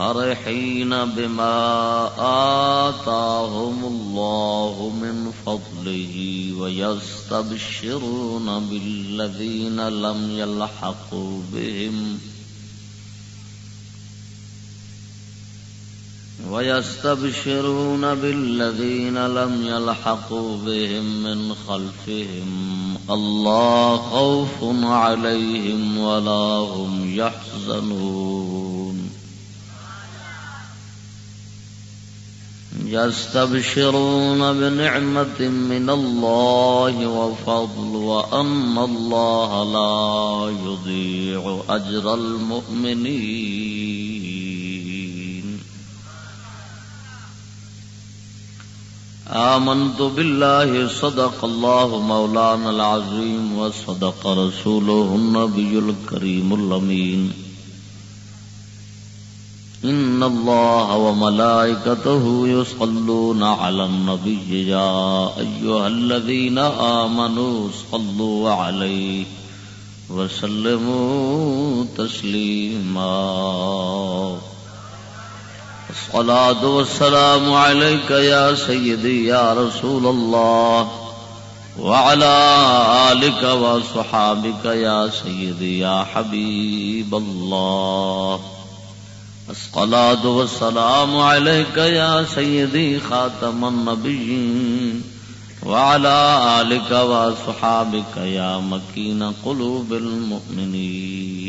فرحين بما آتاهم الله من فضله ويستبشرون بالذين لم يلحقوا بهم ويستبشرون بالذين لم يلحقوا بهم من خلفهم الله خوف عليهم ولا هم يحزنون يستبشرون بنعمة من الله وفضل، وأن الله لا يضيع أجر المؤمنين. آمنت بالله، صدق الله مولانا العظيم، وصدق رسوله النبي الكريم الأمين. إن الله وملائكته يصلون على النبي يا أيها الذين آمنوا صلوا عليه وسلموا تسليما الصلاة والسلام عليك يا سيدي يا رسول الله وعلى آلك وصحابك يا سيدي يا حبيب الله الصلاة والسلام عليك يا سيدي خاتم النبيين وعلى آلك وصحابك يا مكين قلوب المؤمنين.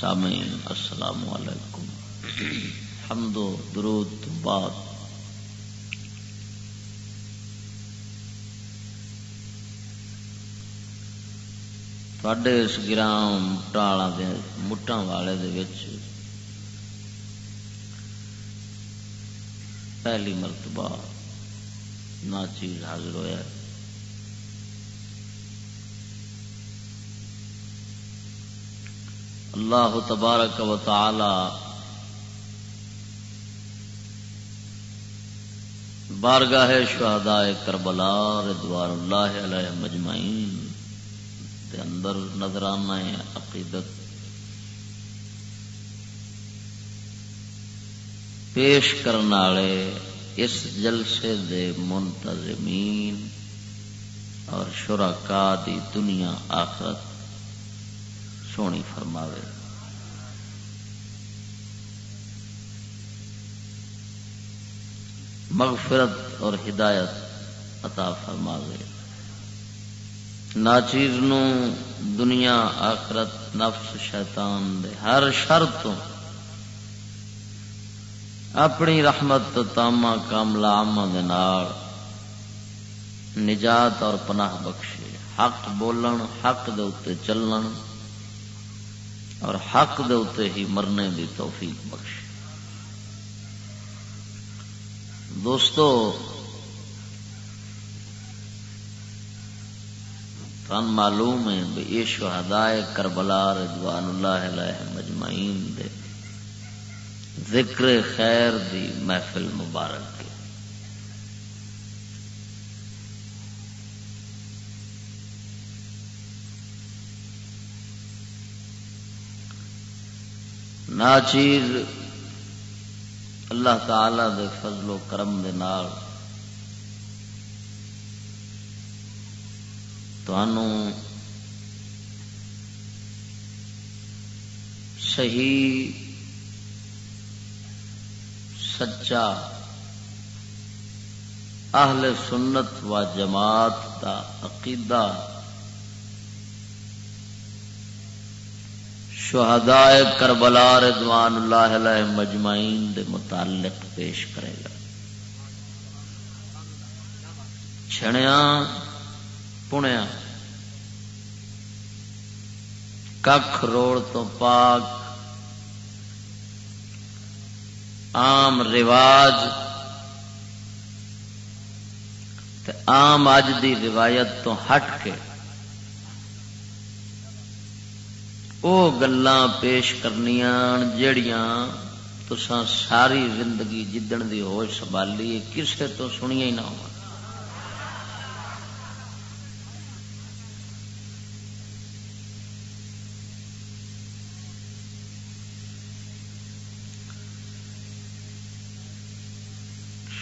سامعين السلام عليكم حمد و درود بعد تھے اس گرام ٹالا مٹان والے دے پہلی مرتبہ نہ چیز حاضر ہوا اللہ تبارک و تعالی بارگاہ شہداء کربلا رضوان اللہ علیہ مجمعین دے اندر نظرانہ عقیدت پیش کرنے والے اس جلسے دے منتظمین اور شرکا دی دنیا آخرت سونی فرماوے۔ مغفرت اور ہدایت عطا فرماوے۔ ناچیز نو دنیا آخرت نفس شیطان دے، ہر شرط اپنی رحمت تاما کاملا آما نجات اور پناہ بخشے، حق بولن، حق دے اتے چلن۔ اور حق دے اتے ہی مرنے دی توفیق بخشے۔ دوستو تھان معلوم ہے بھائی یہ شہدائے کربلا رضوان اللہ علیہ مجمعین دے۔ ذکر خیر دی محفل مبارک کی ناچیز اللہ تعالی دے فضل و کرم دے نال صحیح سچا اہل سنت و جماعت کا عقیدہ شہدائے کربلا رضوان اللہ علیہ مجمعین دے متعلق پیش کرے گا چھڑیاں پنیا کھ روڑ تو پاک آم رواج آم اج دی روایت تو ہٹ کے وہ گلاں پیش کرنیاں جڑیاں تسان ساری زندگی جدن دی ہوش سنبھالی کسے تو سنیا ہی نہ ہو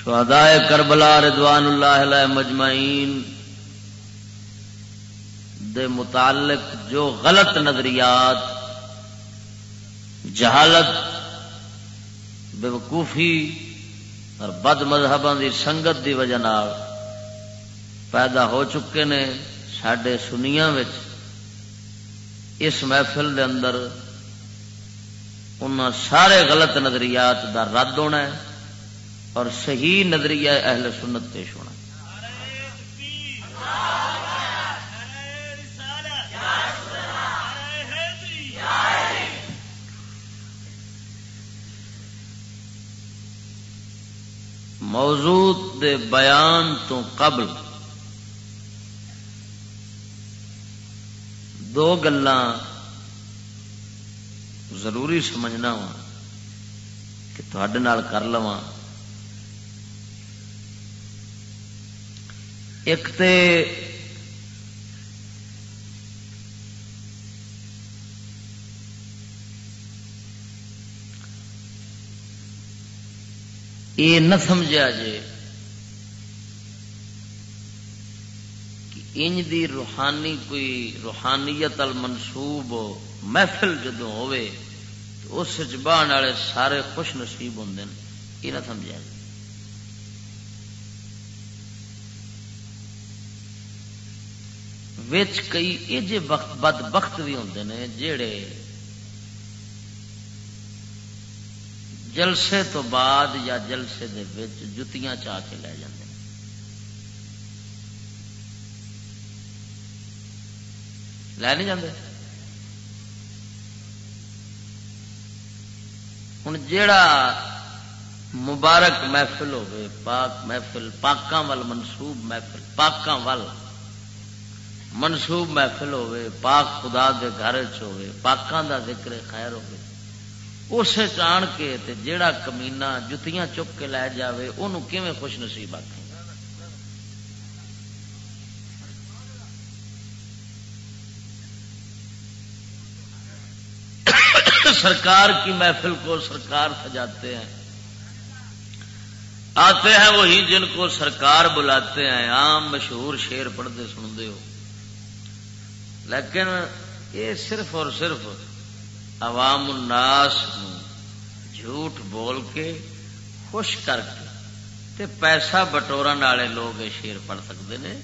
شہدائے کربلا رضوان اللہ علیہ مجمعین دے متعلق جو غلط نظریات، جہالت بے وقوفی اور بد مذہبوں کی سنگت کی وجہ پیدا ہو چکے نے سڈے سنیا اس محفل دے اندر ان سارے غلط نظریات دا رد ہونا ہے۔ اور صحیح نظریہ اہل سنت پیش ہونا موضوع دے بیان تو قبل دو گلاں ضروری سمجھنا وا کہ تھوڑے کر لواں۔ ایک تے یہ نہ سمجھا جے کہ انج دی روحانی کوئی روحانیت المنسوب محفل جدو ہوئے تو اس بہن والے سارے خوش نصیب ہوں یہ نہ سمجھا جائے وچ کئی ایجے وقت بد بخت بھی ہوں نے جڑے جلسے تو بعد یا جلسے دے وچ جتیاں چاہ کے لے جاندے لے نہیں جاندے؟ ہوں جیڑا مبارک محفل ہوے پاک محفل، پاکاں وال منسوب محفل، پاکاں وال منسوب محفل ہوے پاک خدا دے گھر پاکاں دا ذکر خیر ہو اسے چان کے تے جیڑا کمینا جتیاں چک کے لے جاوے انہوں کیویں خوش نصیب آ سرکار کی محفل کو سرکار سجاتے ہیں۔ آتے ہیں وہی جن کو سرکار بلاتے ہیں۔ عام مشہور شیر پڑھتے سنتے ہو۔ لیکن یہ صرف اور صرف عوام الناس جھوٹ بول کے خوش کر کے تے پیسہ بٹورن والے لوگ یہ شیر پڑھ سکتے ہیں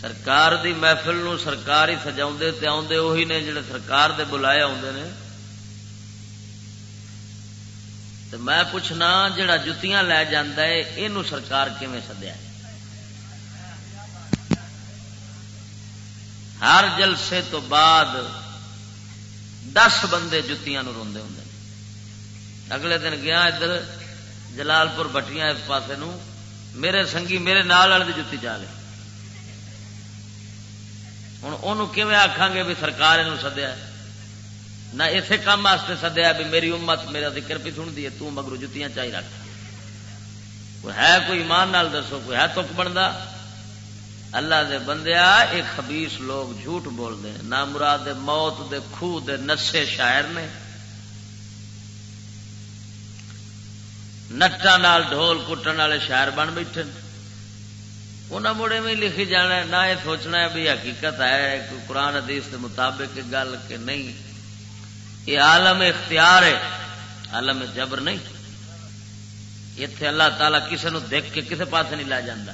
سرکار دی محفل نو سرکار ہی سجا آدھے وہی نے جڑے سرکار دے بلائے آدھے نے۔ میں پوچھنا جڑا جتیاں لے جانا ہے یہ سرکار کیون سدیا ہے؟ ہر جلسے تو بعد دس بندے جتیاں روندے ہوں اگلے دن گیا ادھر جلال پور بٹیاں اس پاسے نو میرے سنگی میرے نال والے جتی چاہ لے۔ ہوں ان آخان گے بھی سرکار یہ سدیا نہ اسی کام واسطے سدیا بھی میری امت میرا ذکر بھی سنتی ہے تگرو جتیاں چاہیے رکھ۔ کوئی ہے کوئی ایمان نال دسو، کوئی ہے تک بنتا اللہ دے بندیا ایک خبیس لوگ جھوٹ بولتے ہیں۔ نہ مراد موت دے خوہ دے نسے شاعر نے۔ نٹا نال ڈھول کٹن والے شاعر بن بیٹھے انہیں مڑے میں لکھی جانا ہے، نہ یہ سوچنا ہے بھی حقیقت ہے قرآن حدیث کے مطابق گل کہ نہیں۔ یہ عالم اختیار ہے، عالم جبر نہیں۔ اتے اللہ تعالی کسی نو دیکھ کے کسی پاس نہیں لا جانا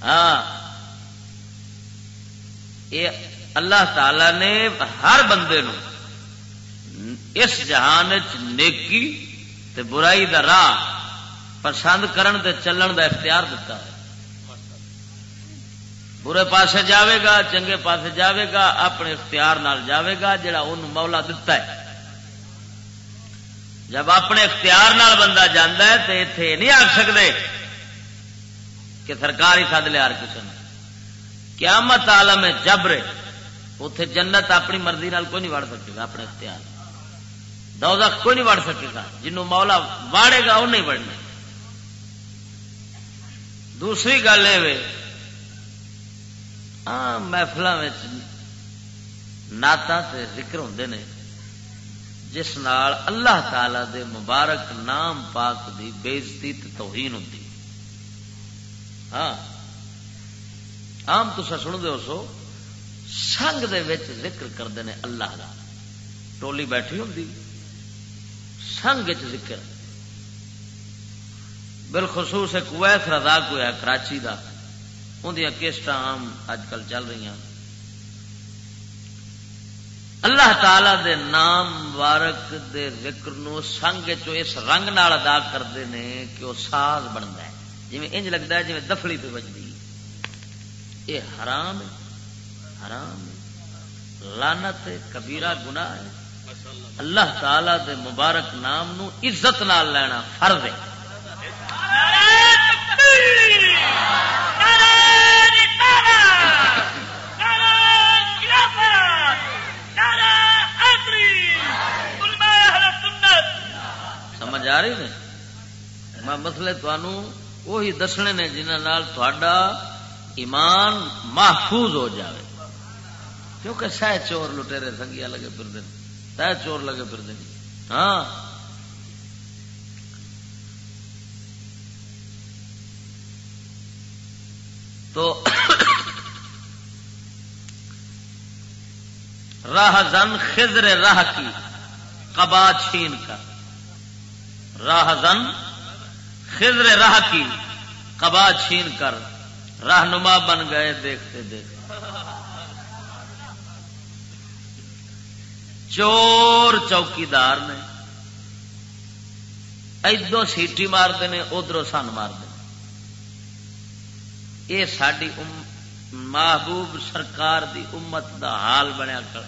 ہاں یہ اللہ تعالی نے ہر بندے نو اس جہان نیکی تے برائی دا راہ پسند کرن تے چلن دا اختیار دیتا ہے۔ برے پاسے جاوے گا، چنگے پاسے جاوے گا، اپنے اختیار نال جاوے گا، جڑا ان مولا دتا ہے۔ جب اپنے اختیار نال بندہ جانا ہے تو اتے نہیں آ سکتے کہ سرکار ہی سد لیا کسی نے قیامت عالم جبر اتے جنت اپنی مرضی نال کوئی نہیں وڑ سکے گا، اپنے اختیار دوزخ کوئی نہیں وڑ سکے گا، جنوں مولا واڑے گا وہ نہیں وڑنا دوسری گل یہ محفل نعت ذکر ہوں نے، جس نال اللہ تعالی دے مبارک نام پاک دی بےزتی توہین ہوں ہاں آم تو سن دو سو، سنگ دے وچ ذکر کرتے ہیں اللہ کا ٹولی بیٹھی ہوں سنگ ذکر۔ بالخصوص ایک ویس رضا کو ہے، کراچی کا اندیاں کیسٹ آم اج کل چل رہی ہیں۔ اللہ تعالی دے نام مبارک دے ذکر نو سنگ چو اس رنگ نال ادا کرتے ہیں کہ وہ ساز بنتا ہے۔ جی انج لگتا ہے جی دفڑی پہ بجتی یہ حرام ہے حرام ہے۔ لانت ہے، کبیرہ گناہ ہے۔ اللہ تعالی دے مبارک نام نو عزت نال لینا فرض ہے۔ سمجھ آ رہی نے میں مسلے وہی دسنے نے جنہ ایمان محفوظ ہو جائے کیونکہ سہ چور لٹےرے سنگیا لگے پھر دن سہ چور لگے پھر ہاں۔ تو راہ زن خزر راہ کی قبا چھین کر راہ زن خضر راہ کی قبا چھین کر۔ رہنما بن گئے، دیکھتے دیکھتے۔ چور چوکیدار نے۔ ادو سیٹی مارتے ہیں ادھر سن مارتے یہ ساری محبوب سرکار دی امت دا حال بنیا کر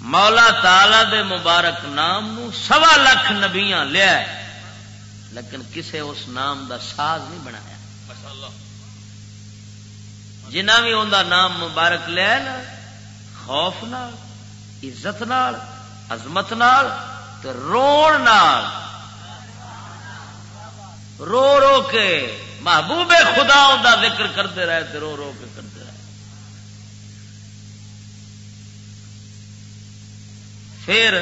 مولا تالا دے مبارک نام نو سوا لکھ نبیاں لیا لیکن کسے اس نام دا ساز نہیں بنایا۔ جنہ بھی ان نام مبارک لیا نا خوف نال عزت نال عظمت نال تو رو نال۔ رو رو کے محبوب خدا دا ذکر کرتے رہے رو رو کے کرتے پھر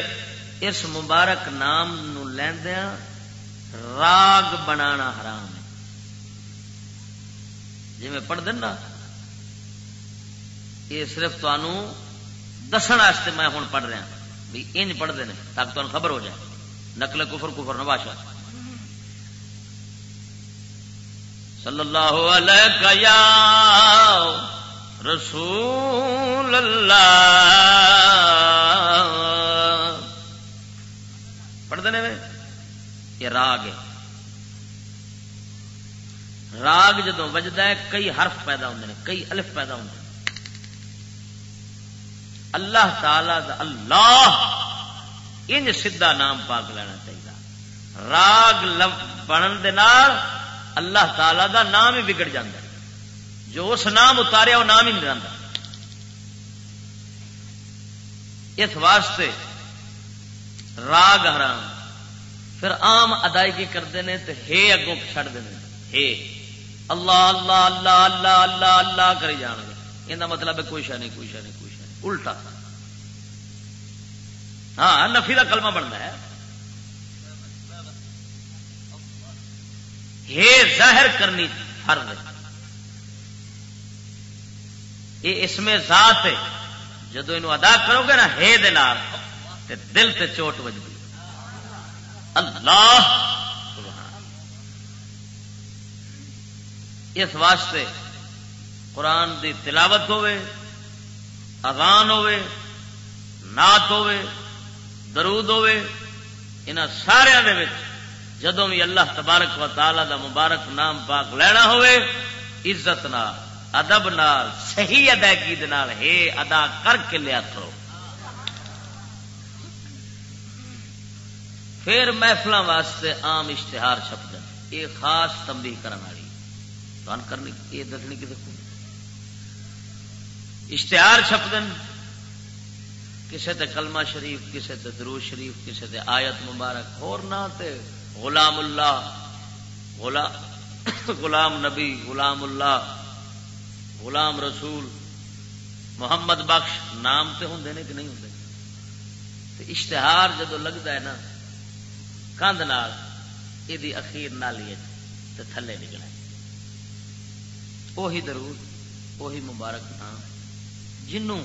اس مبارک نام نو لیندیا راگ بنانا حرام ہے۔ جی میں پڑھ دینا۔ یہ صرف دسن میں ہوں پڑھ رہا بھی انج پڑھتے ہیں تاکہ تمہیں خبر ہو جائے۔ نقل کفر کفر نباشا صلی اللہ علیہ یا رسول اللہ۔ پڑھتے ہیں یہ راگ ہے۔ راگ جدو وجد ہے، کئی حرف پیدا ہوتے ہیں کئی الف پیدا ہوتے ہیں اللہ تعالی دا اللہ ان سیدا نام پاک لینا چاہیے راگ بنن دے نال اللہ تعالی دا نام ہی بگڑ جاتا ہے۔ جو اس نام اتاریا وہ نام ہی نہیں رہتا اس واسطے راگ حرام۔ پھر عام ادائیگی کرتے ہیں تو ہے اگوں چڑھ دیں ہے۔ اللہ اللہ اللہ اللہ اللہ اللہ کری جان گے۔ یہ مطلب ہے کوئی شہ نہیں، کوئی شہ نہیں، کوئی شہ نہیں۔ الٹا۔ ہاں نفی کا کلمہ بنتا ہے۔ ہے ظاہر کرنی فرض ہے۔ یہ اس میں ذات ہے۔ جدو یہ ادا کرو گے نا، ہے دل تے چوٹ بجتی اللہ اس واسطے قرآن دی تلاوت ہوے اذان ہوے نعت ہوے درود ہوے ان سارا جدو بھی اللہ تبارک و تعالی دا مبارک نام پاک لینا ہوئے، عزت نال، ادب نال، صحیح ادائیگی ہے ادا کر کے لیا کرو پھر محفل واسطے عام اشتہار چھپ جائے۔ یہ خاص تمبی کرنے والی۔ کرنی، یہ دسنی کسی کو؟ اشتہار چھپ دن کسے تے کلمہ شریف، کسے تے درو شریف، کسے تے آیت مبارک اور نہ تے غلام اللہ غلام نبی، غلام اللہ، غلام رسول، محمد بخش نام تے ہوں کہ نہیں ہوں اشتہار جدو لگتا ہے نا کندھ نال یہ اخیر نالی تے تھلے نکلے وہی درور وہی مبارک نام۔ جنوں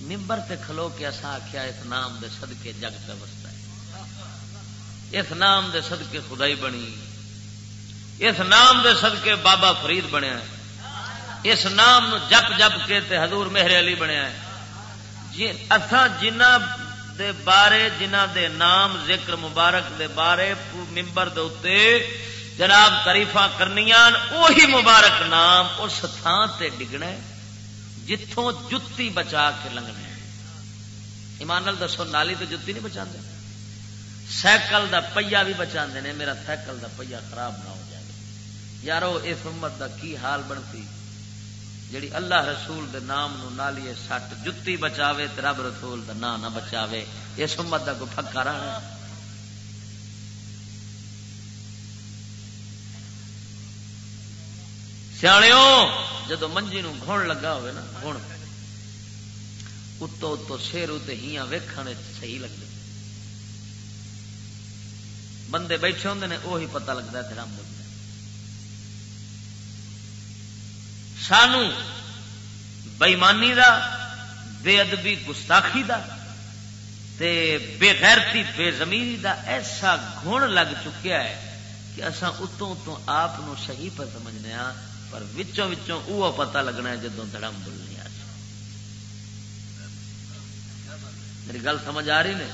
ممبر تے کھلو کے اصا آخیا اس نام دے صدقے جگ پہ بستا ہے۔ اس نام دے صدقے خدائی بنی۔ اس نام دے صدقے بابا فرید بنیا ہے۔ اس نام جپ جپ کے تے حضور مہر علی بنیا ہے۔ جی اتھا جنہ دے بارے، جنہ دے نام ذکر مبارک دے بارے، ممبر دے اتے جناب تریفا کرنی وہی مبارک نام اس تھان سے ڈگنا جتوں جتی بچا کے لنگنا ایمان دسو، نالی تو جتی نہیں بچا سائیکل دا پہیا بھی بچا نے، میرا سائیکل دا پہیا خراب نہ ہو جائے۔ یارو، اس امت دا کی حال بنتی؟ جیڑی اللہ رسول دے نام نو نالیے سٹ، جتی بچاوے تے رب رسول دا نام نہ بچاوے۔ اس امت دا کوئی پکا رہنا سیاح جدو منجی نو گھن لگا ہوئے نا گھن اتو اتو شیر اتنے ہیاں ویکھنے صحیح لگتے بندے بیٹھے ہوں نے وہی پتہ لگتا ہے رام لگتا سانو بےمانی دا، بے ادبی گستاخی دا تے بے غیرتی، بے زمیری دا ایسا گھن لگ چکیا ہے کہ اصا اتوں اتوں آپ صحیح پر سمجھنے ہاں پر وچوں وچوں وہ پتا لگنا ہے جدو دڑم بولنی آ میری گل سمجھ آ رہی نے؟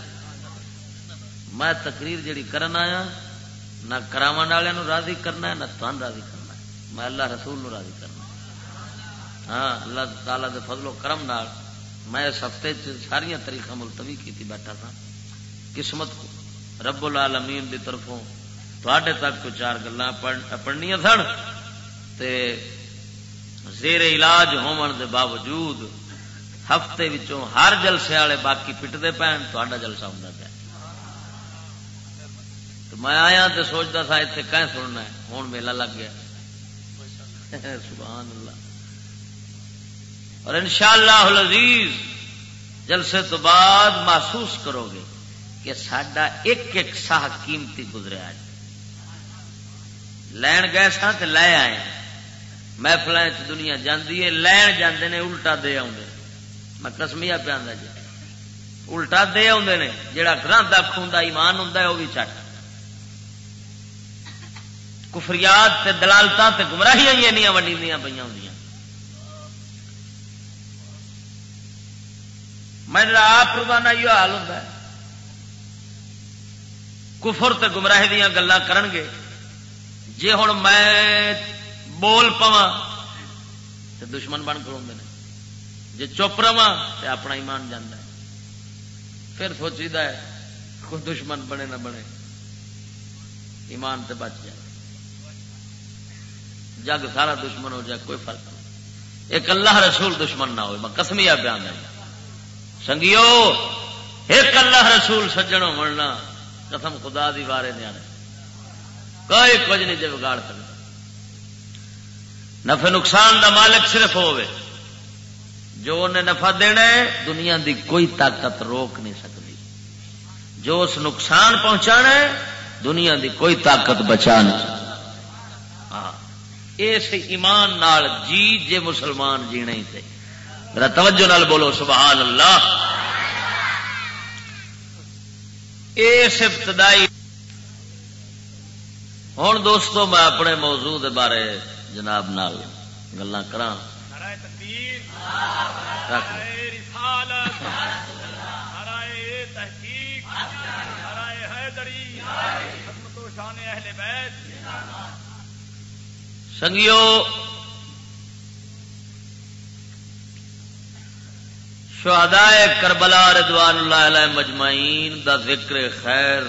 میں تقریر جڑی کرن آیا، نہ کراو والے راضی کرنا ہے، نہ تن راضی کرنا ہے۔ میں اللہ رسول نو راضی کرنا ہاں اللہ تعالی دے فضل و کرم نال میں اس ہفتے ساریا تاریخ ملتوی کی بیٹھا تھا۔ قسمت کو، رب العالمین دی طرفوں تھوڑے تک کو چار گلا پڑھنیا سن تے زیر علاج ہون دے باوجود ہفتے وچوں ہر جلسے والے باقی پٹتے پہن تا جلسہ ہوں پیا۔ تو میں آیا تو سوچتا تھا اتنے کہ سننا ہے ہوں میلہ لگ گیا۔ سبحان اللہ۔ اور انشاءاللہ العزیز جلسے تو بعد محسوس کرو گے کہ سڈا ایک ایک ساہ قیمتی گزرا لین گئے سا تو لے آئے۔ محفل دنیا جاندی ہے، لین جاندے نے، الٹا دے آدھے میں کسمیا پہ آدھا جی۔ الٹا دے آدھے نے جہاں گراندا خوندا ایمان ہوں وہ بھی چٹ۔ کفریات تے دلالت تے گمراہیاں ہی اینیاں پہ ہوں میرا آپ روزانہ یہ حال ہوتا ہے۔ کفر تے گمراہی دیا گلان کرن گے۔ جی ہوں میں بول پوا تو دشمن بن کر آدھے جی چپ رہا تو اپنا ایمان جانا پھر سوچی ہے، کوئی دشمن بنے نہ بنے۔ ایمان سے بچ جائے۔ جگ سارا دشمن ہو جائے، کوئی فرق نہیں۔ ایک اللہ رسول دشمن نہ ہوئے، میں کسمیا بیان ہے۔ سنگیو، ایک اللہ رسول سجن ہونا قسم خدا دی بارے نیا کوئی کچھ نہیں جی بگاڑ سکتا۔ نفع نقصان دا مالک صرف ہوئے جو انہیں نفع دینا ہے، دنیا دی کوئی طاقت روک نہیں سکتی۔ جو اس نقصان پہنچانا ہے، دنیا دی کوئی طاقت بچا نہیں ہاں اس ایمان نال جی جے مسلمان جینے ہی تھے میرا توجہ نال بولو سبحان اللہ۔ اس ابتدائی ہوں دوستو میں اپنے موضوع کے بارے جناب نال گلا کرا سنگیو شہدائے کربلا رضوان اللہ علیہ مجمعین دا ذکر خیر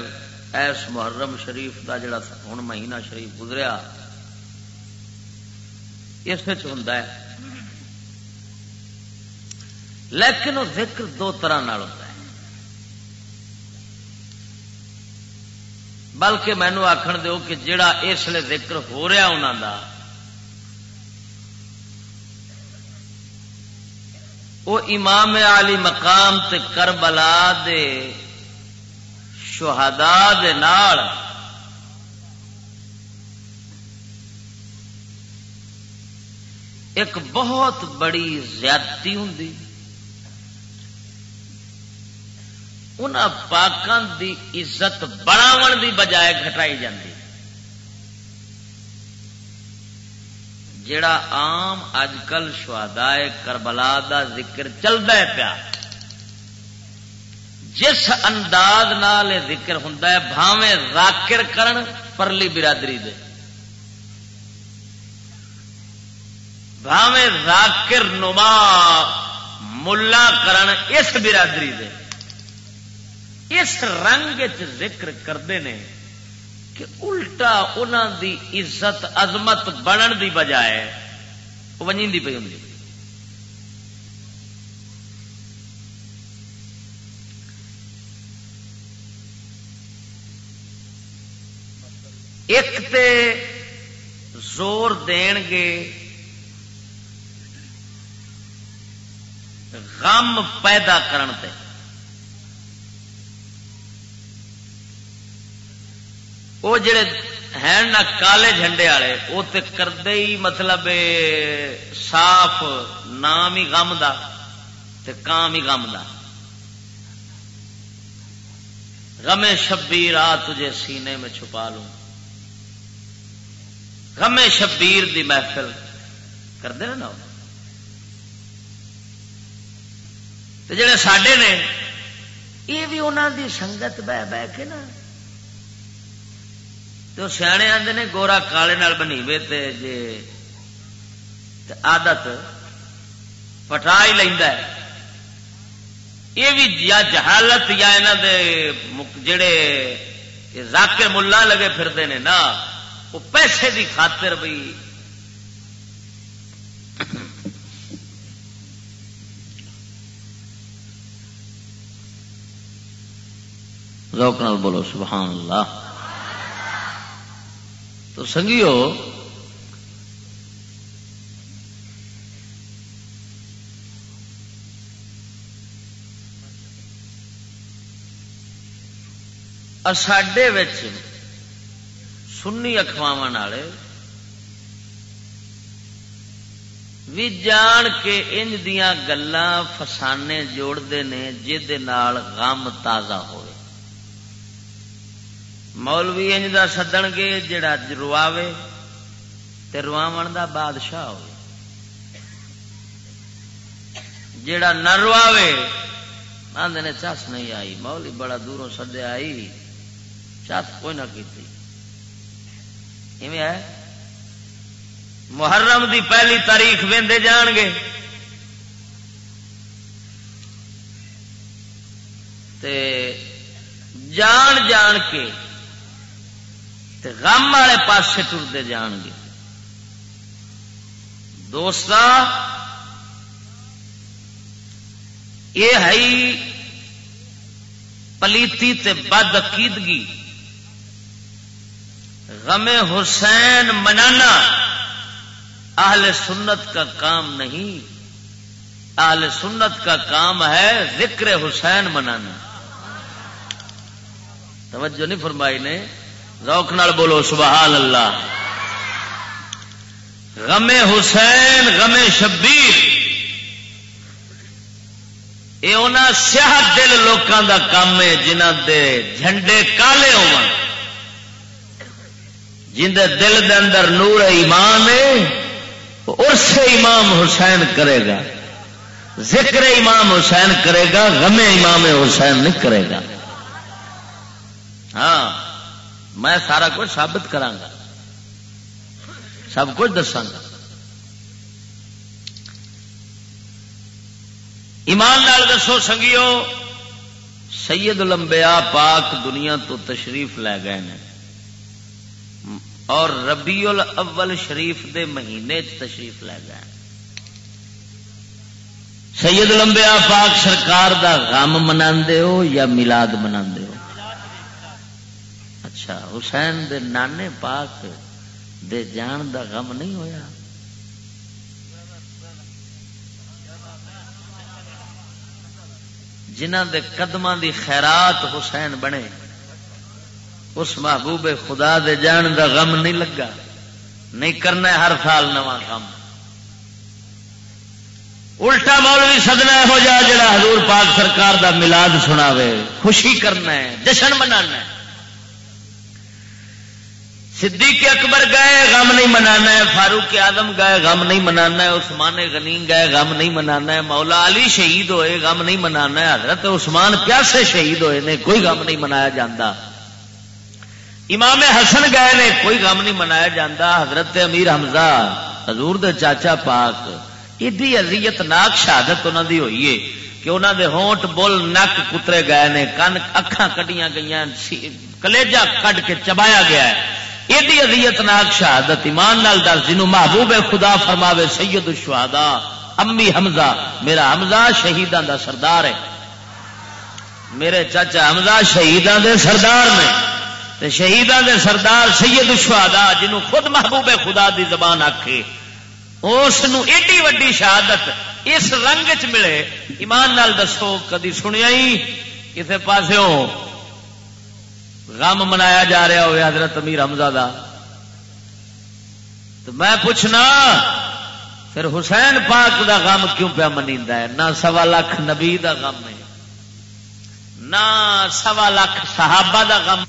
ایس محرم شریف دا جڑا ہوں مہینہ شریف گزریا، اس ہوں لیکن وہ ذکر دو طرح نال ہوتا ہے۔ بلکہ مینو آخر دو کہ جڑا اس لیے ذکر ہو رہا انہوں کا وہ امام علی مقام تے کربلا دے شہداء دے نال ایک بہت بڑی زیادتی ہوں ان پاکوں دی عزت بڑھاو دی بجائے گھٹائی جاتی جڑا عام اج کل شہدائے کربلا دا ذکر چلتا ہے پیا۔ جس انداز نال ذکر ہوں بھاویں راکر کرن پرلی برادری دے۔ بھاویں راکر نما ملا کرن اس برادری دے۔ اس رنگ ذکر کرتے ہیں کہ الٹا انہوں دی عزت، عظمت بنن دی بجائے ونجی پی ہوں ایک تے زور دین گے، غم پیدا کرن تے۔ وہ جڑے ہیں نا کالے جھنڈے والے، وہ تو کرتے ہی مطلب صاف، نام ہی گم دا تے کام ہی گم دا۔ شبیر آ تجھے سینے میں چھپا لوں۔ غمے شبیر دی محفل کرتے نا جڑے سڈے نے، یہ بھی انہوں دی سنگت بہ بہ کے نا۔ تو سیانے آتے نے گورا کالے بنی وے جے آدت پٹا ہی لینا یہ بھی یا جہالت یا یہاں دے جڑے ذاکر ملا لگے پھرتے ہیں نا وہ پیسے دی خاطر بھی روکنا بولو سبحان اللہ تو سنگیو سڈے سنی اخواو والے بھی جان کے انج دیا گلان فسانے جوڑتے ہیں جہد غم تازہ ہوئے۔ مولوی انج کا سدن گے، جڑا رواوے، تے رواو دا بادشاہ ہو جڑا نہ رواوے آدھے نے چس نہیں آئی۔ مولی بڑا دوروں سدے آئی۔ چس کوئی نہ کی ہے؟ محرم دی پہلی تاریخ وے جان گے۔ تے جان جان کے غم والے پاسے ٹرتے جان گے۔ دوست یہ ہے پلیتی تے بد عقیدگی غم حسین منانا اہل سنت کا کام نہیں۔ اہل سنت کا کام ہے ذکر حسین منانا۔ توجہ نہیں فرمائی نے؟ روک نال بولو، سبحان اللہ۔ غم حسین، غم شبیر۔ یہ سیاح دل لوگوں کا کام ہے جنہ دے جھنڈے کالے ہو دل دے اندر نور ایمان ہے اس امام حسین کرے گا۔ ذکر امام حسین کرے گا، غم امام حسین نہیں کرے گا۔ ہاں۔ میں سارا کچھ ثابت کرا سب کچھ دساگا ایمان لال دسو سنگیو، سید لمبیا پاک دنیا تو تشریف لے گئے ہیں اور ربیع الاول شریف دے مہینے تشریف لے گئے۔ سید لمبیا پاک سرکار دا غم منا ہو یا ملاد منا ہو؟ اچھا حسین دے نانے پاک دے جان دا غم نہیں ہویا؟ جنہ دے قدمہ دی خیرات حسین بنے، اس محبوب خدا دے جان دا غم نہیں لگا، نہیں کرنا ہر سال نواں کام الٹا مولوی سدنا ہو جا، جڑا حضور پاک سرکار دا ملاد سناوے، خوشی کرنا ہے، جشن منانا ہے۔ صدیق اکبر گئے، غم نہیں منانا ہے، فاروق آدم گئے، غم نہیں منانا ہے، عثمان غنی گئے، غم نہیں منانا ہے، مولا علی شہید ہوئے، غم نہیں منانا ہے، حضرت عثمان پیاسے شہید ہوئے نے؟ کوئی غم نہیں منایا جاتا امام حسن گئے نے، کوئی غم نہیں منایا جاتا حضرت امیر حمزہ، حضور دے چاچا پاک، ایڈی ازیت ناک شہادت انہوں دی ہوئی ہے کہ انہوں دے ہونٹ بول نک کترے گئے نے، کن اکھاں کٹیاں گئی کلیجا کٹ کے چبایا گیا ہے۔ ایڈی ازیت ناک شہادت ایمان نال دس جنو محبوب خدا فرماوے سید الشہدا امی حمزہ، میرا حمزہ شہیدان دا سردار ہے۔ میرے چاچا حمزہ شہیدان دے سردار نے۔ شہیدان دے سردار سید الشہدا جنو خود محبوب خدا دی زبان آکھے۔ اس ایڈی وڈی شہادت اس رنگ چ ملے۔ ایمان نال دسو، کدی سنیا ہی کسی پاس غم منایا جا رہا ہوئے حضرت امیر حمزہ دا۔ تو میں پوچھنا، پھر حسین پاک دا غم کیوں پیا منی ہے؟ نہ سوا لاکھ نبی دا غم ہے، نہ سوا لاکھ صحابہ دا غم۔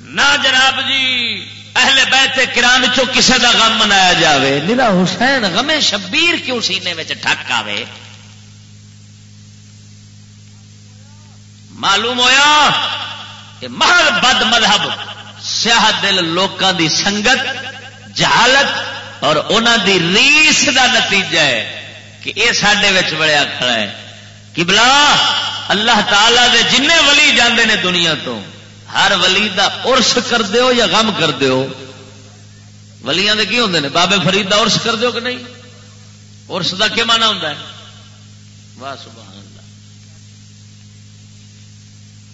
نہ جناب جی اہل بیت کرام چو کسے دا غم منایا جاوے؟ نیلا حسین غم شبیر کیوں سینے میں ٹھک آوے؟ معلوم ہویا کہ محل بد مذہب سیاح دل لوکاں دی سنگت، جہالت اور انہوں دی ریس دا نتیجہ ہے کہ اے سڈے بڑیا کھڑا ہے۔ کہ بلا اللہ تعالی دے جن ولی جاندے نے دنیا تو۔ ہر ولی دا ارس کر دیو یا غم کر دیو؟ ولیاں دے کی ہوندے نے؟ بابے فرید دا ارس کر دیو کہ نہیں؟ ارس دا کیا مانا ہوندا ہے؟ واہ سبحان اللہ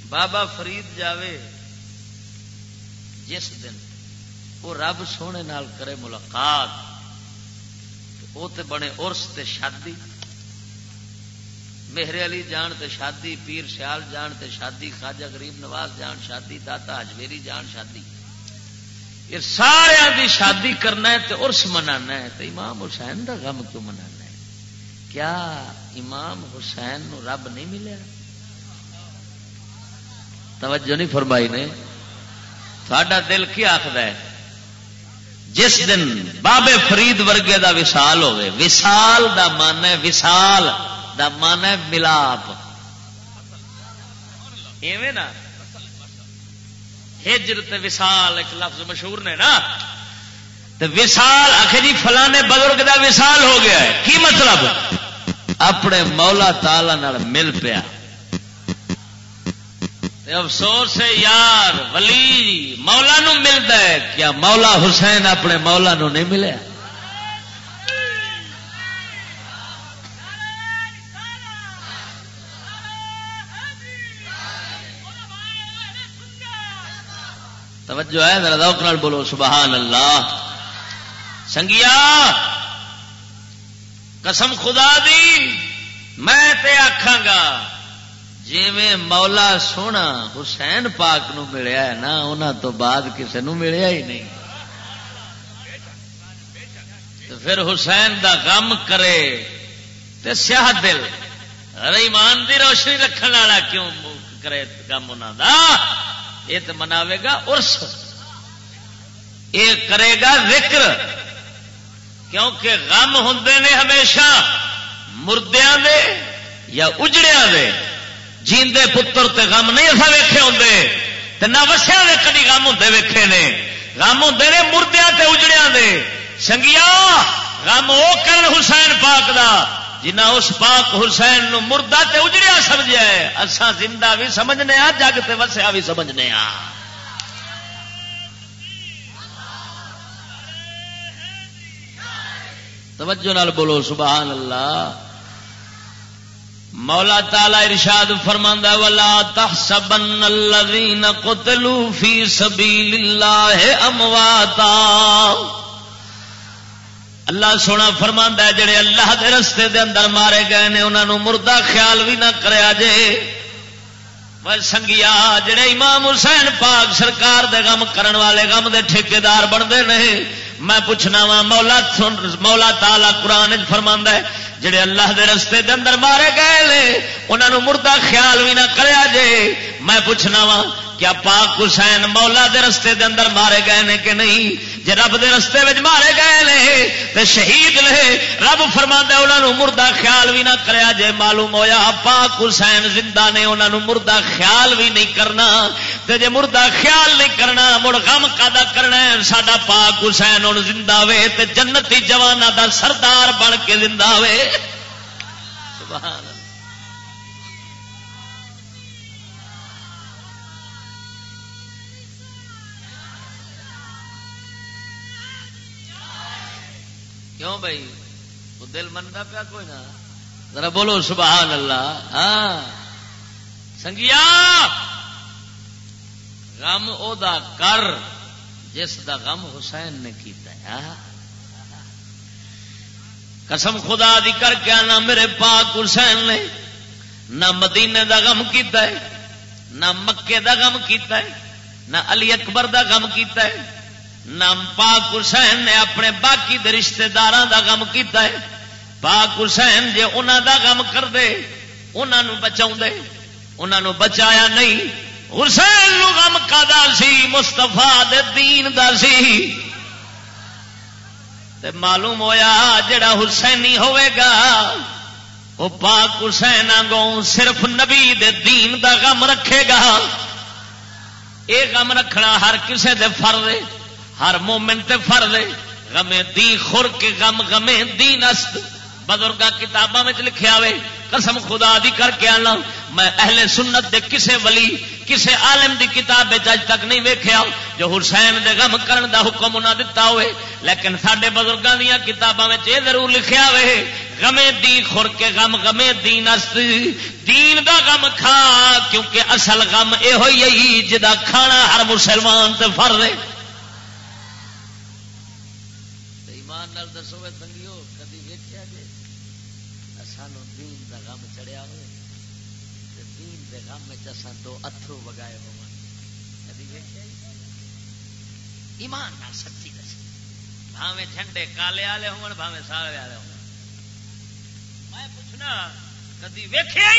بابا فرید جاوے، جس دن وہ رب سونے نال کرے ملاقات وہ تے بنے ارس تے شادی میرے علی جان تے شادی، پیر سیال جان تے شادی، خواجہ غریب نواز جان شادی، داتا ہجویری جان شادی۔ یہ سارا دی شادی کرنا ہے تے ارس منانا ہے تے امام حسین دا غم کیوں منانا ہے؟ کیا امام حسین نو رب نہیں ملیا؟ توجہ نہیں فرمائی نے۔ تھوڑا دل کی آخر ہے؟ جس دن بابے فرید ورگے دا وسال ہوئے وسال دا من ہے وسال دا من ہے ملاپ۔ ایویں نا؟ ہجر تے وسال ایک لفظ مشہور نے نا۔ وسال آخر جی فلانے بزرگ دا وسال ہو گیا ہے۔ کی مطلب؟ اپنے مولا تالا مل پیا۔ افسوس ہے یار، ولی، مولا نو ملتا ہے۔ کیا مولا حسین اپنے مولا نو نہیں ملیا توجہ ہے میرا دوک نال بولو، سبحان اللہ۔ سنگیا، قسم خدا دی، میں تے آخانگا گا جی مولا سونا حسین پاک نو ملیا ہے نا انہوں تو بعد کسی نو ملیا ہی نہیں۔ تو پھر حسین دا غم کرے تے سیاہ دل ایمان دی روشنی رکھنے والا کیوں کرے غم انہوں دا؟ یہ تو مناوے گا ارس یہ کرے گا ذکر۔ کیونکہ غم ہوں نے ہمیشہ مردیا دے یا اجڑیا دے۔ جیندے پتر تے غم نہیں اصا ویکھے ہوں نہ وسیا دے کدی غم ہوں ویکھے نے۔ غم ہوں نے مردیا تے اجڑیا دے۔ سنگیا، غم وہ کرن حسین پاک دا، جنہ اس پاک حسین نو مردہ تے اجڑیا سمجھا ہے۔ اساں زندہ بھی سمجھنے آ جگ تے وسیا بھی سمجھنے آ توجہ نال بولو، سبحان اللہ۔ مولا تالا ارشاد فرماندا ولا تحسبن الذين قتلوا في سبيل الله امواتا اللہ سونا فرما ہے، جڑے اللہ دے رستے دے اندر مارے گئے نے انہوں نے مردہ خیال بھی نہ کریا جے۔ سنگیا، جڑے امام حسین پاک سرکار دے غم کرن والے، غم دے ٹھیکیدار بنتے نہیں میں پوچھنا وا، مولا مولا تالا قرآن فرما ہے، جڑے اللہ دے رستے دے اندر مارے گئے لے انہوں مردہ خیال بھی نہ کریا جے۔ میں پوچھنا وا کیا پاک حسین مولا دے رستے دے اندر مارے گئے نے کہ نہیں؟ جے رب دے رستے وچ مارے گئے نے تے شہید نے، رب فرما انہوں مردہ خیال بھی نہ کریا جے معلوم ہویا پاک حسین زندہ نے انہوں مردہ خیال بھی نہیں کرنا۔ تے جے مردہ خیال نہیں کرنا، مڑ غم کا کرنا ساڈا پاک حسین ہوں زندہ وے تے جنتی جوانا دا سردار بن کے زندہ وے۔ سبحان کیوں بھائی؟ وہ دل منتا پیا کوئی نہ۔ ذرا بولو سبحان اللہ۔ ہاں۔ سنگیا! غم او دا کر۔ جس دا غم حسین نے کیتا ہے۔ ہاں۔ قسم خدا دی کر کے آنا میرے پاک حسین نے۔ نہ مدینے دا غم کیتا ہے، نہ مکے دا غم کیتا ہے، نہ علی اکبر دا غم کیتا ہے۔ نام پاک حسین نے اپنے باقی رشتے دار کا کام کیا پاک حسین جی انہوں دا غم کر دے انہوں بچا دے۔ انہوں بچایا نہیں۔ حسین نو غم کا سی مستفا دین دا سی۔ تے معلوم ہویا جڑا حسینی ہوئے گا وہ پاک حسین آگوں صرف نبی دے دین دا غم رکھے گا۔ یہ غم رکھنا ہر کسے دے فرد ہر مومن تے فرض ہے، غمے دی خور کے غم، غمے دی نست۔ بزرگ کتاباں لکھیا ہوئے قسم خدا دی کر کے آنا۔ میں اہل سنت دے کسے ولی، کسے عالم دی کتاب اج تک نہیں ویکھیا۔ جو حسین دے غم کرن دا حکم انہاں دتا ہوئے، لیکن ساڈے بزرگاں دیاں کتاباں وچ اے ضرور لکھیا ہوئے غمے دی خور کے غم، غمے دی نست۔ دین دا غم کھا، کیونکہ اصل غم اے ہوئی جی جدا کھانا ہر مسلمان تے فرض ہے۔ اترو وگائے ہو ایمان نہ سچی دس۔ بھاوے جھنڈے کالے والے ہون بھاوے سالے والے ہون۔ میں پوچھنا، کدی ویخیا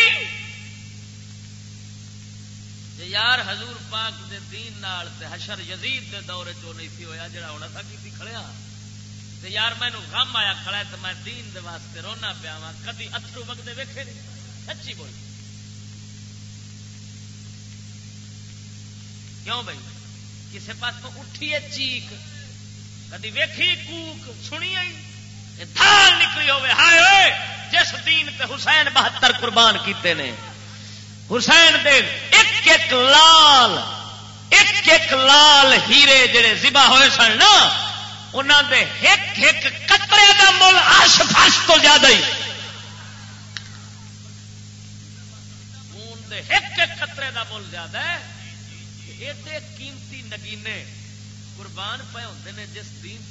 یار حضور پاک دے دین نال تے حشر یزید دے دور چ نہیں سی ہویا، جڑا ہونا تھا کی کھڑیا۔ تے یار مینو غم آیا کھڑا تے میں دین دے واسطے رونا پیا وا کدی اترو وگدے ویکھے نہیں؟ سچی بول کیوں بھائی؟ کسی پاس تو اٹھی ہے چیک کدی ویکھی کوک سنی دھال نکلی ہوئے، ہائے ہوئے جس دین پہ حسین بہتر قربان کیتے نے۔ حسین دے ایک ایک لال، ایک ایک لال ہیرے جڑے زبا ہوئے سن نا انہوں دے ایک ایک کترے کا مل آش فاش تو زیادہ ہی۔ ایک ایک قطرے کا مل زیادہ ہے۔ ایڈے قیمتی نگینے قربان پے ہوتے ہیں جس دین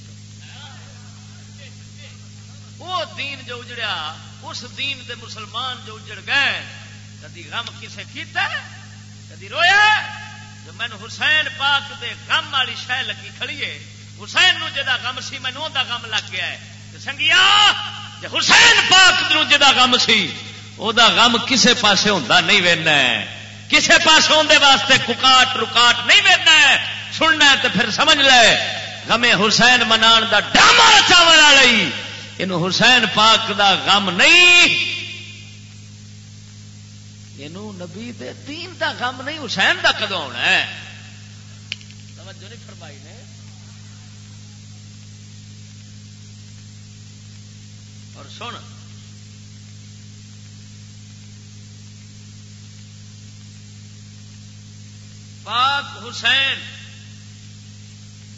وہ دین جو اجڑیا، اس دین دے مسلمان جو اجڑ گئے، کدی غم کسے کیتا کدی رویا جو مین حسین پاک دے غم والی شہ لگی کھڑی ہے، حسین نو جدا غم سی مینو دا غم لگ گیا ہے۔ سنگیا حسین پاک نو جدا غم سی، او دا غم کسے پاسے ہوندا نہیں وینا ہے۔ کسے پاس ہوندے واسطے ککاٹ رکاٹ نہیں وینا ہے، سننا ہے تو پھر سمجھ لے۔ غم حسین منان دا ڈاما چاول والی یہ حسین پاک دا غم نہیں۔ یہ نبی دے دین دا غم نہیں، حسین دا کدو ہونا ہے؟ توجہ نہیں فرمائی نے۔ اور سن۔ پاک حسین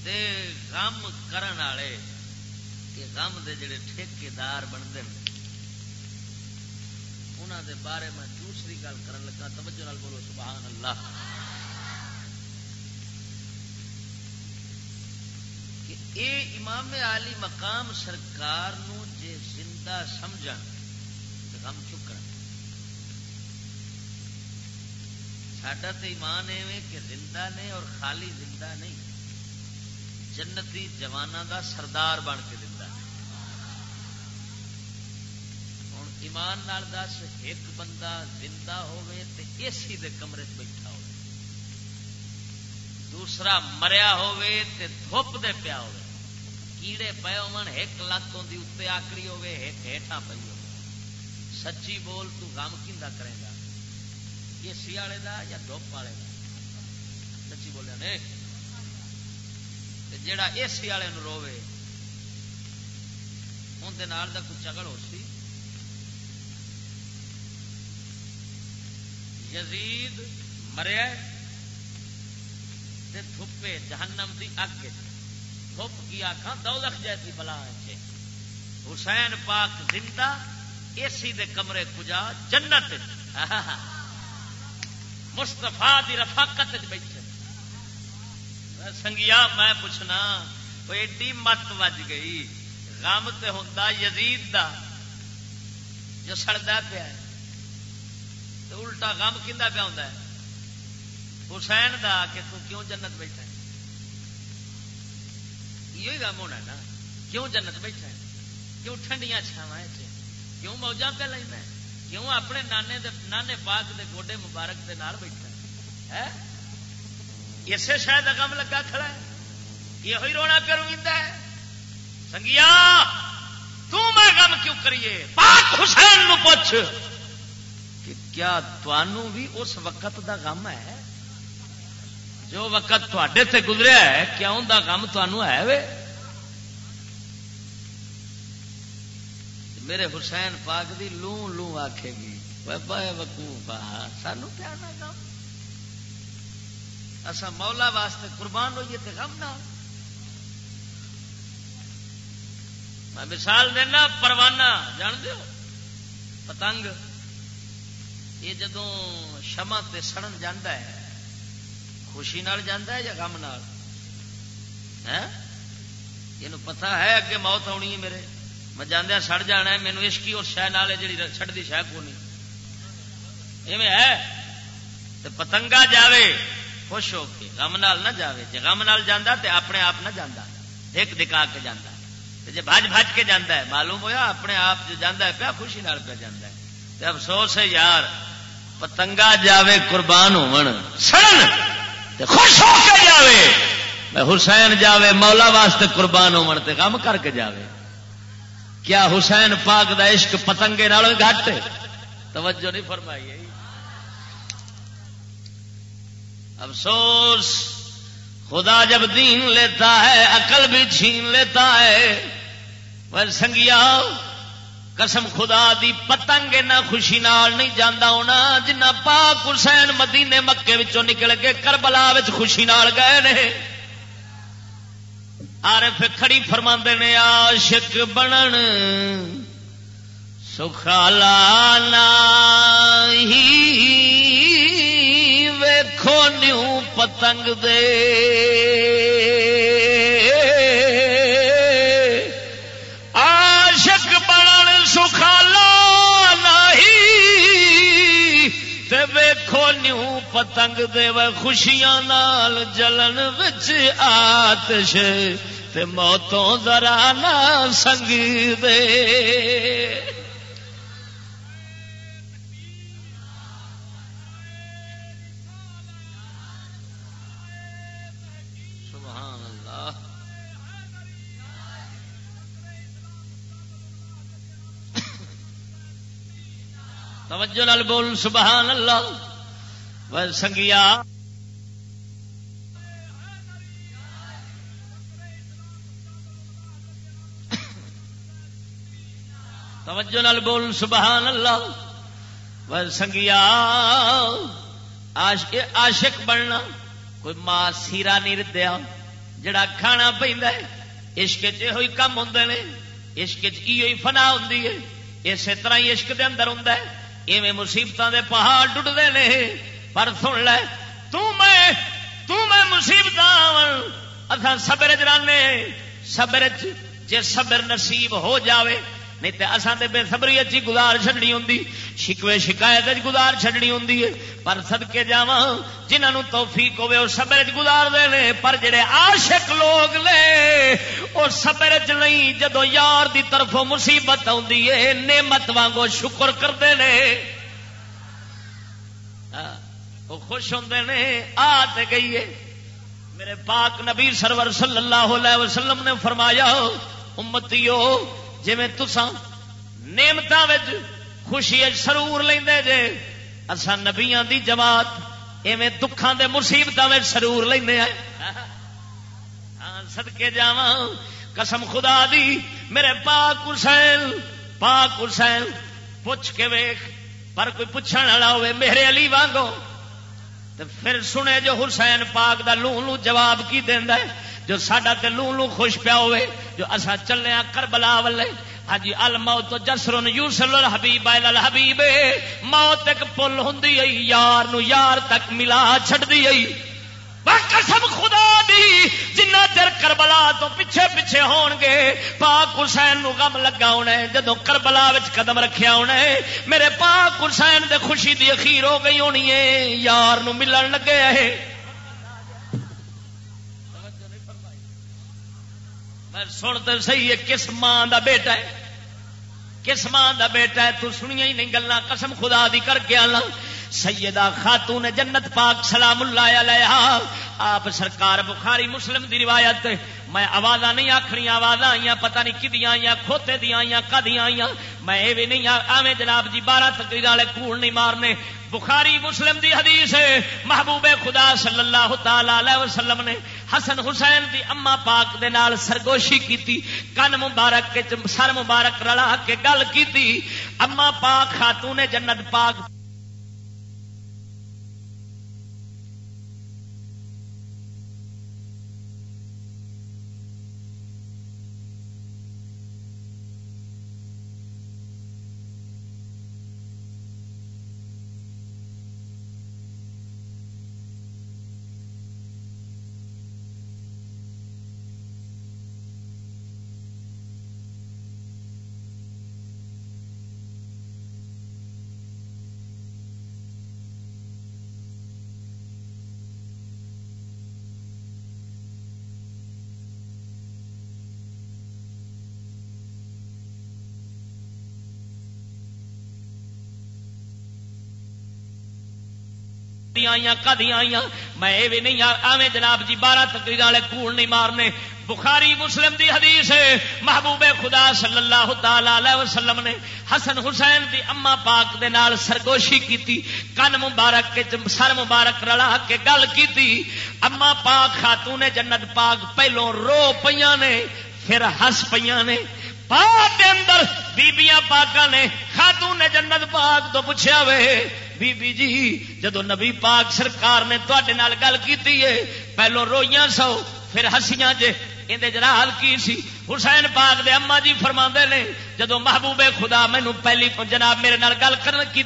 دے غم کرن والے غم دے جڑے ٹھیکے دار بنتے ہیں انہوں دے بارے میں دوسری گل کرن لگا، توجہ نال بولو، سبحان اللہ۔ کہ اے امام علی مقام سرکار نو جے زندہ سمجھن، غم چک کر ساڈا تو ایمان ایویں کہ زندہ نے اور خالی زندہ نہیں، جنتی جوانا دا سردار بن کے دن ایمان نال دس، ایک بندہ زندہ ہوے تے اے سی دے کمرے بیٹھا ہو دوسرا مریا ہوے تے دھوپ دے پیا ہو کیڑے پے ہون، ایک لت ہوندی اتنے آکڑی ہوے ایک ہیٹھا پئی ہو سچی بول تو غم کیندا کرے گا؟ اے سی والے دا یا دھوپ والے دا؟ سچی بولیا نے؟ جڑا اے سی والے نو روے اندر دا کچھ چگڑ ہو سی؟ یزید مریا تے تھپے جہنم دی اگ تھپ کی آخا دولخ جیسی بلا حسین پاک زندہ اے سی دے کمرے کجا جنت مستفا دی رفاقت بیٹھے۔ سنگیا، میں پوچھنا، وہ ایڈی مت وج گئی۔ غم تے ہوں یزید دا جو سڑتا پیا تو الٹا غم کھا پیا ہوتا ہے۔ حسین دا کہ تو کیوں جنت بیٹھا ہے؟ یہ غم ہونا نا۔ کیوں جنت بیٹھا ہے؟ کیوں ٹھنڈیاں چھاوا کیوں موجہ پہ لینا ہے؟ کیوں اپنے نانے دے نانے پاک دے گوڈے مبارک دے نال بیٹھا ہے؟ اسے شاید غم لگا کھڑا ہے۔ یہ ہوئی رونا پہ رویندہ ہے۔ سنگیا، تو میں غم کیوں کریے؟ پاک حسین نو پوچھ۔ کہ کیا تنوع بھی اس وقت دا غم ہے؟ جو وقت تے گزریا ہے کیا ان کا غم تنوع ہے وے؟ میرے حسین پاک دی لو لو آکھے گی وقوف سانو کیا نہ غم اصا مولا واسطے قربان ہوئیے تے غم نہ میں مثال دینا پروانہ جان دیو پتنگ یہ جدو شما تے سڑن جانا ہے خوشی نال جانا ہے یا غم نال یہ پتا ہے اگے موت آنی ہے میرے میں جانا ہاں سڑ جانا ہے مینو عشقی اور شہ نال جی چڑھتی شہ کو نہیں۔ ہے؟ پتنگا جاوے، خوش ہو کے، غم نال نہ جاوے۔ جی غم نال جانا تو اپنے آپ نہ جانا دیکھ دکھا کے جانا جی بج بج کے جانا ہے، معلوم ہوا اپنے آپ جو جانا ہے پیا خوشی نال پہ جانا ہے۔ افسوس ہے یار، پتنگا جاوے، قربان سڑن خوش ہو کے جاوے۔ حسین جاوے، مولا واسطے قربان تے غم کر کے جاوے۔ کیا حسین پاک دا عشق پتنگے نال گھٹ توجہ نہیں فرمائی افسوس، خدا جب دین لیتا ہے، عقل بھی چھین لیتا ہے۔ سنگیا، قسم خدا دی پتنگ نہ خوشی نال نہیں جانا ہونا، جنہ پاک حسین مدینے مکے وچوں نکل کے کربلا خوشی نال گئے نے۔ آرف کھڑی فرما نے عاشق بنن۔ سخالا ہی ویکھو نیو پتنگ دے۔ پتنگ دے و خوشیاں نال جلن وچ آتش تے موتوں ذرا نہ سنگ دے توجہ نال بول سبحان اللہ سنگیا۔ توجہ نال بول سبحان اللہ۔ سنگیا۔ عاشق بننا۔ کوئی ماں سیرا نہیں دیا جڑا کھانا پہ عشق ہوئی کم ہوں نے۔ عشق چی فنا ہوں اسی طرح ہی عشق دے اندر ہوں ایویں مصیبتوں دے پہاڑ ٹوٹتے ہیں پر سن لے۔ میں میں مصیبت اصا سبر چانے سبر جی سبر نصیب ہو جاوے، نہیں تو اصل تو بے سبری اچھی گزار چڈنی ہوں شکوے شکایت گزار چڈنی ہوں پر سدکے جا جنہوں توفیق ہوے وہ سبر گزار دے پر جڑے عاشق لوگ نے وہ سبر چ نہیں جدو یار دی طرف مصیبت آئی نعمت وانگو شکر کرتے ہیں وہ خوش ہوں نے، آ گئی ہے۔ میرے پاک نبی سرور صلی اللہ علیہ وسلم نے فرمایا، امتیو جی تسان نعمت خوشی سرور لے جے اصا نبیا دی جماعت ایویں دکھان دے مصیبت سرور لینا ہاں سدکے جا قسم خدا دی، میرے پاک حسین پاک حسین، پوچھ کے ویخ پر کوئی پوچھنے والا ہوے میرے علی وانگو۔ پھر سنے جو حسین پاک دا لوں لوں جواب کی دینا ہے؟ جو ساڈا تے لوں لوں خوش پیا ہوئے، جو اسا چلے ہیں کربلا والے۔ ہاں جی الموت جسرن یوسل الحبیب الحبیب۔ موت ایک پل ہوں یار نو یار تک ملا چھڑ دی قسم خدا دی، جنہ چر کربلا تو پیچھے پیچھے ہون گے، پاک حسین نو غم لگا ہونا ہے جدو کربلا وچ قدم رکھیا ہونا ہے، میرے پاک حسین دے خوشی دی اخیر ہو گئی ہونی ہے، یار نو ملن لگے ہے۔ میں سنتے سی ہے، کس ماں دا بیٹا ہے؟ کس ماں دا بیٹا ہے؟ تو سنیا ہی نہیں گلا قسم خدا دی کر کے آنا سیدہ خاتون جنت پاک سلام اللہ علیہ۔ آپ سرکار بخاری مسلم دی روایت، میں آواز نہیں آخری آواز آئی پتہ نہیں کدیاں آئی کھوتے دیا آئی کدیاں آئی میں یہ بھی نہیں آویں جناب جی بارہ تقریر والے کوڑ نہیں مارنے۔ بخاری مسلم دی حدیث ہے محبوب خدا صلی اللہ تعالی وسلم نے حسن حسین دی اما پاک دے نال سرگوشی کیتی، کن مبارک کے، سر مبارک رلا کے گل کیتی۔ اما پاک خاتون جنت پاک کی آئی کدی آئی میں یہ بھی نہیں آویں جناب جی بارہ تقریر والے کوڑ نہیں مارنے۔ بخاری مسلم دی حدیث ہے، محبوب خدا صلی اللہ تعالی وسلم نے حسن حسین دی اما پاک دے نال سرگوشی کیتی، کن مبارک کے سر مبارک رلا کے گل کیتی۔ اما پاک خاتون جنت پاک پہلو رو پہ نے، پھر ہس پہ نے۔ پاک دے اندر بیبیاں پاکاں نے خاتون نے جنت پاک تو پوچھا وے بی بی جی جدو نبی پاک سرکار نے تے گل کی پہلو روئیاں سو، پھر ہسیاں جے اندر جرال کی سی؟ حسین پاک دے اما جی فرما نے، جدو محبوب خدا مینو پہلی جناب میرے نال گل کر کی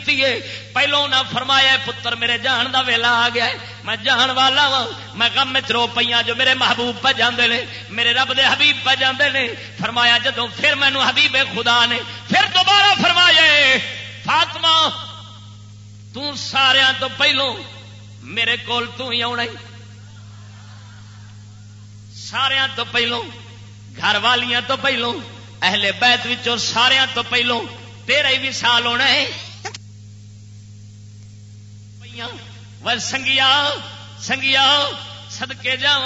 پہلو نہ فرمایا پتر میرے جان دا ویلا آ گیا میں جان والا وا میں غم رو پہ جو میرے محبوب پہ جاندے نے، میرے رب دے حبیب پہ جاندے نے۔ فرمایا جدو پھر مینو حبیب خدا نے، پھر دوبارہ فرمایا، فاطمہ تو سارا تو پہلو میرے کول تو ہی آنا سارا تو پہلو گھر والیاں تو پہلو اہل بیت وچوں سارا تو پہلو تیرا ہی بھی ہونا ہے۔ سنگیا سنگیا سدکے جا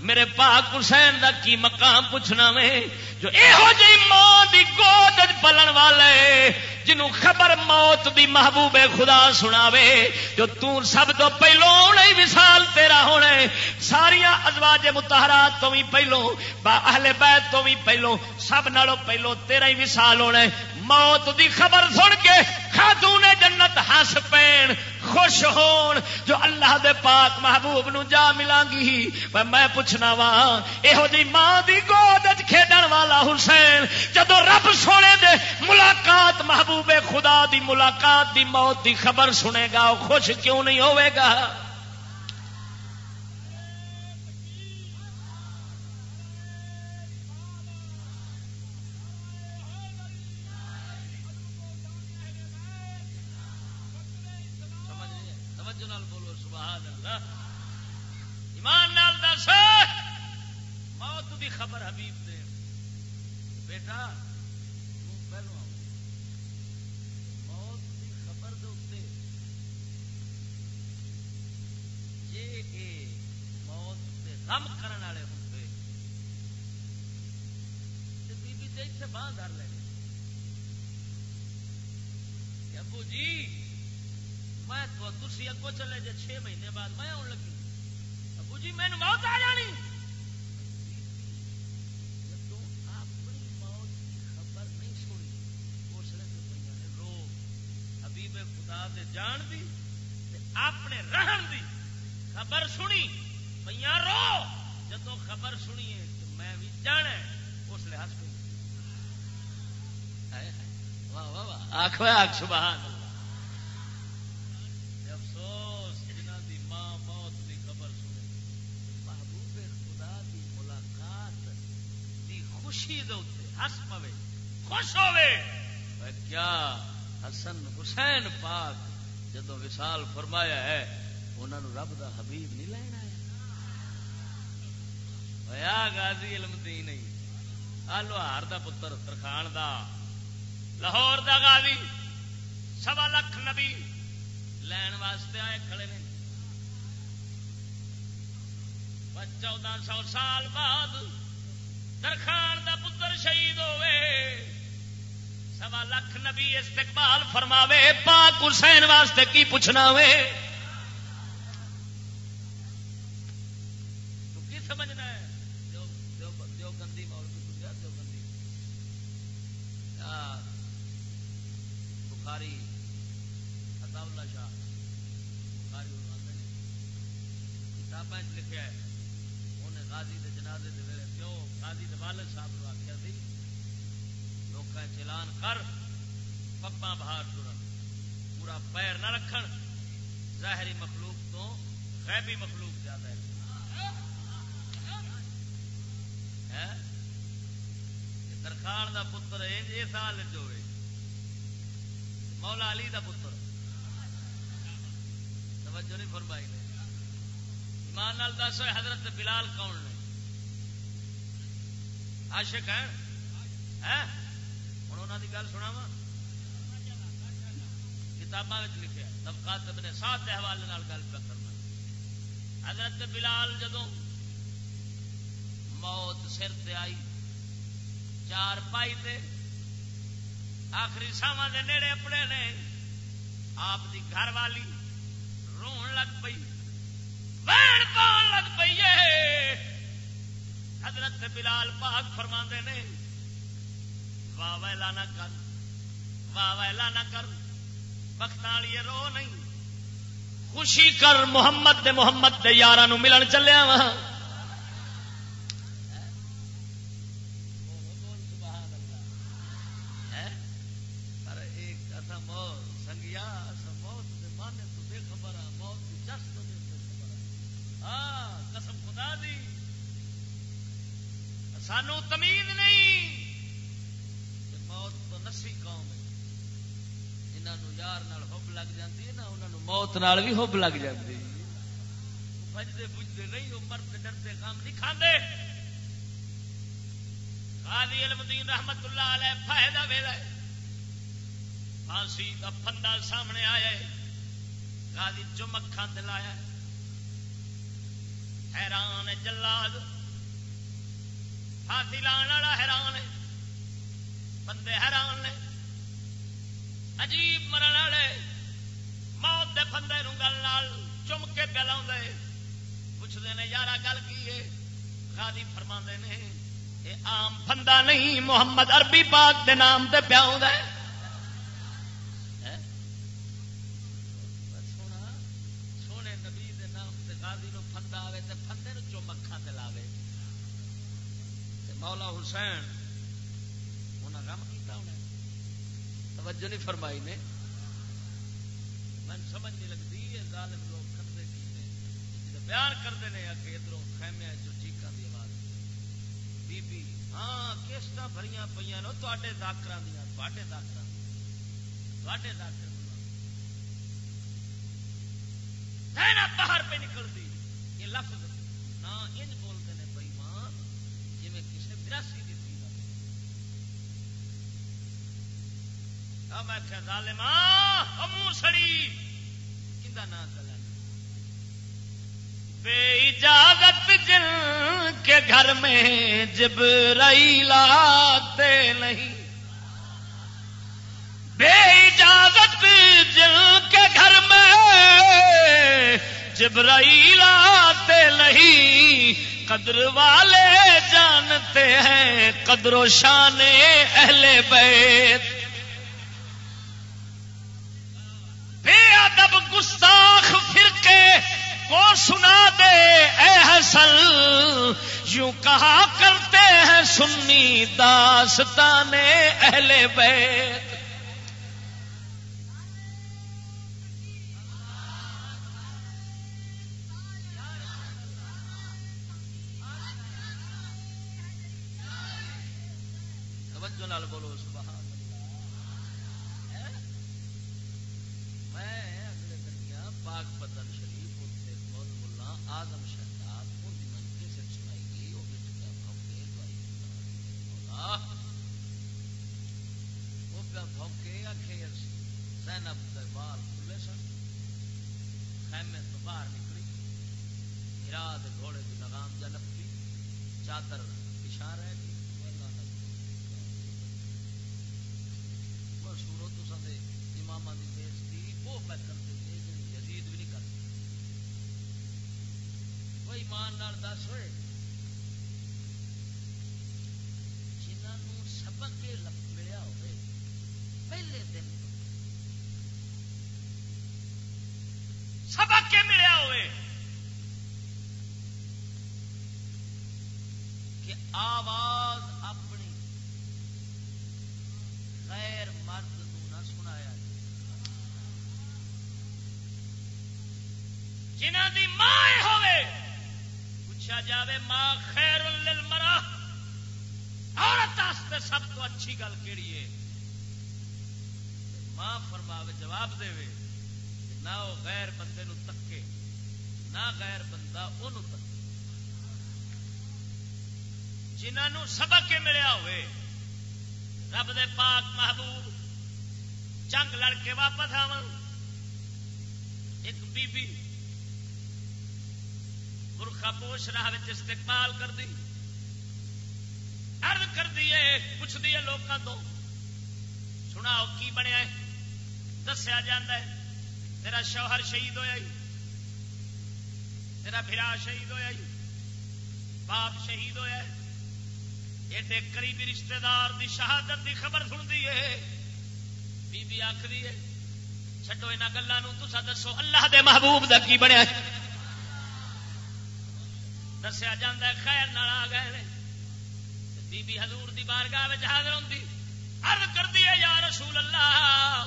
میرے پاک حسین دا کی مقام پوچھنا میں جو یہو جی ماں کی گود پلن والے جنوں خبر موت دی محبوب خدا سناوے جو تور سب تو پہلو نہیں وسال تیرا ہونے ساریا ازواج متحرات تو بھی پہلو با اہل بیت تو بھی پہلو سب نالوں پہلو تیرا ہی وسال ہونے موت دی خبر سن کے خاتون جنت ہس پین خوش ہون، جو اللہ دے پاک محبوب نو جا ملا گی میں پوچھنا وا یہو جی ماں دی گود کھیڈن والا حسین، جدو رب سونے دے ملاقات، محبوب خدا دی ملاقات دی موت دی خبر سنے گا وہ خوش کیوں نہیں ہوئے گا؟ بیٹا پہلو موت دی خبر دے جی موت دے غم کرن والے ہوتے۔ بی بی سے باہ دھر لے۔ ابو جی میں تو تھی اگو چلے جے، چھ مہینے بعد میں آن لگی۔ ابو جی مینو موت آ جانی اپنی موت کی خبر نہیں سنی اس نے تو پہ رو حبیب خدا دے جان دی اپنے رہن دی خبر سنی پہ رو جدو خبر سنی ہے تو میں بھی جانا اس لحاظ پہ آخ آخ سبحان خوشی دے ہس پوے، خوش ہوے کیا؟ حسن حسین پاک جدو وسال فرمایا ہے انہوں نے رب دا حبیب نہیں لینا ہے۔ گازی علم دی نہیں آ لوہار دا پتر، ترخان دا۔ لاہور دا غازی، سوا لکھ نبی لین واسطے آئے کھڑے نے۔ چودہ سو سال بعد درخان دا پتر شہید ہوئے۔ سوا لکھ نبی استقبال فرماوے، پاک حسین واسطے کی پوچھنا وے؟ کی سمجھنا ہے؟ جو گندی مول جو گندی بخاری عطا اللہ شاہ، بخاری کتابیں لکھا ہے انہیں غازی دے جنازے دے قاضی والد صاحب نے آخیا سی لوگ چلان کر پپا باہر ترن۔ پورا پیر نہ رکھن، ظاہری مخلوق تو غیبی مخلوق زیادہ ہے۔ ہاں؟ درخان دا پتر یہ سال جو مولا علی دا پتر۔ توجہ نہیں فرمائی نے۔ ایمان نال دس حضرت بلال کون نے؟ آشک ہے ہوں انہوں کی گل سنا وا کتاباں لکھا طبقات ابن سات کے حوالے گل کرنا حضرت بلال جدو موت سر تے آئی چار پائی تے آخری ساواں دے نیڑے اپنے نے آپ دی گھر والی رون لگ پئی وین پان لگ پئی حضرت بلال پاک فرما نے واہ ویلا نہ کر واہ ویلا نہ کر والی رو نہیں، خوشی کر محمد دے محمد دے یار ملن چلیا وا سنگیا موت دے مانے تو بے خبر موت کی جس تو خبر ہاں قسم خدا دی سانو تمید نہیں موت تو نسی قوم ہے انہوں یار ہوب لگ جاتی ہے نا انہوں موت نال بھی ہوب لگ جاتی بجتے بجتے نہیں، وہ مرد ڈرتے کام نہیں کھانے خالی المدین رحمت اللہ علیہ فائدہ ویلا ہے۔ پھانسی کا پنڈا سامنے آیا ہے۔ غازی چمک کھان دلایا حیران جلاد ہاتھی لان والا حیران ہے۔ بندے حیران نے عجیب مرن والے۔ موت دے بندے گل نال چم کے پہ پلا پوچھتے ہیں یار گل کی ہے؟ غازی فرما نے یہ آم بندہ نہیں، محمد عربی پاک دے نام سے پیا ہے۔ مولا حسین انہیں غم کیتا انہیں توجہ نہیں فرمائی نے۔ من سمجھ نہیں لگتی ہے ظالم لوگ کرتے کی نے بیان کرتے ہیں کہ ادھر خیمے جو چیکا دی آواز بی بی ہاں کسٹ بھری پہ نو تے داکر دیا تے داکر تے داکر باہر پہ نکلتی یہ لفظ نہ انج بولتے ہیں بھائی ماں جی کسی براسی کی تھی میں کیا ظالما سڑی۔ نام چلا بے اجازت جن کے گھر میں جب رئی لاتے نہیں۔ بے اجازت جن کے گھر میں جبرائیل آتے نہیں۔ قدر والے جانتے ہیں، قدر و شان اہل بیت۔ بے ادب گستاخ فرقے کو سنا دے، اے حسن، یوں کہا کرتے ہیں سنی داستان اہل بیت۔ دس ہوا جاوے ماں خیر للمرا عورت واسطے سب تو اچھی گل کیڑی ہے؟ ماں فرماوے، جواب دے وے نہ وہ غیر بندے نو تکے، نہ غیر بندہ ان تکے۔ جنہوں نے سبق ملیا ہوئے، رب دے پاک محبوب، جنگ لڑ کے واپس آو ایک بی بی برخا پوش راہ استقبال کر دی۔ ارد کر دی پوچھ دی لوگوں تو۔ سناؤ، کی بنیا دسیا جا تیرا شوہر شہید ہوا تیرا برا شہید ہوا باپ شہید ہوا ایڈے قریبی رشتہ دار دی شہادت دی خبر سنتی ہے بی بی آخری ہے چڈو یہاں گلوں تو دسو، اللہ دے محبوب دا کی بنیا ہے؟ دسیا جا خیر نال آ گئے بی بی حضور دی بارگاہ حاضر ہوتی ارد کر دی ہے یا رسول اللہ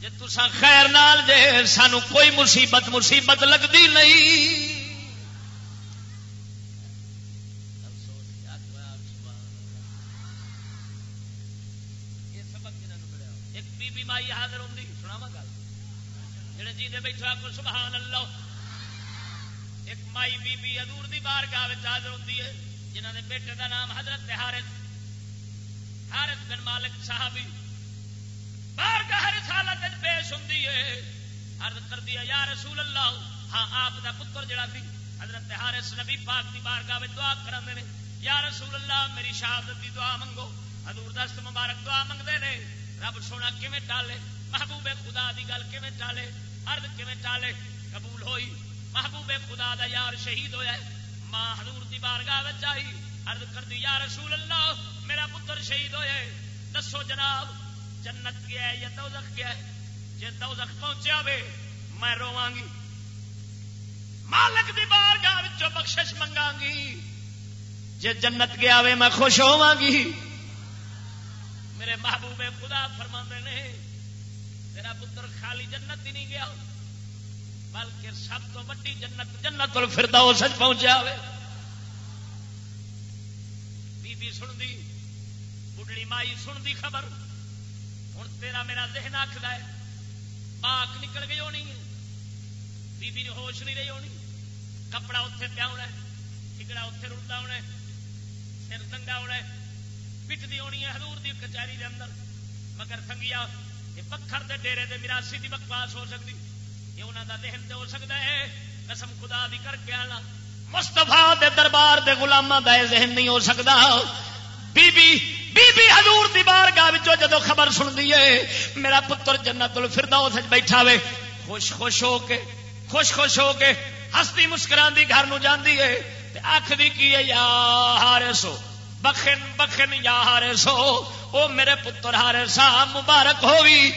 جی تسا خیر نال جے سانو کوئی مصیبت مصیبت لگتی نہیں ایک بی بی مائی حاضر ہوں سنا وا گل جڑے جی نے بیٹھا کو سبحان اللہ ایک مائی بی بی ادور دی بار گاہ حاضر ہوتی ہے جنہوں نے بیٹے دا نام حضرت حارث حارث بن مالک صاحبی بار گاہ رسالت پیش ہوں عرض کر دیا یا رسول اللہ ہاں آپ دا پتر جڑا سی، حضرت حارث نبی پاک دی بار گاہ دعا کرنے نے۔ یا رسول اللہ، میری شہادت دی دعا منگو۔ حضور دست مبارک دعا منگتے نے۔ رب سونا، کیویں ٹالے؟ محبوب خدا دی گل کیویں ٹالے؟ ارد کیویں ٹالے؟ قبول ہوئی۔ محبوب خدا دا یار شہید ہویا ہے۔ ماں حضور دی بارگاہ وچ آئی، عرض کر دی یا رسول اللہ، میرا پتر شہید ہوئے۔ دسو جناب، جنت گیا ہے یا دوزخ گیا ہے؟ جے دوزخ پہنچیا وے میں رواں گی مالک دی بارگاہ وچوں بخشش منگاں گی جے جنت گیا وے میں خوش ہوواں گی میرے محبوب خدا فرما نے، تیرا پتر خالی جنت ہی نہیں گیا۔ بلکہ سب تو ویڈی جنت جنت اور فردا سچ پہنچا بی سن دی بڑھڑی مائی سن دی خبر۔ ہوں تیرا میرا ذہن آخر ہے، پاک نکل گئی ہونی بی بی ہوش نہیں رہی ہونی۔ کپڑا اتے پیا ہونا ٹکڑا اتے رلتا ہونا سر دنگا ہونا پٹتی ہونی ہے ہزور کی کچہری کے اندر۔ مگر سنگیا یہ پکھر دے ڈیرے دے مراسی کی بکواس ہو سکتی یہ انہوں کا ذہن ہو سکتا ہے، قسم خدا دی کر کے آنا۔ مستفا دے دربار دے گلاما کا ذہن نہیں ہو سکتا۔ بی بی بی بی حضور دی بارگاہ وچوں جدو خبر سن دی ہے، میرا پتر جنت الفردوس وچ بیٹھا وے۔ خوش خوش ہو کے، خوش خوش ہو کے ہستی مسکران دی گھر نو جاندی ہے۔ تے آکھدی کی ہے، یا ہارسو بخن بخن یا ہارے سو او میرے پتر ہارے سا مبارک ہوئی۔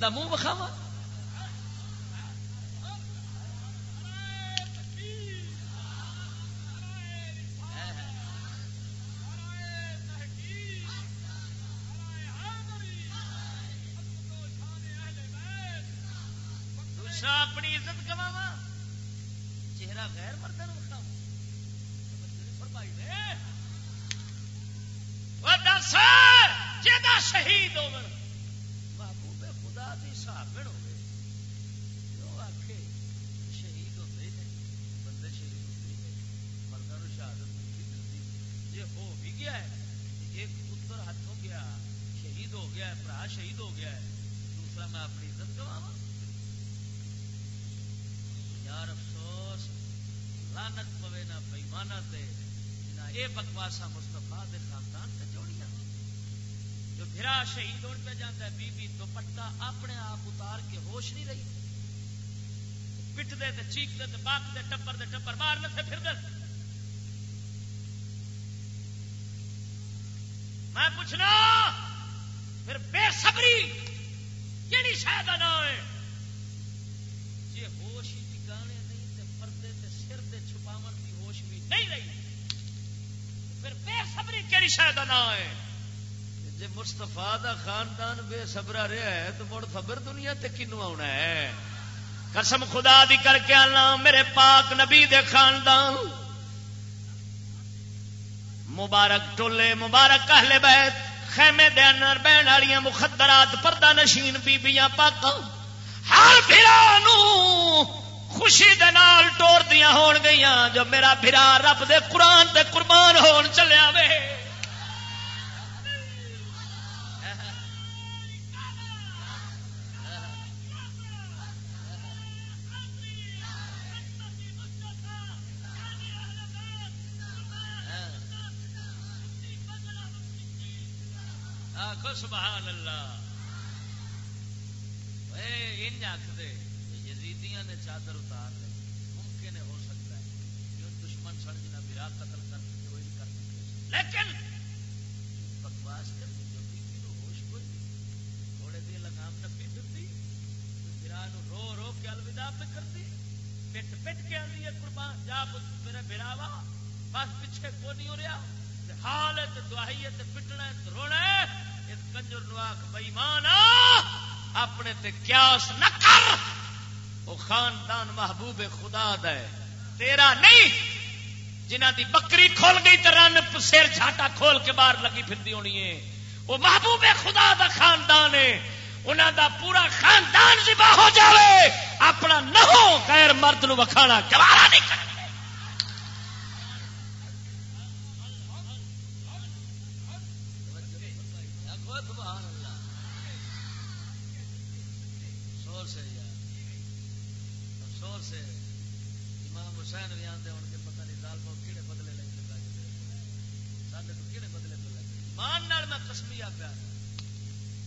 دا منہ بخاوا بکواسا مستفا دے خاندان سے جوڑیا جو بھرا شہید ہونے پہ جاتا ہے بی بی تو پٹا اپنے آپ اتار کے ہوش نہیں رہی۔ پٹ دے تے چیک دے تے باپ دے ٹپر دے ٹپر مارنے سے پھر دے میں پوچھنا پھر بے صبری کہڑی شاید نہ ہے جی ہوش ہی ٹکانے نہیں تے پردے تے سر دے چھپاون کی ہوش بھی نہیں رہی ہے جی مستفا دا خاندان بے صبرا رہا ہے تو مڑ خبر دنیا تے کنو آنا ہے۔ قسم خدا دی کر کے آنا میرے پاک نبی دے خاندان۔ مبارک ٹولے، مبارک اہل بیت، خیمے دے اندر بہن والی مخدرات، پردہ نشین بیبیاں پاک ہر بھرا خوشی دے نال ٹور دیا ہون گئیاں۔ جو میرا بھرا رب دے قرآن دے قربان ہون چلیا وے آخو، سبحان اللہ. ان آخر یزیدیاں نے چادر اتار لی ممکن ہو سکتا ہے کہ دشمن سن جنا برا قتل کر سکتے وہ کر سکتے لیکن بکواس کرنی جو بیوی نو ہوش کوئی نہیں. تھوڑے دیر لگام نپی پھرتی برا نو رو رو کے الوداع پہ کرتی پٹ پٹ کے آدھی ہے قربان جا میرے برا وا بس پیچھے کو نہیں ہو رہا. حال ہے تو دعائی ہے تو پٹنا ہے تو رونا ہے. اس کنجر نواک بئیمان اپنے تے قیاس نہ کر۔ وہ خاندان محبوب خدا دے۔ تیرا نہیں۔ جنہ دی بکری کھول گئی تو رن سر جھاٹا کھول کے باہر لگی پھر ہونی ہے۔ وہ محبوب خدا دا خاندان ہے۔ انہوں دا پورا خاندان ذبح ہو جاوے۔ اپنا نہ ہو غیر مرد نو وکھانا، گوارا نہیں کرنا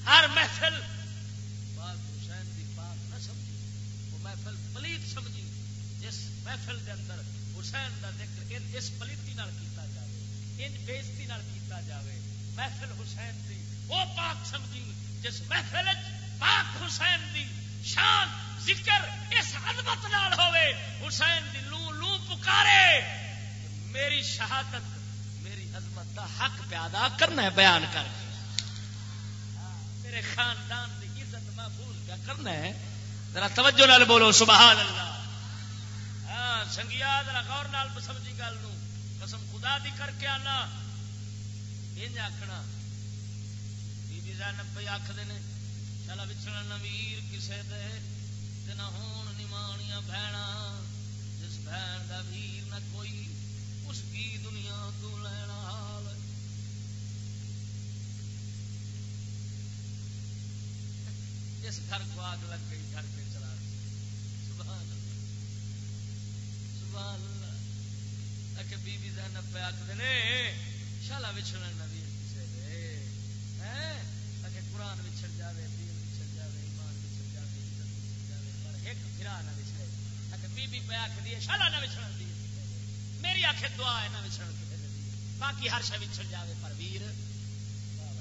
ہر محفل پاک حسین دی پاک نہ سمجھی وہ محفل پلیت سمجھی جس محفل دے اندر حسین دا ذکر اس پلیتی نال کیتا جاوے ان بےزتی نال کیتا جاوے محفل حسین دی وہ پاک سمجھی جس محفل پاک حسین دی شان ذکر اس عظمت نال ہوئے حسین دی لو لو پکارے میری شہادت میری عظمت دا حق پیدا کرنا ہے بیان کر کے میرے خاندان کی عزت محفوظ کیا کرنا ہے ذرا توجہ نال بولو، سبحان اللہ۔ ہاں سنگیا غور نال سمجھی گل قسم خدا دی کر کے آنا۔ انج آخنا بی بی زینب پہ آخر نے چلا بچھڑا نویر کسے دے نہ ہون نمانیاں بہنا جس بہن دا ویر نہ کوئی، اس کی دنیا تو لینا حال جس گھر کو آگ لگ گئی، گھر پہ سبحان سبحان اللہ۔ کہ بی بی زینب پہ آخر نے، شالا بچھڑا نبی کسی دے۔ ہیں؟ کہ قرآن بچھڑ جاوے، دین بچھڑ جاوے، ایمان بچھڑ جاوے، عزت بچھڑ جاوے، پر ایک پھرا نہ بچھڑے کہ بی بی پہ آخر دیے شالا نہ بچھڑ دی میری آخر دعا ہے نہ بچھڑ کسی دے باقی ہر شے بچھڑ جاوے پر ویر۔ واہ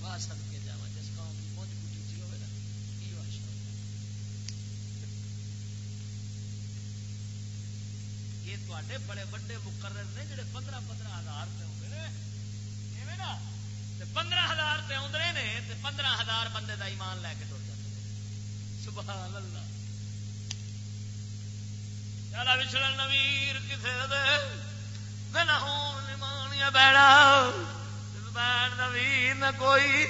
واہ واہ سب تے بڑے بڑے مقرر نے جڑے پندرہ پندرہ ہزار روپے ہوتے نا پندرہ ہزار روپے آدھے نے پندرہ ہزار بندے دا ایمان لے کے ٹر جاتے سبحان اللہ چلا وچھڑ نویر کسے دے نہ ہون ایمان یا بیڑا بیڑ نویر نہ کوئی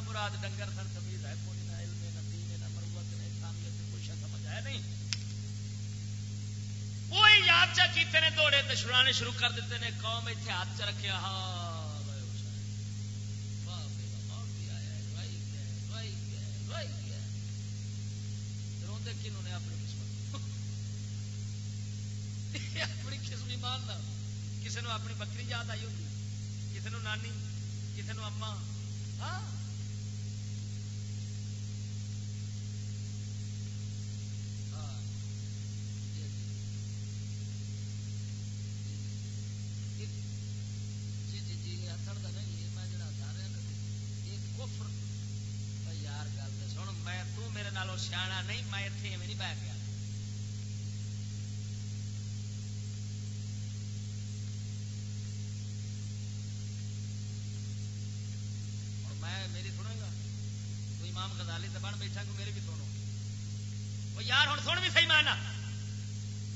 مراد ڈنگر سن، تمیز ہے، کوئی نہ علم، نہ دین، نہ مروت، نہ اسلامیت کوئی شا سمجھ ہے نہیں۔ کوئی یاد چا کیتے نے دوڑے تے چھڑانے شروع کر دیتے نے، قوم اتنے ہاتھ چ رکھے ہاں اپنی قسم ماننا کسی نے اپنی بکری یاد آئی ہوتی کسی نانی؟ کسی نے اما ہاں نالوں سیاح نہیں میں اتنے نہیں بہ گیا میں میری سنو گا تو امام غزالی تو بن بیٹھا کو میری بھی سنو۔ وہ یار ہوں، سن بھی صحیح ماننا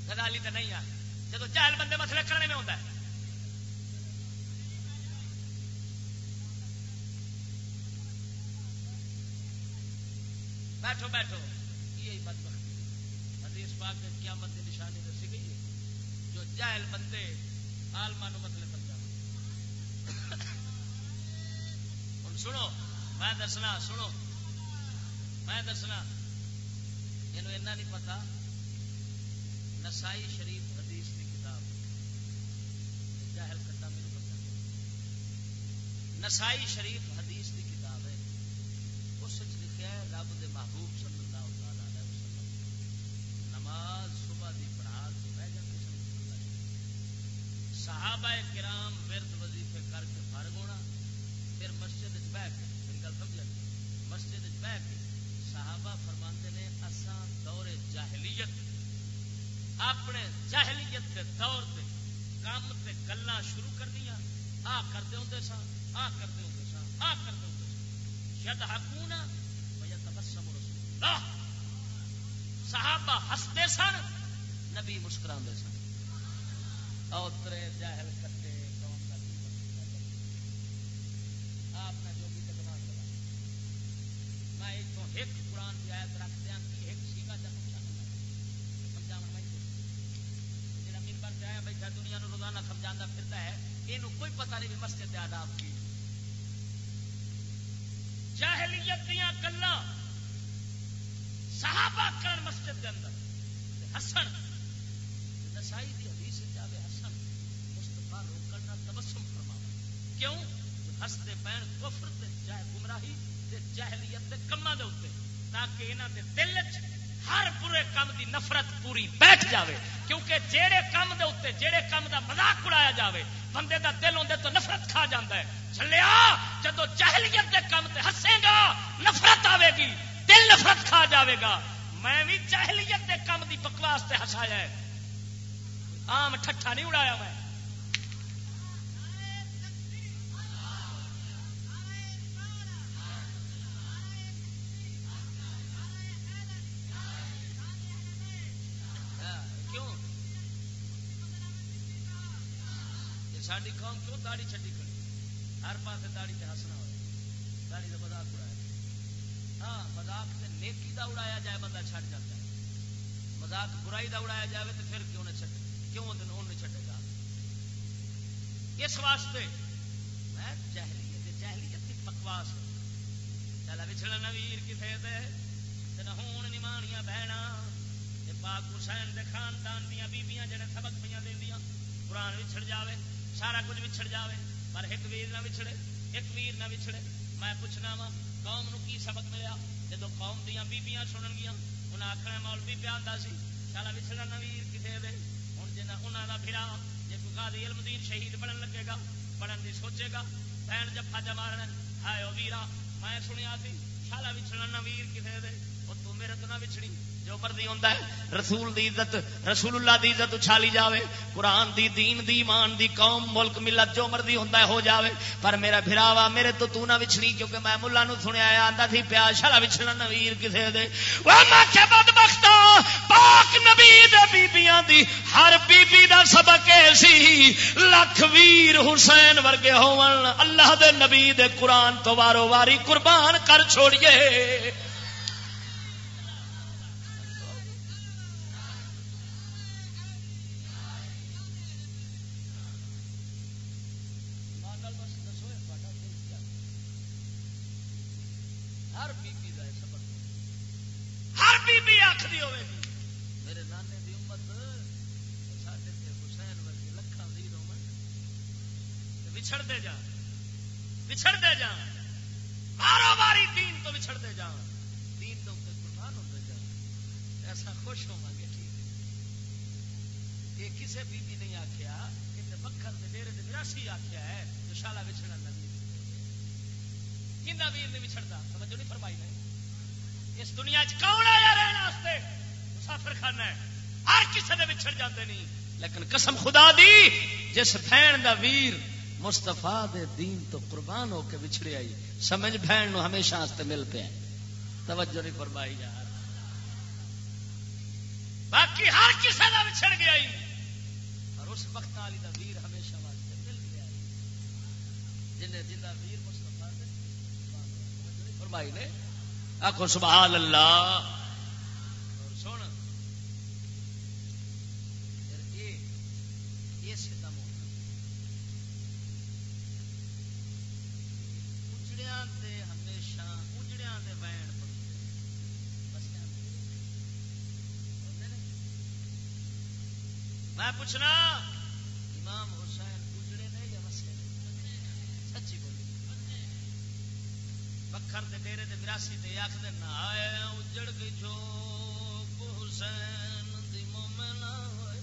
غزالی تو نہیں یار جب چہل بندے مسئلے کرنے میں ہوتا ہے۔ بیٹھو بیٹھو۔ یہی بد بختی حدیث پاک کے قیامت کی نشانی دسی گئی ہے۔ جو جاہل بندے آلما نو مطلب بن جا ہوں سنو، میں دسنا، سنو۔ میں دسنا یہ نہیں پتا، نسائی شریف حدیث کی کتاب جاہل کٹا میرے پتا نسائی شریف حدیث کی کتاب ہے، اس لکھا ہے، رب دے محبوب صلی اللہ علیہ وسلم نماز صبح دی پڑھا کے بہ جاتے صحابہ کرام ورد وظیفے کر کے فرق ہونا پھر مسجد بہ کے میری گل سمجھ مسجد بہ کے صحابہ فرماندے نے اساں دور جاہلیت اپنے جاہلیت کے دور سے کام سے گلا شروع کر دیا آ کرتے ہوں سن آ کرتے ہوں سن آ کرتے ہوں سن شد حکونا تبسم رسول اللہ صحابہ ہستے سن، نبی مسکرا سن. اوترے جاہل کٹے قوم کا آپ نے جو بھی تکمان لگا میں ایک تو ایک قرآن کی آیت رکھ دیا، کہ ایک سیگا جب سمجھا میں جا ممبر سے آیا بیٹھا دنیا نو روزانہ سمجھا پھرتا ہے یہ کوئی پتہ نہیں بھی مسجد آداب کی جاہلیت دیا گلا صحابہ کر مسجد کے اندر ہسن نسائی دی حدیث جاوے ہسن مستفا روکن نہ تبسم فرما کیوں؟ ہستے پین کفر تے جائے گمراہی تے جاہلیت دے کما دے اوتے تاکہ انہاں دے دل وچ ہر برے کام دی نفرت پوری بیٹھ جاوے۔ کیونکہ جیڑے کام دے اوتے جیڑے کام دا مذاق اڑایا جاوے بندے دا دل ہوندے تو نفرت کھا جاندا ہے۔ چلیا جدو جہلیت دے کام تے ہسے گا، نفرت آئے گی، دل نفرت کھا جاوے گا۔ میں بھی جہلیت دے کام دی بکواس تے ہسایا ہے۔ آم ٹھٹھا نہیں اڑایا میں۔ داڑی چڈی کھڑی۔ ہر پاس داڑی سے ہسنا ہو داڑی کا مزاق اڑایا ہاں مزاق سے نیکی دا اڑایا جائے بندہ چھٹ جاتا ہے۔ مزاق برائی دا اڑایا جائے تو پھر کیوں نہ چھٹ کیوں دن نہیں چھٹے گا؟ اس واسطے میں جہلیت جہلیت کی بکواس چلا بچھڑا نویر کتنے دے نہ ہون نمانیاں بہنا پاک حسین دے خاندان دیا بیبیاں جڑے سبق پہ دیا قرآن بھی چھڑ جاوے۔ سارا کچھ بچھڑ جاوے، پر ایک ویر نہ بچھڑے ایک ویر نہ بچھڑے میں پوچھنا وا، قوم نو کی سبق ملیا؟ جب قوم دیا بیبیاں سنن گیا انہیں آخر مولوی پیا آتا سی سارا بچھڑا نہ ویر کتنے دے ہوں جنا انہوں کا پھرا جی کوئی قاضی علمدین شہید بنن لگے گا، بنن دی سوچے گا، بہن جفا جا مارنا ہے وہ ویرا میں سنیا سی، شالا بچھڑا نہ ویر کتنے دے اور تو میرے تو نہ بچھڑی جو مرضی ہوتا ہے، رسول دی عزت رسول اللہ دی عزت اچھالی جاوے۔ قرآن دی دین، دی ایمان، دی قوم، ملک، ملت، جو مرضی ہوتا ہے، ہو جاوے۔ پر میرا بھراوا، میرے تو تو نہ وچھنی، کیونکہ میں ملا نو سنیا آتا تھی پیا شالا وچھنا نویر کسے دے۔ وہ میں بدبختا، پاک نبی دے بیبیاں دی، ہر بی بی دا سبق سی۔ لکھ ویر حسین ورگے ہون۔ اللہ دے نبی دے قرآن تو وارو واری قربان کر چھوڑیے۔ بہن دا ویر مستفا دے دین تو قربان ہو کے بچھڑے آئی۔ سمجھ بہن نو ہمیشہ آستے مل پہ توجہ نہیں فرمائی جا باقی ہر کسی کا بچھڑ گیا ہی اور اس وقت والی دا ویر ہمیشہ واسطے مل گیا۔ جنہیں جا ویر مستفا فرمائی نے؟ آخو سبحان اللہ۔ پوچھنا۔ امام حسین اجڑے نے یا وسے سچی بولی۔ بکھر دے ڈیرے دے وراسی تے آخ دے نہ آئے اجڑ گئی جو حسین دی مومن ہوئے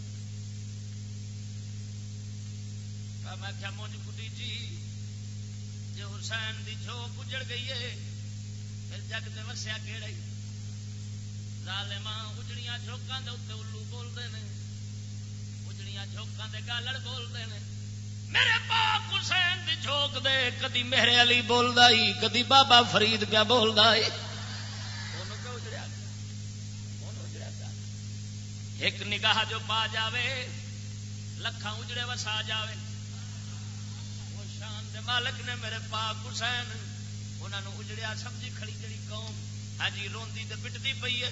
میں کیا مونج کٹی جی جی حسین دی جھوک اجڑ گئی ہے، پھر جگ دے وسیا کیڑا ہی ظالماں اجڑیاں جھوکاں دے اوتے الو بولدے نے۔ میاں جھوکاں دے گالڑ بولتے ہیں میرے پاک حسین دی جھوک دے کدی میرے علی بولدا ہی کدی بابا فرید پیا بولدا ہی ایک نگاہ جو پا جاوے لکھاں اجڑے وسا جاوے وہ شان دے مالک نے میرے پاک حسین انہوں نے اجڑیا سمجھی کھڑی جڑی قوم ہاں جی روندی تے پٹتی پئی ہے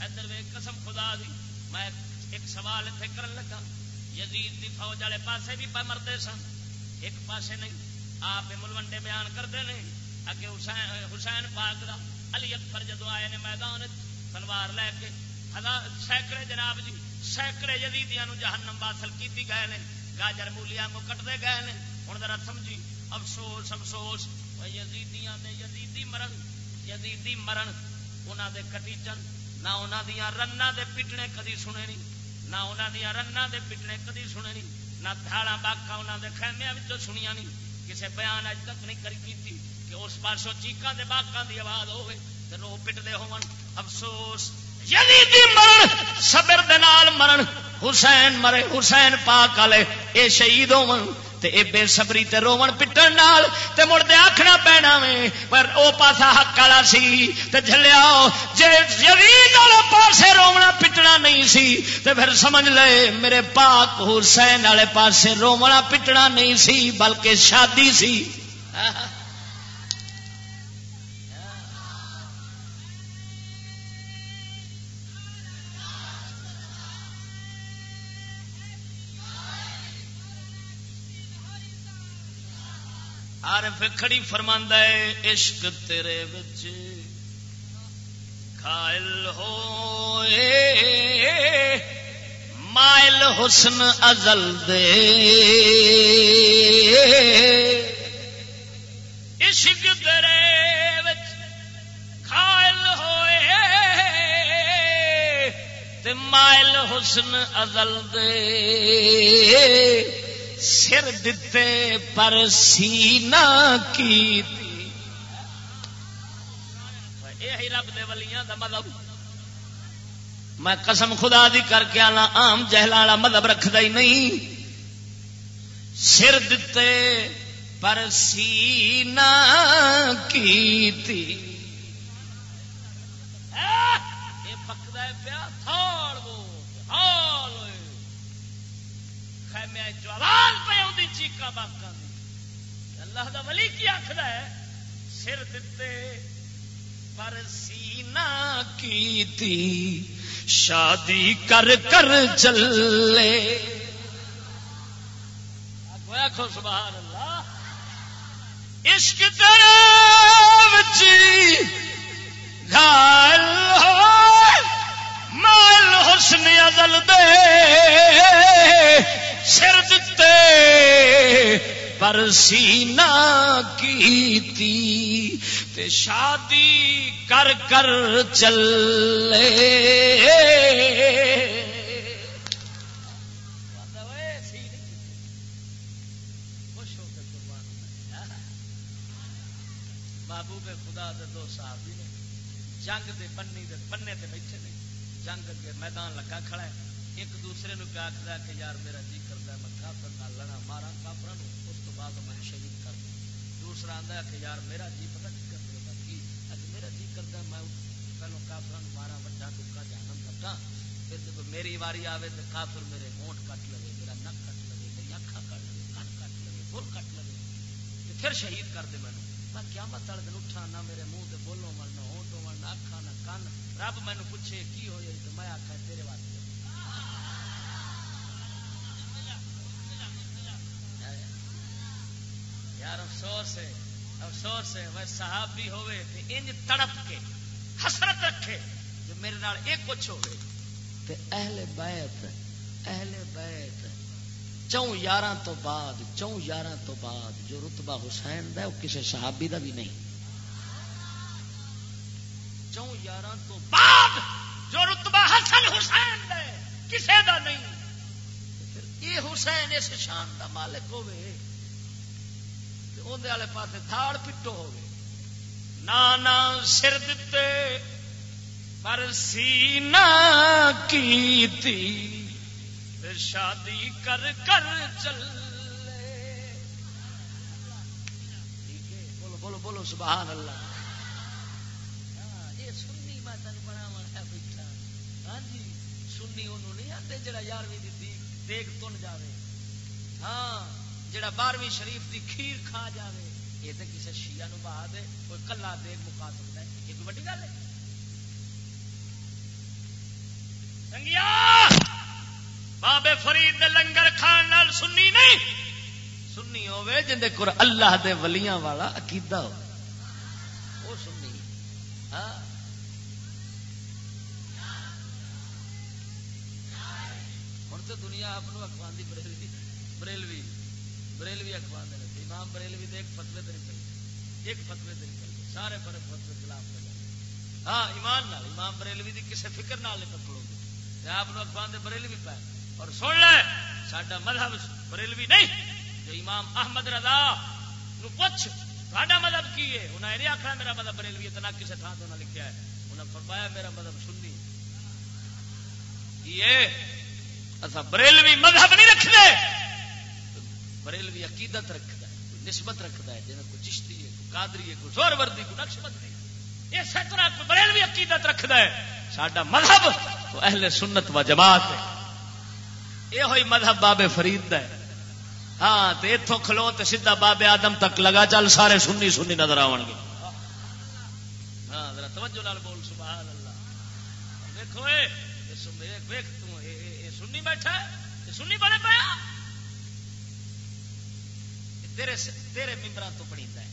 ادھر وے قسم خدا دی میں ایک سوال اتنے کرن لگا یزید دی فوج والے پاسے بھی پہ مرتے سن۔ ایک پاسے نہیں، آپ ملوڈے بیان کرتے ہیں اگے حسین حسین پاک دا علی اکبر جدو آئے نے میدان تلوار لے کے۔ سینکڑے جناب جی سینکڑے یزیدیاں جہنم باسل کیتی گئے نے۔ گاجر مولیاں کو کٹتے گئے نے۔ ہوں ذرا سمجھی۔ افسوس افسوس۔ یزیدیاں دے یزیدی مرن۔ یزیدی مرن انہوں دے کٹیچن، نہ انہوں دیا رنا دے پٹنے کدی سنے نہیں نہ انہوں دیا رنگ دے پٹنے کدی سنے نہیں نہ دھاڑا باقا انہوں دے خیمیا سنیا نہیں کسے بیان اج تک نہیں کری کی کہ اس پاسوں چیقاں دے باقاں دی آواز ہوے تو لوگ پٹتے ہون افسوس یعنی مرن صبر دے نال مرن حسین مرے حسین پاک والے اے شہید ہون تے اے بے صبری تے روون پٹن نال تے مڑ دے آکھنا پینا وے، پر او پاسا حق والا سی تے جھلیا جے یزید والے پاسے روونا پٹنا نہیں سی تے پھر سمجھ لے میرے پاک حسین والے پاسے روونا پٹنا نہیں سی، بلکہ شادی سی۔ کھڑی فرماندا ہے، عشق تیرے وچ خائل ہو مائل حسن ازل دے۔ عشق تیرے وچ خائل ہوئے۔ مائل حسن ازل دے۔ سر دتے پر سینا کی رب دے ولیاں دا مذہب۔ میں قسم خدا دی کر کے آنا آم جہل والا مذہب رکھدا ہی نہیں۔ سر دتے پر سینا کی پکتا ہے پیا تھوڑ وہ آواز پہ آتی چیقا باقا اللہ دا ولی کی آخر ہے؟ سر دتے پر سینا کی تھی شادی کر کر چلے آخو سبحان اللہ عشق تیرے گھال ہو مال حسن ازل دے۔ سر دتے، پر سینا کی تے شادی کر کر چلے۔ جنگ دے بنی دے بننے تے بیٹھے نے، جنگ کے میدان لگا کھڑا ہے۔ ایک دوسرے نو پیا کہ یار میرا جی کافر نہ لڑا، مارا کافر اس تو بعد میں شہید کر دوں۔ دوسرا آتا ہے کہ یار میرا جی پتا کی کرتا کی؟ اج میرا جی کرتا میں پہلو کافر مارا، وڈا ٹکا جانم کٹا پھر جب میری واری آئے تو کافر میرے ہونٹ کٹ لے میرا نک کٹ لے میری اکھا کٹ لے کن کٹ لے بول کٹ لے پھر شہید کر دے مینو میں کیا مت والے دن اٹھا نہ میرے منہ سے بولو من نہ ہونٹ ہو نہ اکھا نہ کن۔ رب مینو پوچھے، کی ہو جائے تو میں آخا تیرے واسطے یار افسوس ہے افسوس ہے، میں صاحب بھی ہوئے انج تڑپ کے حسرت رکھے جو میرے نال ایک کچھ ہوئے تے اہل بیت اہل بیت، چون یار تو بعد، چون یار تو بعد جو رتبہ حسین دا ہے، وہ کسی صحابی دا بھی نہیں۔ چون یار تو بعد جو رتبہ حسن حسین دے کسے دا نہیں۔ پھر یہ حسین اس شان دا مالک ہوئے اندر والے پاس تھاڑ پٹو ہوگی نانا سر دتے پر سینا کی تھی شادی کر کر چل بولو بولو بولو سبحان اللہ یہ سنی میں تین بڑا بیٹھا ہاں جی سنی انہوں نہیں آتے جڑا یارویں دیکھ تن جاوے ہاں جڑا بارہویں شریف دی کھیر کھا جاوے یہ تو کسی شیا نو بہا دے کوئی کلا دے مکا سکتا ہے یہ کوئی وڈی گل ہے بابے فرید دے لنگر کھان نال سنی نہیں سنی ہوے جن دے کور اللہ دے ولیاں والا عقیدہ ہو وہ سنی ہاں ہوں تو دنیا آپ اخبار بریلوی بریلوی بریلوی اخبار دے امام بریلوی دے ایک فتوے دے نکل ایک فتوے دے نکل سارے فرق فتوے خلاف ہو جائے ہاں ایمان نال، امام بریلوی دی کسے فکر نال نہیں پکڑو گے۔ آپ اخبار دے بریلوی پائے اور سن لے، ساڈا مذہب بریلوی نہیں۔ جو امام احمد رضا نو پوچھ ساڈا مذہب کی ہے؟ انہیں نہیں آخر میرا مذہب بریلوی ہے تو نہ کسی تھان تو نہ لکھا ہے۔ انہیں فرمایا، میرا مذہب سنی۔ یہ اصا بریلوی مذہب نہیں رکھتے بریلوی عقیدت رکھتا ہے، کوئی نسبت رکھتا ہے جیسے کوئی چشتی ہے، کوئی قادری ہے، کوئی زور وردی کوئی نقش بدلی اسی طرح کوئی بریلوی عقیدت رکھتا ہے سڈا مذہب تو اہل سنت و جماعت ہے۔ یہ ہوئی مذہب بابے فرید ہے۔ ہاں تو اتوں کھلو تو سیدا بابے آدم تک لگا، چل سارے سنی سنی نظر آن گے۔ ہاں ذرا توجہ لال بول سبحان اللہ دیکھو ویک سنی بیٹھا ہے سنی بڑے پایا تیرے تیرے ممبر تو پڑی ہے۔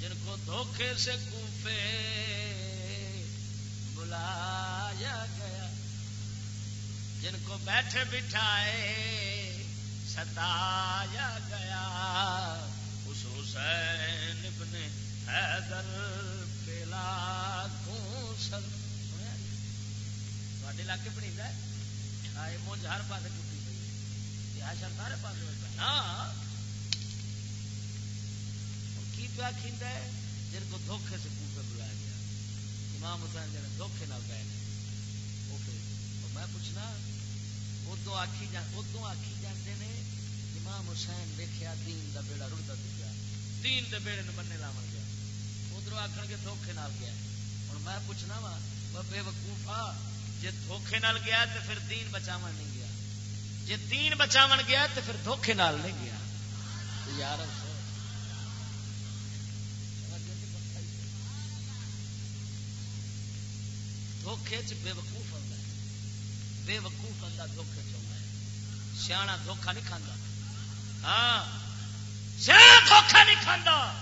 جن کو دھوکے سے کوفے بلایا گیا، جن کو بیٹھے بٹھائے ستایا گیا، اس حسین ابن حیدر پیلا کو سر۔ تھوڑے علاقے پڑی ہے؟ آئے مونج ہر پاس ٹوٹی پی یہ سارے پاس ہاں کی پیا کھیندا ہے جن کو دھوکھے سے کوفے بلایا گیا۔ امام حسین جن دھوکھے نہ گئے وہ پھر میں پوچھنا ادو آخی جا ادو آخی جاتے نے، امام حسین دیکھا دین دا بیڑا رڑتا دیا دین دے بیڑے نے بننے لاو گیا۔ ادھر آخر کے دھوکھے نال گیا۔ ہوں میں پوچھنا وا بے وقوفا جی دھوکھے نال گیا تو پھر دین بچاو نہیں گیا۔ جی دین بچاو گیا تو پھر دھوکھے نال نہیں گیا۔ یار دھوکھے چ بے وقوف آتا ہے۔ بے وقوف آتا دھوکھے چاہتا ہے۔ سیاح دھوکھا نہیں کھانا ہاں۔ سیاح دھوکھا نہیں کھانا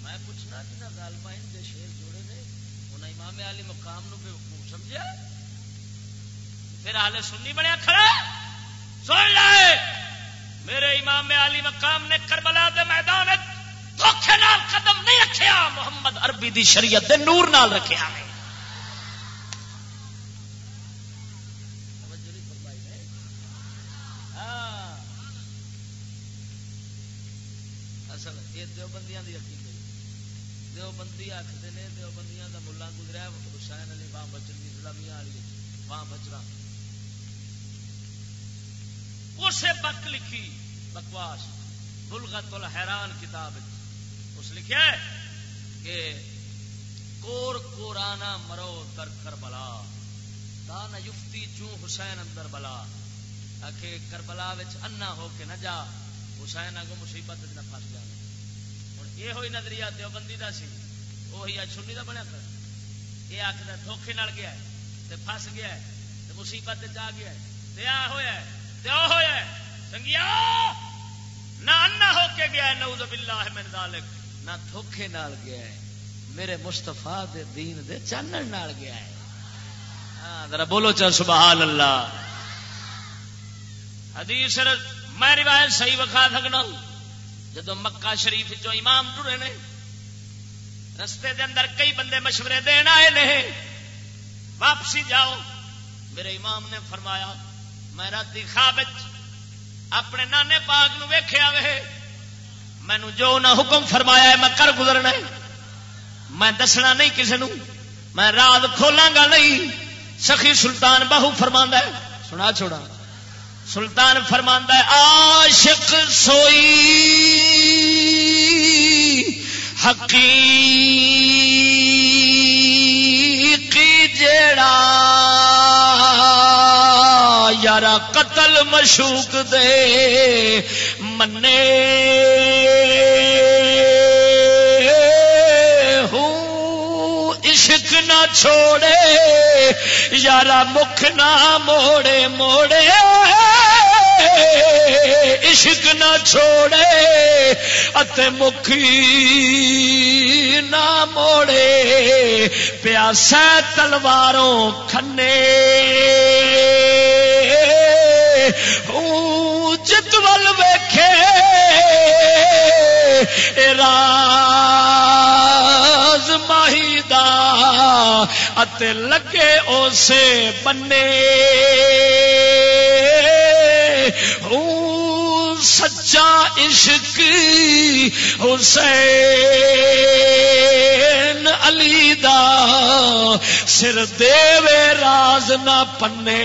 میں پوچھنا کہ نہ غالبا ان کے شیر جوڑے نے انہیں امام علی مقام نو بے وقوف سمجھا پھر آلے سنی بنیا کھڑا سن لائے میرے امام علی مقام نے کربلا دے میدان دھوکھے نال قدم نہیں رکھیا، محمد عربی دی شریعت دے نور نال رکھیا۔ ہے دو بندی آخر نے دو بندیاں کا ملا گزرا حسین علی باں بچن کی اسلامیہ والی باں بچرا اسے بک لکھی بکواس بلغت الحیران کتاب اس لکھا ہے کہ کور کورانا مرو در کر بلا دان یفتی چوں حسین اندر بلا۔ آخے کربلا انا ہو کے نہ جا، حسین آگو مصیبت نہ پس جانا ہوں یہ ہوئی نظریہ دیوبندی کا سی وہی اج سنی کا بنیا کر یہ آخر دھوکھے نال گیا ہے پس گیا ہے مصیبت آ گیا ہے۔ آ ہوا ہوا سنگیا نہ انا ہو کے گیا ہے نعوذ باللہ من ذالک۔ نہ دھوکھے نال گیا ہے میرے مستفا دے دین دے چانن نال گیا ہے۔ ہاں ذرا بولو چل سبحان اللہ۔ حدیث میں روایت صحیح وکھا سکنا جدو مکہ شریف چو امام ٹرے نے رستے دے اندر کئی بندے مشورے دین آئے نے واپسی جاؤ۔ میرے امام نے فرمایا میں رات خواب اپنے نانے پاک نو ویخیا وے۔ مینو جو نہ حکم فرمایا ہے میں کر گزرنا میں دسنا نہیں کسی نو۔ میں رات کھولاں گا نہیں۔ سخی سلطان بہو فرما ہے۔ سنا چھوڑا۔ سلطان فرما ہے، عاشق سوئی۔ حقی جیڑا سارا قتل مشوق دے منے عشق نہ چھوڑے یارا مکھ نہ موڑے موڑے۔ عشق نہ چھوڑے ات مکھی نہ موڑے، پیاسا تلواروں کھنے۔ جتول ویکھے راز ماہی دا ات لگے اسے بنے سچا عشق حسین علی دا سر دے راز نہ پنے۔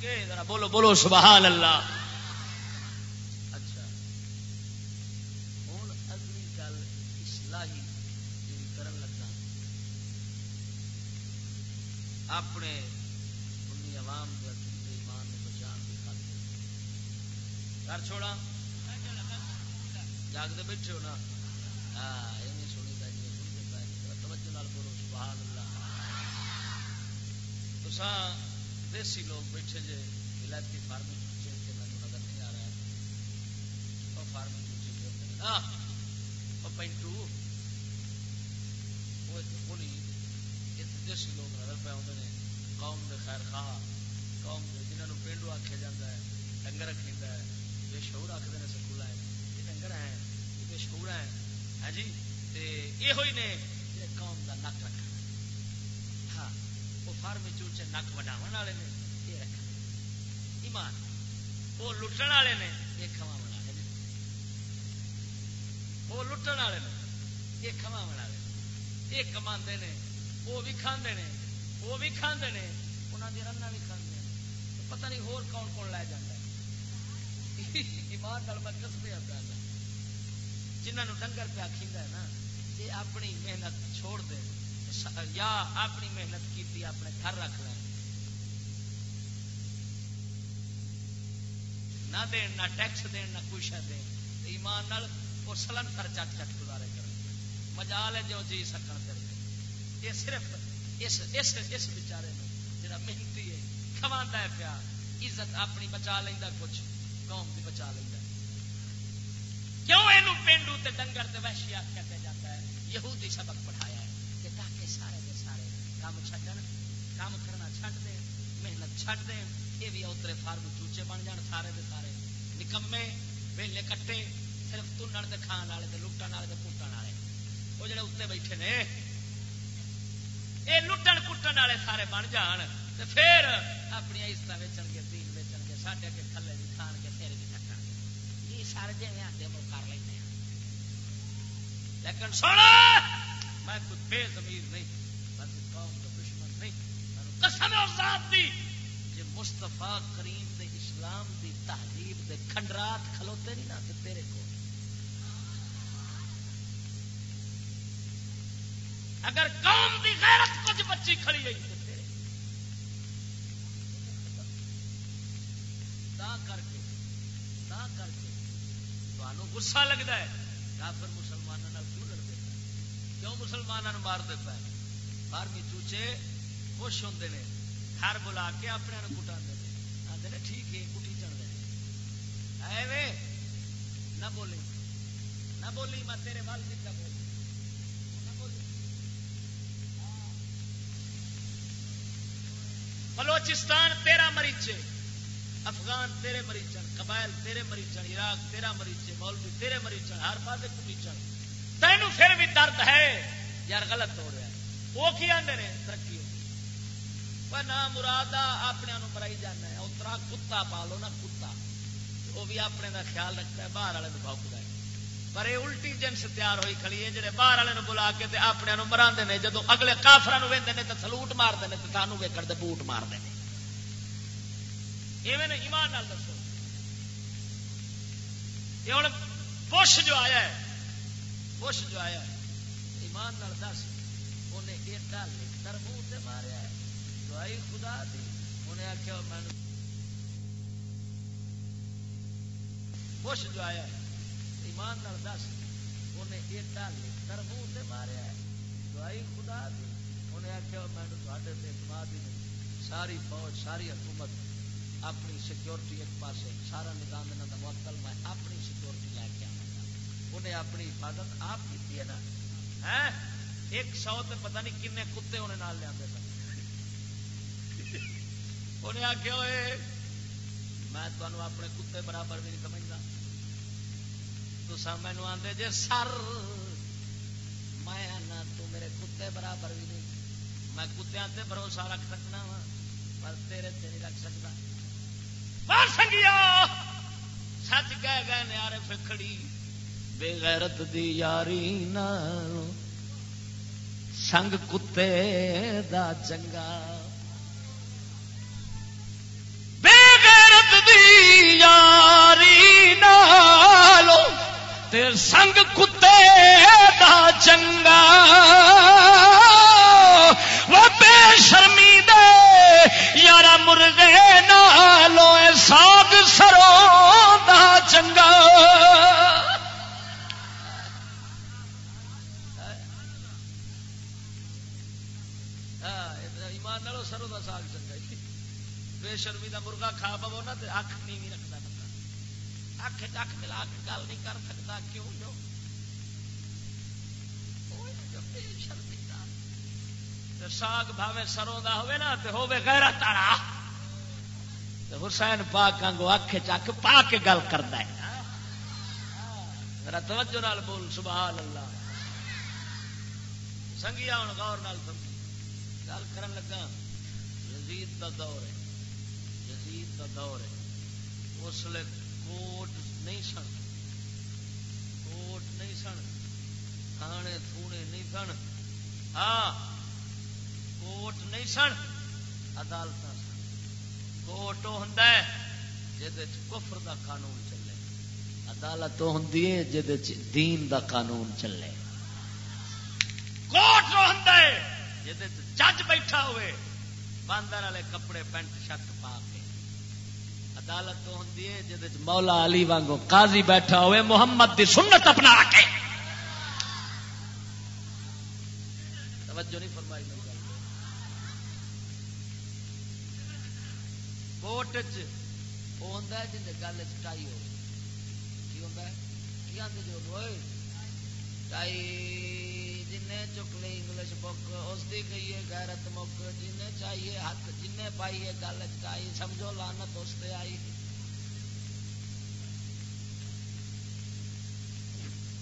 سمجھنے ذرا بولو بولو، سبحان اللہ۔ اچھا۔ ہوں، اگلی گل کرن لگا۔ اپنے انہی عوام کے ایمان نے بچان کی خاطر۔ گھر چھوڑا جاگتے بیٹھے ہو نا؟ ہاں دیسی لوگ بیٹھے جے ولایتی فارمی چوچے کہ میں نظر نہیں آ رہا ہے۔ وہ فارمی چوچے جو ہوتے ہیں وہ پینٹو۔ وہ بولی دیسی لوگ نظر پہ آتے ہیں قوم دے خیر خواہ، قوم دے جنہوں پینڈو آخیا جاتا ہے، ڈنگر رکھا ہے۔ بے شعور آخر نے سکول ہے۔ یہ ڈنگر ہیں، یہ بے شعور ہیں۔ ہاں جی یہ ہوئی نے قوم کا نک رکھا فارم چوچے نک وڈا والے نے، یہ رکھ ایمان، وہ لٹن والے نے، یہ کما بنا وہ لٹن والے نے، یہ کما بنا یہ کما نے، وہ بھی کھانے نے، وہ بھی کھانے نے انہوں کی رنا بھی کھانے پتہ نہیں ہور کون کون لے جاتا ہے۔ ایمان نال میں کسبیا پیا جنہوں ڈنگر پیا کھیندا ہے نا، یہ اپنی محنت چھوڑ دے۔ یا اپنی محنت کی اپنے گھر رکھ لیں۔ نہ دین، نہ ٹیکس دین، نہ کچھ دین۔ ایمان نال وہ سلن کر چٹ چٹ گزارے کر مجال ہے جو جی سکن پھر یہ صرف اس اس اس بیچارے میں جڑا محنتی ہے کھوا ہے پیا۔ عزت اپنی بچا لینا کچھ قوم کی بچا لینا کیوں یہ پینڈو تے ڈنگر تے وحشی آخیا پہ جاتا ہے؟ یہودی سبق پڑھایا ہے کہ تاکہ سارے دے سارے کام چھڈن، کام کرنا چھڈ دیں محنت چھڈ دیں یہ بھی اترے فارم چوچے بن جان سارے دے سارے۔ نکمے، ویلے کٹے، صرف تنن تے کھان والے تے لٹن والے تے کٹن والے۔ وہ جڑے اتنے بیٹھے نے، یہ لٹن کٹن والے سارے بن جان۔ تو پھر اپنی عزت ویچن گے تین ویچن گے، ساڈے کے تھلے بھی کھان کے پھر بھی تھکن گے۔ یہ جی سارے جی آتے وہ کر لیں لیکن سونا، میں کوئی بے زمیر نہیں میں قوم کا دشمن نہیں قسم اور ذات دی جی مستفا کریم دے اسلام دی تہذیب دے کھنڈرات کھلوتے نہیں نا تیرے کو اگر قوم دی غیرت کچھ بچی کھڑی گئی تو کر کے کر کے۔ تو گسا لگتا ہے۔ کافر مسلمانوں کیوں لڑتے کیوں مسلمانوں مار دے پائے بارہویں چوچے خوش ہوتے ہیں گھر بلا کے اپنے کٹا آتے ٹھیک ہے، کٹی چڑھ دے نہ بولی نہ بولی، میں تیرے وال بھی بولی بلوچستان تیرا مریچے افغان تیرے مریچن قبائل تیرے مریچن عراق تیرا مریچے مولوی تیرے مریچن ہر پاس کٹیچن تینوں پھر بھی درد ہے۔ یار، غلط ہو رہا ہے۔ وہ کی آدھے ترقی نہ مراد اپنے مرائی جانا ہے۔ اترا کتا پالو نا، کتا۔ وہ بھی اپنے کا خیال رکھتا ہے، باہر والے بوکتا ہے۔ پر یہ الٹی جنس تیار ہوئی کھڑی ہے جہے باہر والے بلا کے اپنے مرا نے جب اگلے کافر وہدے تو سلوٹ مارتے ہیں تو سانو ویکن دے بوٹ مارتے ہیں ایویں ایمان نال دسو۔ یہ ہوں بش جو آیا ہے، بش جو آیا ہے، ایمان نال دس انہیں ایڈا لکھ منہ سے ماریا ہے دعائی خدا دی۔ انہیں آخیا میں بش جو آیا ایمان نال دس۔ انہیں ایڈا لڑ منہ سے ماریا ہے دعائی خدا دی۔ انہیں آخیا میں تے اعتماد ہی نہیں۔ ساری فوج، ساری حکومت اپنی سیکورٹی ایک پاس سارا نظام یہاں کا معطل، میں اپنی سیکورٹی لے کے آؤں انہیں اپنی حفاظت آپ کی ہے نا؟ ایک سو تے پتہ نہیں کنے کتے انہیں نال لیا سن۔ انہیں آخیا ہوئے، میں تمہیں اپنے کتے برابر بھی نہیں سمجھتا۔ تو سب مینو آدھے جی سر، میں آنا تو میرے کتے برابر بھی نہیں۔ میں کتیا سے بھروسہ رکھ سکنا وا، پر تیرے سے نہیں رکھ سکتا۔ سنگیا سچ گئے گئے نیارے فکڑی بے غیرت دی یاری سنگ کتے دا چنگا یاری نالو تیر سنگ کتے دا چنگا۔ وہ بے شرمی دے، یارا مرغے نالو ساگ سرو دا چنگا۔ ہاں، سرو کا ساگ چنگا۔ بے شرمی کا مرغا کھا پو نا اک نہیں رکھتا بندہ۔ اک چک ملا کے گل نہیں کر سکتا کیوں جو؟ بے شرمی ساگ بھاوے سروں کا ہوے نا تو ہوے گہرا تارا۔ حسین پاک آگو اک چک پا کے گل کرتا ہے۔ میرا توجہ نال بول، سبحان اللہ۔ سنگیا ہوں گور نال گل کرن لگا یزید دا دور ہے۔ کا دور ہے۔ اس لیے کوٹ نہیں سن۔ کوٹ نہیں سن۔ تھانے تھونے نہیں سن۔ ہاں کوٹ نہیں سن عدالت سن۔ کوٹ ہوں کفر دا قانون چلے۔ عدالت ہوں دین دا قانون چلے۔ کوٹ ہوں جج بیٹھا ہوئے، باندر والے کپڑے پینٹ شرٹ پا کے۔ عدالت تو ہوں مولا علی وانگو قاضی بیٹھا ہوئے، محمد دی سنت اپنا کے۔ توجہ نہیں فرمائی کوٹ جن گل چائی ہو۔ جو روئے ٹائی۔ جن چک لی انگلش بک، اس کی کہیے گیرت مک جن چاہیے ہاتھ جن پائیے گل چائی سمجھو لانت اس سے آئی۔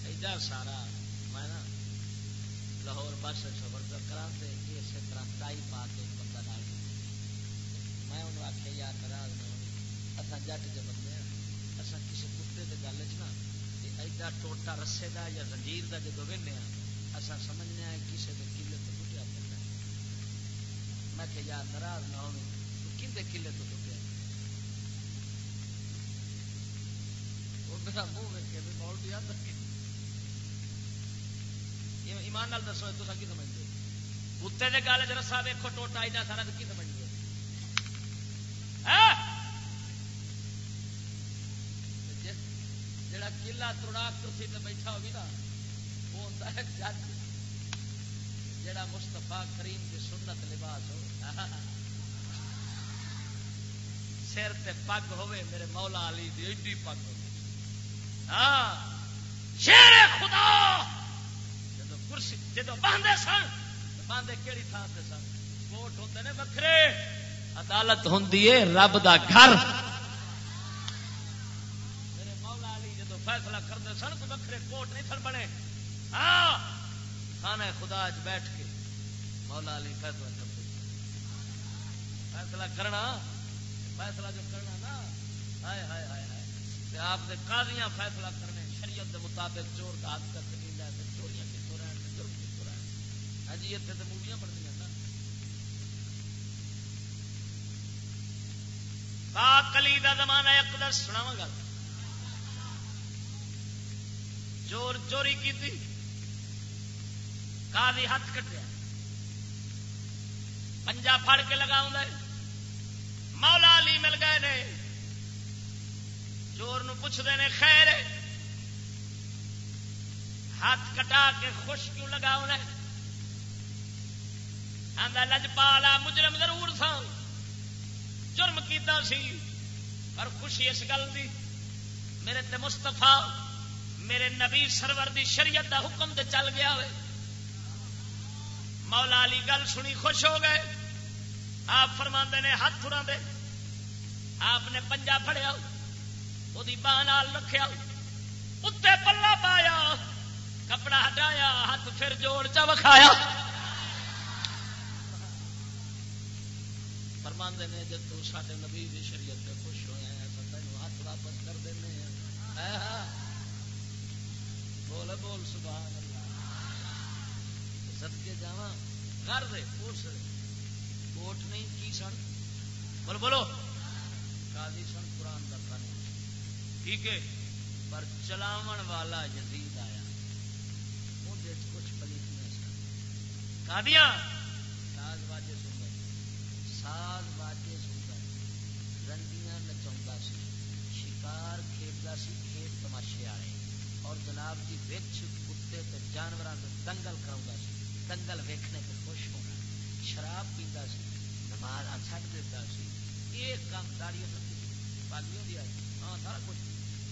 ایڈا سارا میں نا لاہور بس سفر کرا اسی طرح ٹائی پا کے بندہ ڈال میں انہوں آخیا یار ناراض نہ اصا جٹ جو بندے ہیں اصا کسی کتے کے گل چ نا ایڈا ٹوٹا رسے کا یا زنجیر کا جدو وہنے اصا سمجھنے کسی کے کلے تو ٹوٹیا پڑنا میں کہ یار ناراض نہ ہو کھے کلے تو ٹوٹیا وہ میرا منہ ویکے بھی مول بھی آتا ایمان نال دسو تو کی سمجھتے کتے کے گل چ رسا ویکو ٹوٹا ایڈا سارا تو کی سمجھتے ہاں؟ جڑا کلا تڑا کرسی تے بیٹھا ہوگی نا وہ ہوتا ہے جج جڑا مستفا کریم کی سنت لباس ہو۔ سر تے پگ ہوئے، میرے مولا علی دی ایڈی پگ ہو ہاں شیر خدا! جدو کرسی، جدو باندھے سن، باندھے کہڑی تھان سے سن؟ کوٹ ہوتے نے وکھرے۔ عدالت ہوں رب دا گھر۔ میرے مولا علی جدو فیصلہ کرتے سن تو وکرے کوٹ نہیں سن بنے۔ ہاں خانہ خدا چ بیٹھ کے مولا علی فیصلہ کرتے فیصلہ کرنا، فیصلہ جو کرنا نا، ہائے ہائے ہائے ہائے۔ آپ نے قاضیاں فیصلہ کرنے، شریعت کے مطابق چور کا ہاتھ تک نہیں لے چوریاں کتوں رہن جرم کتوں رہن ہاں جی اتنے تو موویاں بن گئی نا۔ پاک علی دا زمانہ ایک در سناواں گا چور چوری کی تھی کالی ہاتھ کٹیا پنجا پھڑ کے لگا مولا علی مل گئے نے۔ چور پوچھتے ہیں خیر۔ ہاتھ کٹا کے خوش کیوں لگا آدھا لجپالا مجرم ضرور تھا جرم کیتا سی، پر خوشی اس گل دی۔ میرے تے مستفا میرے نبی سرور دی شریعت دا حکم تے چل گیا ہوئے۔ مولا علی گل سنی خوش ہو گئے۔ آپ فرما نے ہاتھ تھرا دے۔ آپ نے پنجا پڑیا وہ بان رکھا اتنے پلا پایا۔ کپڑا ہٹایا۔ ہاتھ پھر جوڑ چا وکھایا۔ فرما نے جب تو سارے نبی شریعت خوش ہوئے ہوا تینوں ہاتھ واپس کر دیں بول بول، سبحان اللہ۔ سدکے جا کر دے اس کوٹ نہیں، کی سن؟ بولو بولو۔ قاضی سن، قرآن کا قانون۔ ٹھیک ہے؟ پر چلاو والا جدید آیا۔ وہ کچھ پلیت نہیں سن۔ کادیاں ساز باجے سن گئے۔ ساز باجے سن گئے۔ رنگیاں نچاؤں سی۔ شکار کھیلتا سی، کھیت تماشے والے۔ اور جناب کی وچ کتے تے جانوراں دنگل کراوندا سی۔ دنگل ویکھنے تے خوش ہونا شراب پیندا سی نماز چھڈ دیتا سی۔ ایک کام داڑھی ہوندی پاگیوں دی ہاں سارا کچھ۔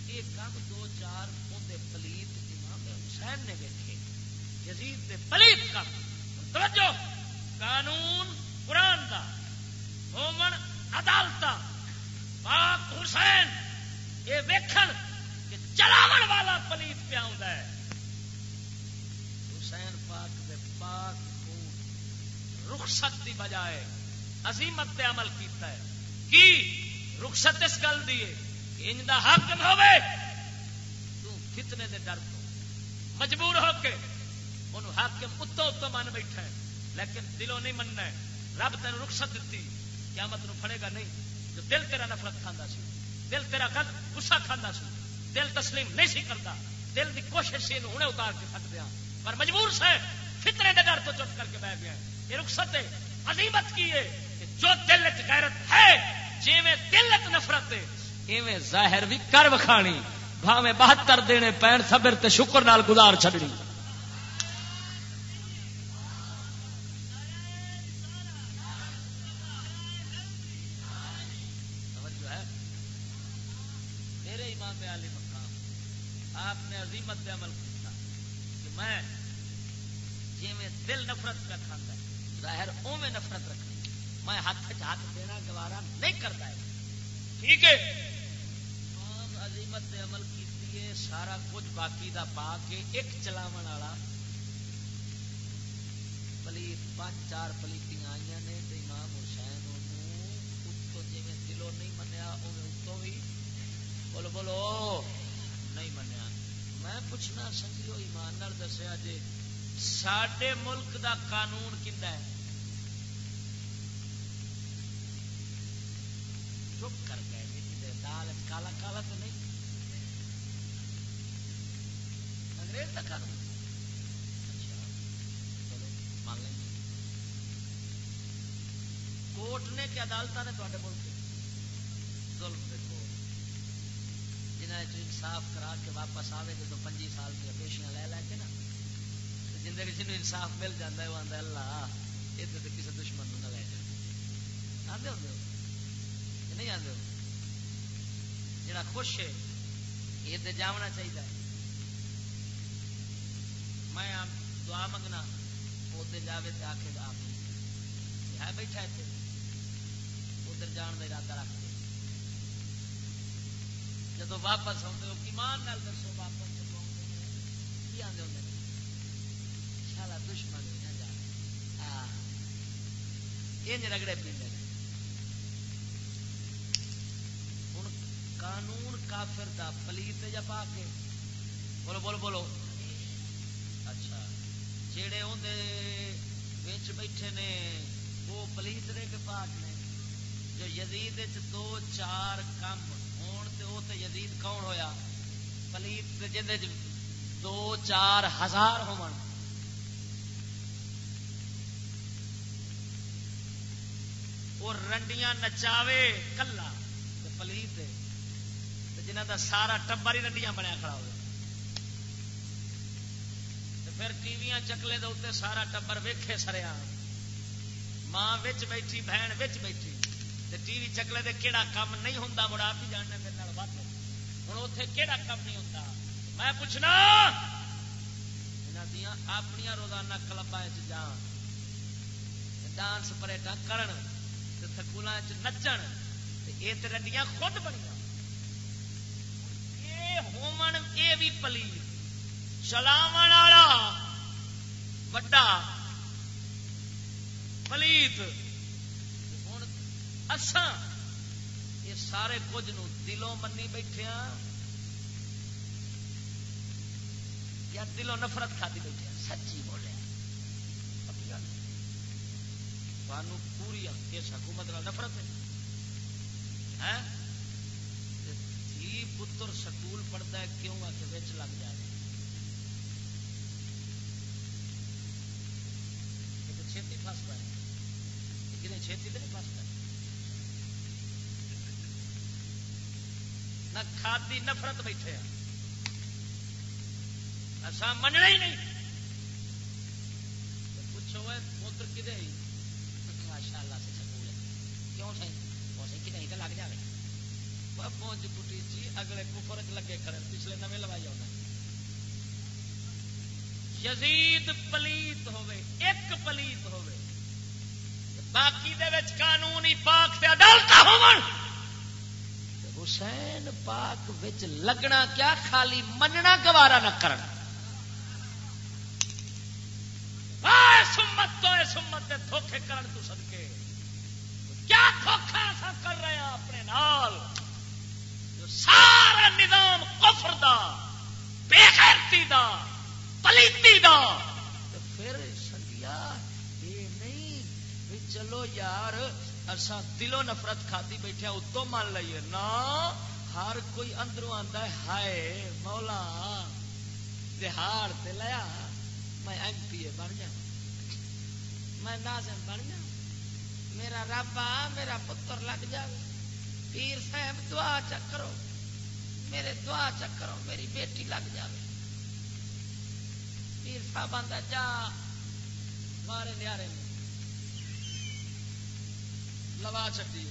ایک کام دو چار اوندے پلیت امام حسین نے ویکھے۔ یزید دے پلیت کام۔ توجہ! قانون قرآن دا ہومن عدالت پاک حسین، یہ ویکھن چلاو والا پلیت پیا حسین پاک دے پاک رخصت دی بجائے عظیمت پہ عمل کیتا ہے۔ کی رخصت اس گل دی ان دا حاکم ہوے تو کتنے دے ڈر تو۔ مجبور ہو کے انہوں حاکم اتو اتو من بیٹھا ہے، لیکن دلوں نہیں مننا ہے۔ رب تین رخصت دیتی قیامت نو پھڑے گا نہیں۔ جو دل تیرا نفرت کھانا سی، دل تیرا گسا کھانا سی، دل تسلیم نہیں سی کرتا دل کی کوشش یہ ہوں اتار کے سکتے ہیں پر مجبور سے فطرے کے ڈر تو چپ کر کے بہ گیا یہ رخصت ہے عظیمت کی ہے جو دل غیرت ہے جی میں دل نفرت ہے، ایویں ظاہر بھی کر وکھانی، بھاویں بہتر دینے پین صبر تے شکر نال گزار چھڑنی دا پا کے ایک چلاو والا پلیت پانچ چار پلیتیاں آئی نے امام حسین اتو جی دلوں نہیں منیا اتوں بھی بولو بولو، نہیں منیا۔ میں پوچھنا سنگیو ایمان دسیا جی سڈے ملک دا قانون کنڈا ہے؟ چپ کر گئے کالا کالا تو نہیں انگریز کا قانون کوٹ نے کہ عدالت نے تے ملک ظلم دیکھو جنہیں انصاف کرا کے واپس آئے جب پنجی سال کی پیشیاں لے لے کے نا زندگی جن انصاف مل جاتا ہے، وہ آتا اللہ یہ تو کسی دشمن نہ لے جائے آدھے ہوتے ہو؟ نہیں آدھے ہو؟ جڑا خوش ہے، یہ تو جامنا چاہیے میں دعا منگنا، ادھر جائے تو آ کے آپ ہے بیٹھا اتنے ادھر جان کا ارادہ رکھ دے جب واپس آتے ہو کمان نال دسو واپس جب کی آدھے ہوتے سارا دشمن رگڑے پیندے ہوں قانون کافر دا پلیت جا پا کے بولو بولو بولو۔ اچھا۔ جڑے اندر بیٹھے نے، وہ پلیت دے کے پاک نے؟ جو یزید دو چار کم ہون یزید کون ہویا؟ پلیت جی دو چار ہزار ہو وہ رنڈیاں نچاوے کلا پلیت جنہ دا سارا ٹبر ہی رنڈیاں بنیا کھڑا ہو پھر ٹی وی چکلے دے اتنے سارا ٹبر ویکھے سریا۔ ماں وچ بیٹھی، بہن وچ بیٹھی۔ تے ٹی وی چکلے دے کیڑا کام نہیں ہوندا، مڑا آپ ہی جاننا میرے نال ود ہوں اتنے کیڑا کام نہیں ہوندا؟ میں پوچھنا دیا اپنی روزانہ کلبا جان ڈانس پریٹا کرن سکول نچن یہ رڈیاں خود بنیا یہ ہومن یہ بھی پلی چلاو والا، وڈا پلیت ہوں اسان یہ سارے کچھ نو دلوں منی بیٹھے ہاں، یا دلوں نفرت کھاتی بیٹھے ہاں، سچی بولے۔ پوری اس حکومت نفرت ہے۔ ہاں؟ پتر سکول پڑھتا ہے، کیوں آ کے بچ لگ جائے؟ چھتی فس پائے کتنے چھتی تو نہیں فس پائے نہ کھادی نفرت بیٹھے ایسا مننا ہی نہیں پوچھو پوتر کدے ماشاء اللہ سے سکول کیوں سی وہ سی کہ تو لگ جائے پہنچ کٹی جی اگلے کفر لگے کھڑے پچھلے نویں لوائی آنا یزید پلیت ہوے ایک پلیت ہوے باقی دے وچ قانونی پاک تے عدالت ہون۔ حسین پاک وچ لگنا کیا، خالی مننا گوارا نہ کرنا سمت تو سمت دے دھوکھے کرن تو سدکے کیا دھوکھا ایسا کر رہے ہیں اپنے نال؟ جو سارا نظام کفر دا، بے خیرتی دا۔ پلیتی دا۔ پھر سنگیا یہ نہیں بھی چلو یار اصا دلوں نفرت کھاتی بیٹھے اتو مان لئیے۔ نا ہر کوئی اندروں آتا ہے، ہائے مولا، دہاڑ تے لیا۔ میں ایم پی اے بن جا میں نازم بن جا میرا رب آ، میرا پتر لگ جائے پیر صاحب دعا چکرو، میرے دعا چکرو، میری بیٹی لگ جائے پیر صاحب آتا جا، مارے نیارے لوا چڈی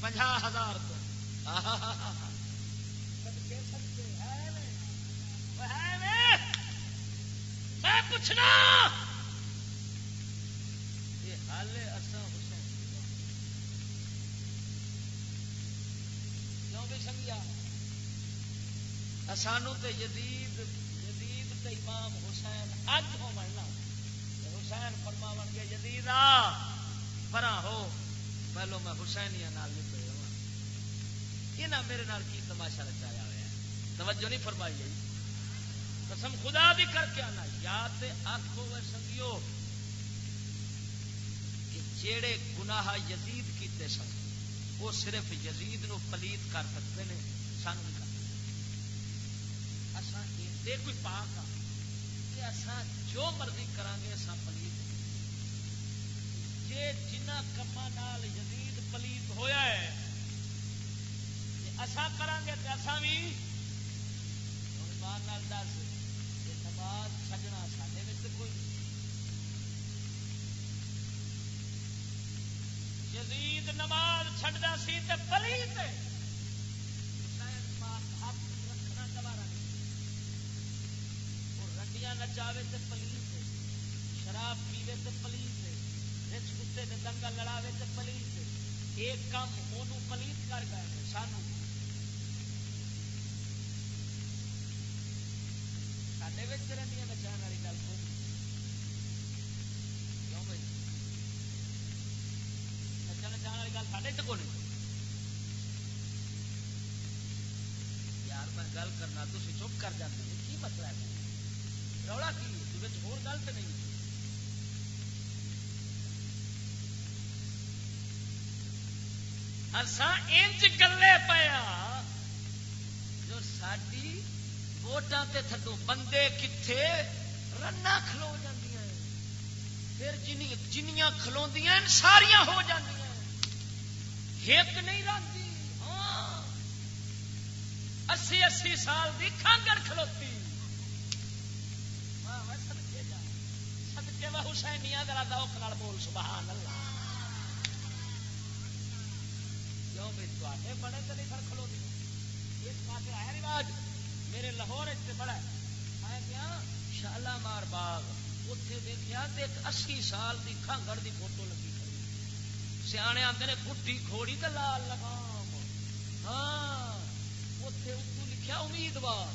پنجا ہزار تو۔ میں پوچھنا۔ یہ حال اصا حسین کیوں بھی سمجھا؟ سانو تو جدید جدید تے امام حسین اج ہو مرنا حسین فرما بن گیا جدید آ پرا ہو۔ پہلو میں حسینیا نال نہیں پہ یہ نہ میرے نال کی تماشا رچایا ہوا ہے؟ توجہ نہیں فرمائی گئی۔ قسم خدا بھی کر کے آنا۔ یاد آخو و سنگیو۔ کہ جیڑے گناہ یزید کیتے سن، وہ صرف یزید نو پلیت کر سکتے ہیں سن نہیں کر سکتے کوئی پاک آ۔ کہ اصا جو مرضی کران گے اصا پلیت۔ جے جنہ کما نال یزید پلیت ہویا ہے اصا کران گے تو اصا بھی دس نماز چڈنا سارے کوئی جدید نماز چڈنا سی تے پلیت رکھنا رنڈیاں نچاوے تے پلیت شراب پیوے تے پلیت رچ کتے نے دنگل لڑاوے تے پلیت ایک کام وہ پلیت کر گئے ہیں، سانو۔ ساڈے سڈے رہی نچان والی گل کو کیوں بھائی؟ نچا نچان والی گل سڈے چ نہیں۔ یار، میں گل کرنا تھی چپ کر جاتے کی مسئلہ ہے؟ رولا کی ہو گل تو نہیں انج گلے پیا جو ساری ووٹاں تے تھڈو بندے کتنے رنا کھلو جاندیاں پھر جنیاں کھلوندیاں ساریاں ہو جاندیاں ایک نہیں رہتی ہاں اسی اسی سال دی کھانگڑ کھلوتی سدکے وہ حسینیاں ذرا دوک نال بول، سبحان اللہ۔ کیوں بھائی تے بڑے تو نہیں کھلو دی اس پاس آیا رواج۔ میرے لاہور بڑا ہے۔ میں گیا شالا مار باغ۔ اتنے دیکھا ایک اسی سال کی کھانگڑ کی فوٹو لگی کھڑی۔ سیانے آتے نے گٹی کھوڑی تو لال لگام۔ ہاں اتے اتو لکھا امیدوار۔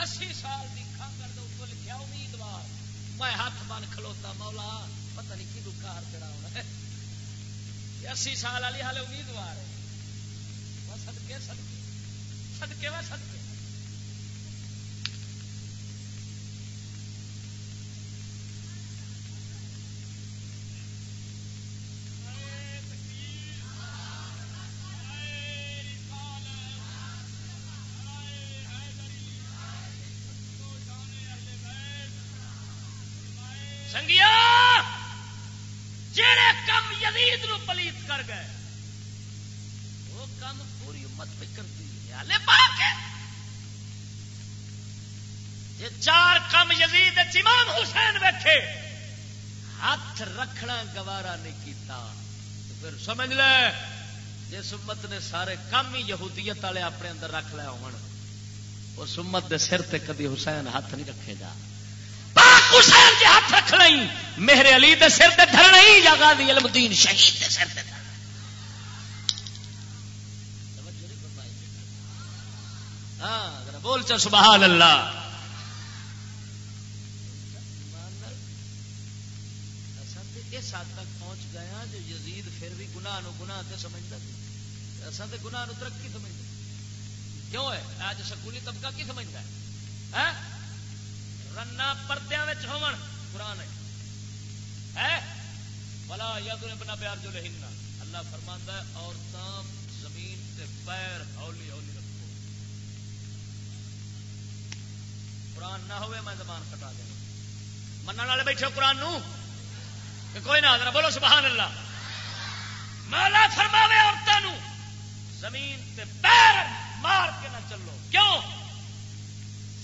اسی سال کی کھانگڑ کے اتو لکھا امیدوار۔ میں ہاتھ بن کھلوتا، مولا، پتہ نہیں کی دکھار چڑھا ہونا اسی سال والی ہال امیدوار ہے۔ سدکے سدکے سدکے وہ سدکے یزید نو پلیت کر گئے، وہ کام پوری امت پہ کرتی ہے پاک یہ چار کم یزید امام حسین بیٹھے۔ ہاتھ رکھنا گوارا نہیں کیتا۔ پھر سمجھ لے، جس امت نے سارے کام ہی یہودیت والے اپنے اندر رکھ لے ہو اس امت دے سر تے کدی حسین ہاتھ نہیں رکھے گا۔ حسین جی ہاتھ رکھ لیں۔ میرے علی دے سر تے دھر نہیں، یا غازی علم شہید دے سر تے ہاں بول چل، سبحان اللہ۔ اس حد تک پہنچ گیا ہاں، جو یزید پھر بھی گناہ نو گناہ تے سمجھتا اصل تے گناہ نو ترقی سمجھتا کیوں ہے؟ آج سکولی طبقہ کی سمجھتا ہے؟ ہاں؟ ہاں؟ رنا پردے قرآن ہے۔ بلا یا تو اپنا پیار جو لہنا اللہ فرماتا ہے عورتیں زمین سے پیر ہولی ہولی رکھو۔ قرآن نہ ہوئے، میں زبان کٹا دیں من والے بیٹھے قرآن نو؟ کہ کوئی نہ آدھنا بولو سبحان اللہ۔ مالا فرماوے عورتوں زمین تے پیر مار کے نہ چلو۔ کیوں؟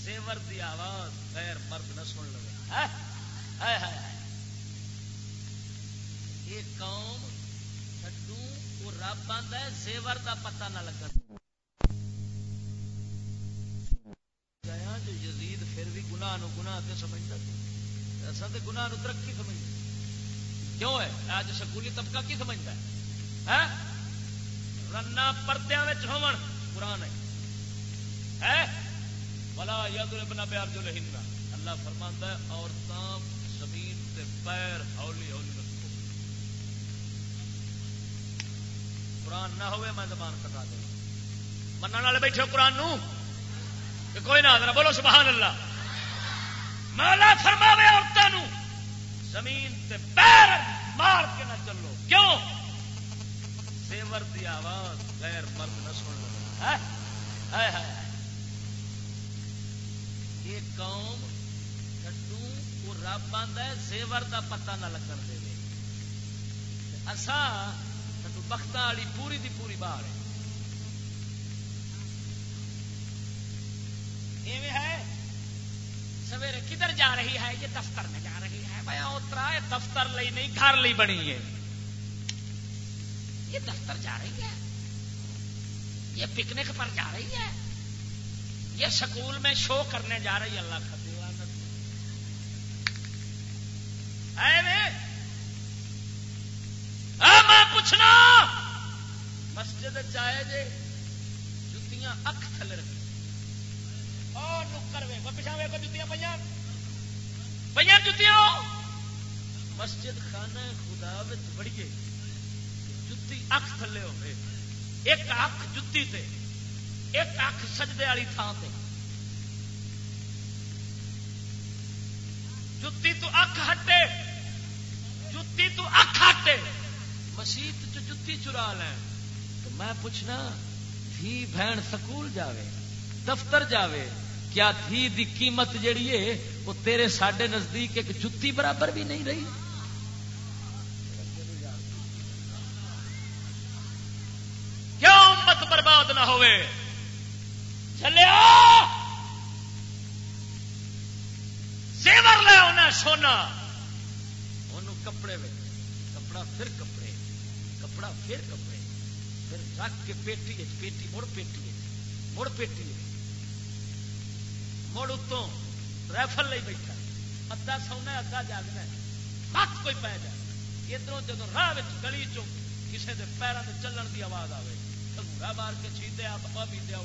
زیور دی آواز غیر مرد نہ سن لگے یہ قوم چڈو وہ رب آتا ہے، زیور دا پتہ نہ لگا۔ جو یزید پھر بھی گناہ نو گناہ تے سمجھتا اصل تو گناہ نو ترقی سمجھتا کیوں ہے؟ آج سکولی طبقہ کی سمجھتا ہے؟ ہاں؟ رنا پردیا قرآن ہے۔ ہاں؟ بلا یاد بنا پیار جو لہنگا اللہ فرماتا ہے عورتیں زمین سے پیر ہولی ہولی رکھو قرآن نہ ہوئے، میں زبان کٹا دوں۔ من والے بیٹھے قرآن نو؟ کہ کوئی نہ آدھنا بولو سبحان اللہ۔ مالا فرماوے عورتوں زمین سے پیر مار کے نہ چلو۔ کیوں؟ زیور دی آواز غیر مرد نہ سن لو ہے ہے یہ قوم ٹھڈو وہ رب آتا ہے، زیور دا پتہ نہ لگن دے اسا ٹھڈو بخت والی پوری دی پوری بار ہے۔ سویرے کدھر جا رہی ہے؟ یہ دفتر میں جا رہی ہے۔ میں اترا دفتر لی نہیں، گھر لی بنی ہے۔ یہ دفتر جا رہی ہے۔ یہ پکنک پر جا رہی ہے۔ یہ سکول میں شو کرنے جا رہی ہے، اللہ کا میں پوچھنا۔ مسجد چاہے جے جتیاں اک تھلے رکھی اور نکر وے پچھا وے کو جتیاں پہ پہ جتیاں؟ مسجد خانہ خدا بڑیے جتی اک تھلے ہوئے۔ ایک اک جتی تے۔ ایک اک سجدے والی تھان تے۔ جتی تو اک ہٹے، جتی تو اک ہٹے۔ مسیت چ جتی چرا لین۔ تو میں پوچھنا تھی بہن سکول جاوے، دفتر جاوے، کیا تھی دی قیمت جیڑی ہے، وہ تیرے ساڈے نزدیک ایک جتی برابر بھی نہیں رہی؟ کیوں امت برباد نہ ہوئے؟ چلیا زیور لے انہیں سونا۔ انہوں کپڑے میں کپڑا پھر کپڑے۔ کپڑا پھر کپڑے۔ پھر رکھ کے پیٹی پیٹی مڑ پیٹی مڑ پیٹی مڑ اتوں ریفل لے بیٹھا۔ ادا سونا ادا جاگنا مت کوئی پی جائے ادھر جب راہ گلی چ کسی کے پیروں سے چلن کی آواز آئے گا مار کے چیتے آپ بھی دیا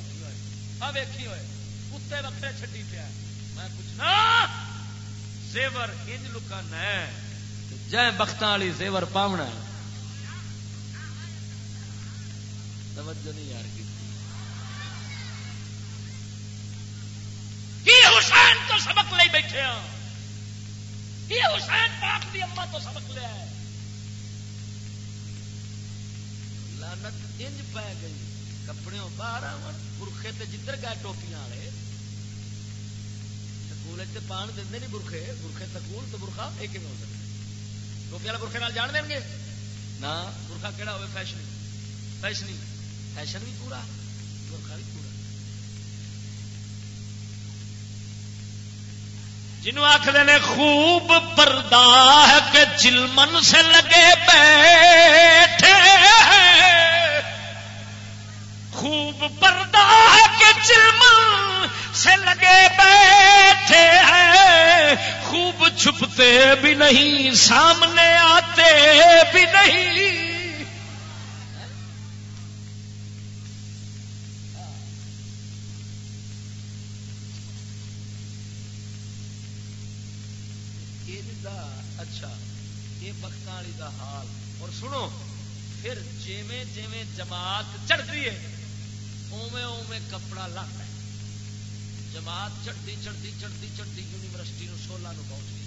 ہوئے ویکھی ہوئے، کتے وکرے چڈی پیا۔ میں پوچھنا، زیور انج لکن ہے جائیں بخت والی زیور پاونا ہے۔ توجہ نہیں یار کی۔ حسین تو سبق لے بیٹھے ہاں۔ حسین پاک دی اما تو سبق لیا ہے لانت انج پی گئی۔ کپڑے باہر آن برخے تے جدھر گئے ٹوپیاں والے سکول پان دے نہیں برخے برخے سکول تو برخا یہ کم ہو سکتا ٹوپی والے برخے نال جان دیں گے نہ برخا کہڑا ہوئے فیشن فیشنی فیشن بھی پورا برخا بھی پورا جنوں آخر نے خوب پردہ ہے کہ چلمن سے لگے بیٹھے خوب پردہ ہے کہ چلمن سے لگے بیٹھے ہیں۔ خوب چھپتے بھی نہیں، سامنے آتے بھی نہیں۔ اچھا، سنو، پھر جیویں جیویں جماعت چڑھتی ہے۔ اوے اوے کپڑا لاتا ہے۔ جماعت چڑھتی چڑھتی چڑھتی چڑھتی یونیورسٹی نو سولہ نو پہنچ گئی۔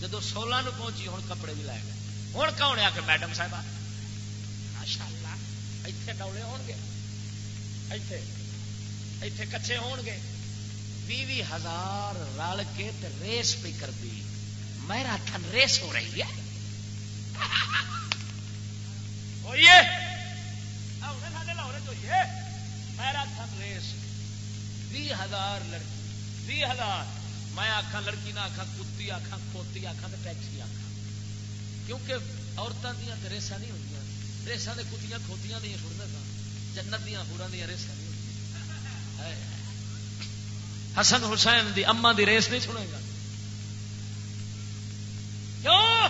جدو سولہ نو پہنچی ہوں کپڑے بھی لائے گئے۔ ہوں کون آ کے میڈم صاحب ماشاء اللہ اتنے ڈولے ہو گے۔ ایتھے کچے ہون گے۔ بھی ہزار رل کے ریس پہ کر دی میرا تھن ریس ہو رہی ہے۔ بھی ہزار لڑکی بھی ہزار میں آخا لڑکی نہ آخا کتی آخا کھوتی آخا تو ٹیکسی آخا کیونکہ عورتوں دیا تو ریسا نہیں ہوتی ریسا نے کتیاں کھوتیاں نہیں چھوڑنا تھا جنت دیا پورا دیا ریسا نہیں ہوتی حسن حسین دی اما دی ریس نہیں سنے گا۔ کیوں؟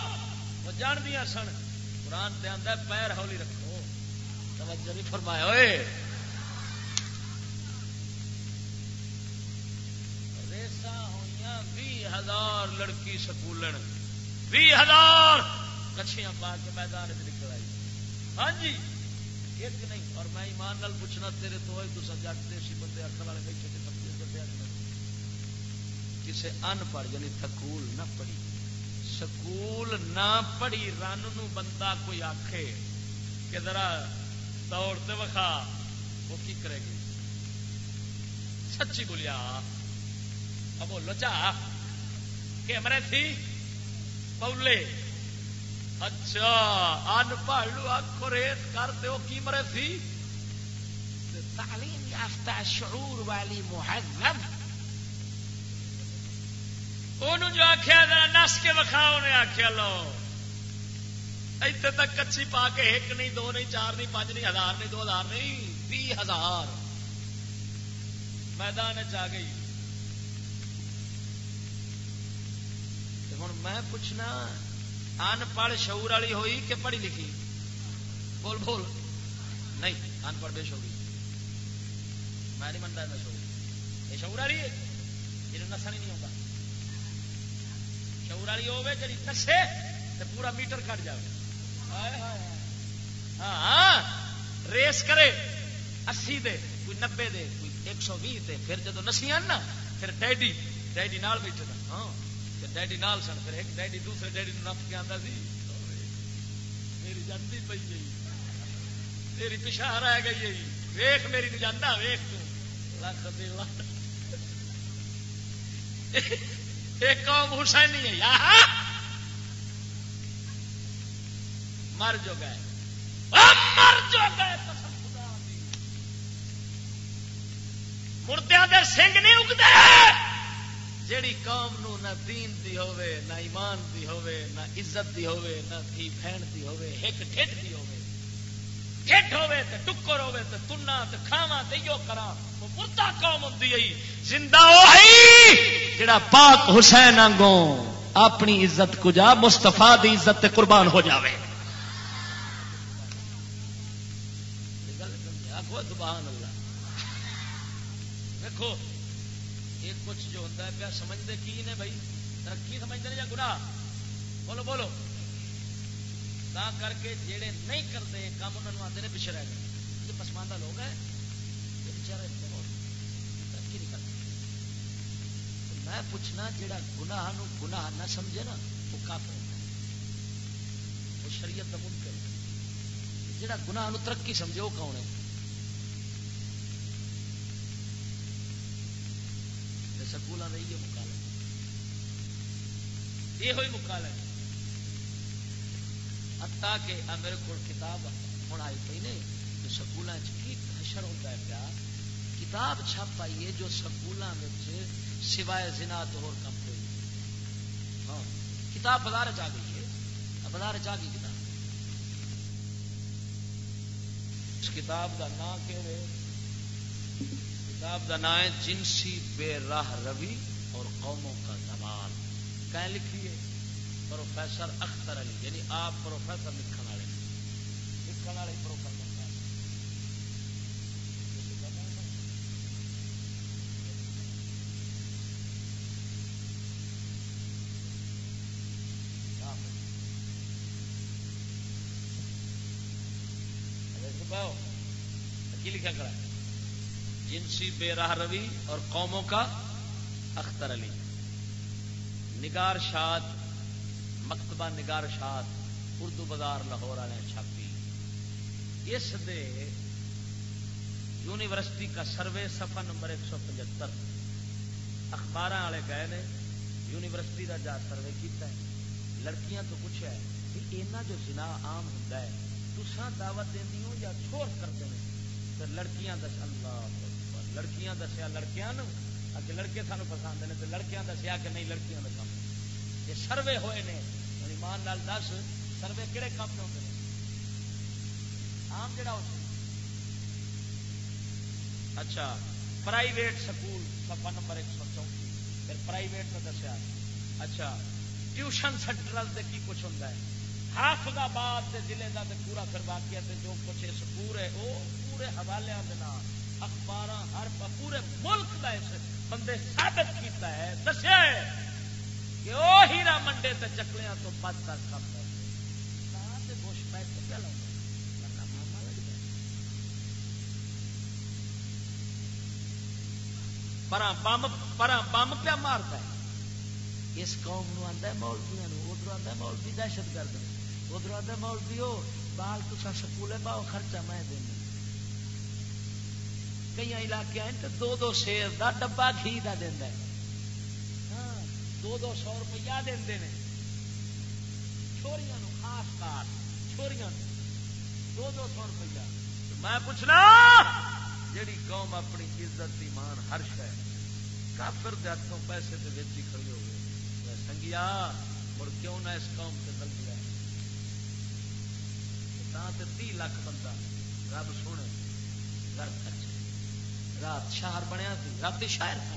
وہ جان دیا سن۔ قرآن پہ آتا پیر ہولی رکھو۔ توجہ نہیں فرمایا۔ ہوئے ریسا ہوئی بھی ہزار لڑکی سکولن بھی ہزار کچھیاں پا کے میدان نکل آئی۔ ہاں جی ایک نہیں، اور میں ایمان نال پوچھنا، تیرے تو ہوئے تو جٹ دیسی بندے اکل والے بیٹھے تھے کسے ان پڑھ یعنی تکول نہ پڑھی۔ سکول نہ پڑھی، رن نو بندہ کوئی آکھے کہ ذرا دوڑ دوڑتے وکھا، وہ کی کرے گی؟ سچی بولیا۔ اب بولو چاہ کہ مرے تھی؟ بولے اچھا ان پڑھ آخو ریت کر دو کی مرے تھی؟ تعلیم یافتہ شعور والی محذب انہوں جو آخیا ذرا نس کے وکھا انہیں آخیا لو۔ اتنے تک کچھی پا کے ایک نہیں، دو نہیں، چار نہیں، پانچ نہیں، ہزار نہیں، دو ہزار نہیں بھی ہزار۔ میدان چ گئی۔ ہوں میں پوچھنا ان پڑھ شعور والی ہوئی کہ پڑھی لکھی؟ بول بول۔ نہیں ان پڑھ بے شعوری۔ میں نہیں منتا شعور یہ شعور والی ہے جنہیں نسا نہیں ہوتا۔ شعور والی ہوے جی نسے تو پورا میٹر کٹ جائے ہاں ریس کرے، اسی دے، کوئی نبے دے، کوئی ایک سو بھی دے، پھر جدو نسیاں نا، پھر ڈیڈی ڈیڈی نال بیٹھے ہاں۔ ڈیڈی نال سن پھر ایک ڈیڈی دوسرے ڈیڈی نپ کے آتا سی۔ میری جانتی پی گئی۔ میری پچھا رہ گئی ویخ میری نہیں جانا ویخ لکھ ایک قوم حسینی ہے۔ یہاں مر جو گئے۔ مر جو گئے مردیا سنگ نہیں اگتے جیڑی قوم نو نہ دین دی ہوے نہ ایمان دی ہوے نہ عزت دی ہوے نہ دھی بہن دی ہوے ایک ٹھٹ دی ہوے ٹھٹ ہوے تے ٹکر ہوے تے تنا تے کھاواں تے یو کراں۔ وہ مردہ قوم ہوندی ہے زندہ وہی جڑا پاک حسین آنگوں اپنی عزت کو جا مستفا دی عزت تے قربان ہو جاوے سبحان اللہ دیکھو کچھ جو سمجھتے کی نے بھائی؟ ترقی سمجھتے ہیں یا گناہ؟ بولو بولو۔ تا کر کے جڑے نہیں کرتے کام انہوں آتے ہیں پیچھے رہ گئے۔ جو پسماندہ لوگ ہیں۔ یہ بچارے بہت ترقی نہیں کرتے۔ میں پوچھنا جڑا گناہ نو گناہ نہ سمجھے نا، وہ کافر ہوتا ہے۔ وہ شریعت کا منکر جڑا گناہ نو ترقی سمجھے، وہ کون ہے؟ سکولوں کا یہ مکالا یہ ہوئی مکالا اتا کہ میرے کو کتاب ہوں آئی پی نہیں تو سکولوں کی حشر ہوتا ہے پیا کتاب چھپ آئی ہے جو سکولوں سوائے زنا تو اور کم کوئی ہاں کتاب بازار چ گئی ہے۔ بازار چ گئی کتاب۔ اس کتاب کا نام کہ کتاب کا نام ہے جنسی بے راہ روی اور قوموں کا زوال کہ لکھیے پروفیسر اختر علی یعنی آپ پروفیسر لکھن والے۔ لکھن والے پروفیسر۔ لکھا کرا جنسی بے راہ روی اور قوموں کا اختر علی۔ نگار شاد، مکتبہ نگار شاد، اردو بازار لاہور والے چھاپی۔ اس دے یونیورسٹی کا سروے سفا نمبر ایک سو پچہتر۔ اخبار والے گئے نے، یونیورسٹی کا جا سروے کیتا ہے۔ لڑکیاں تو پوچھا ہے کہ اینا جو زنا عام ہوتا ہے تسان دعوت دینی ہو یا چھوڑ کرتے ہیں تو لڑکیاں دس اللہ لڑکیاں دسیا، لڑکیاں اگے لڑکے سانو پسند نے تو لڑکیاں دسیا کہ نہیں، لڑکیاں کا کام یہ سروے ہوئے نے۔ یعنی ایمان نال دس، سروے کہڑے کام میں ہوتے ہیں عام جڑا ہوتا اچھا پرائیویٹ سکول سفا نمبر ایک سو چونتی پھر پرائیویٹ میں دسیا۔ اچھا ٹیوشن سینٹر کی کچھ ہوتا ہے؟ حافظ آباد کے ضلع کا پورا پھر واقعہ جو کچھ اس پورے وہ پورے حوالے کے نام اخبار ہر پورے ملک کا اس بندے ثابت کیتا ہے، دسیا ہے کہ وہ ہیرا منڈے تے چکلیاں تو بد تک کم ہے۔ گوش پیسے پہ لاؤں؟ پر بم پر بم پیا مارتا ہے۔ اس قوم نو آتا ہے مولویا ادھر آتا ہے مولوی دہشت گرد ادھر آدھا مول دیو بال تصا سکولے باؤ خرچہ میں دینا کئی علاقے تو دو دو شیر دا ڈبا گھی کا دینا ہاں دو دو سو روپیہ دے چھوڑیاں خاص کار چھوڑیاں دو دو سو روپیہ۔ میں پوچھنا، جیڑی قوم اپنی عزت ایمان ہر شہ کافر دے ہاتھوں پیسے کے ویچی کھڑی ہو گئی سنگیا اور کیوں نہ اس قوم سے غلطی ہے تی لاکھ بندہ رب سونے گھر رات شہر بنیا سی رب شہر تھا۔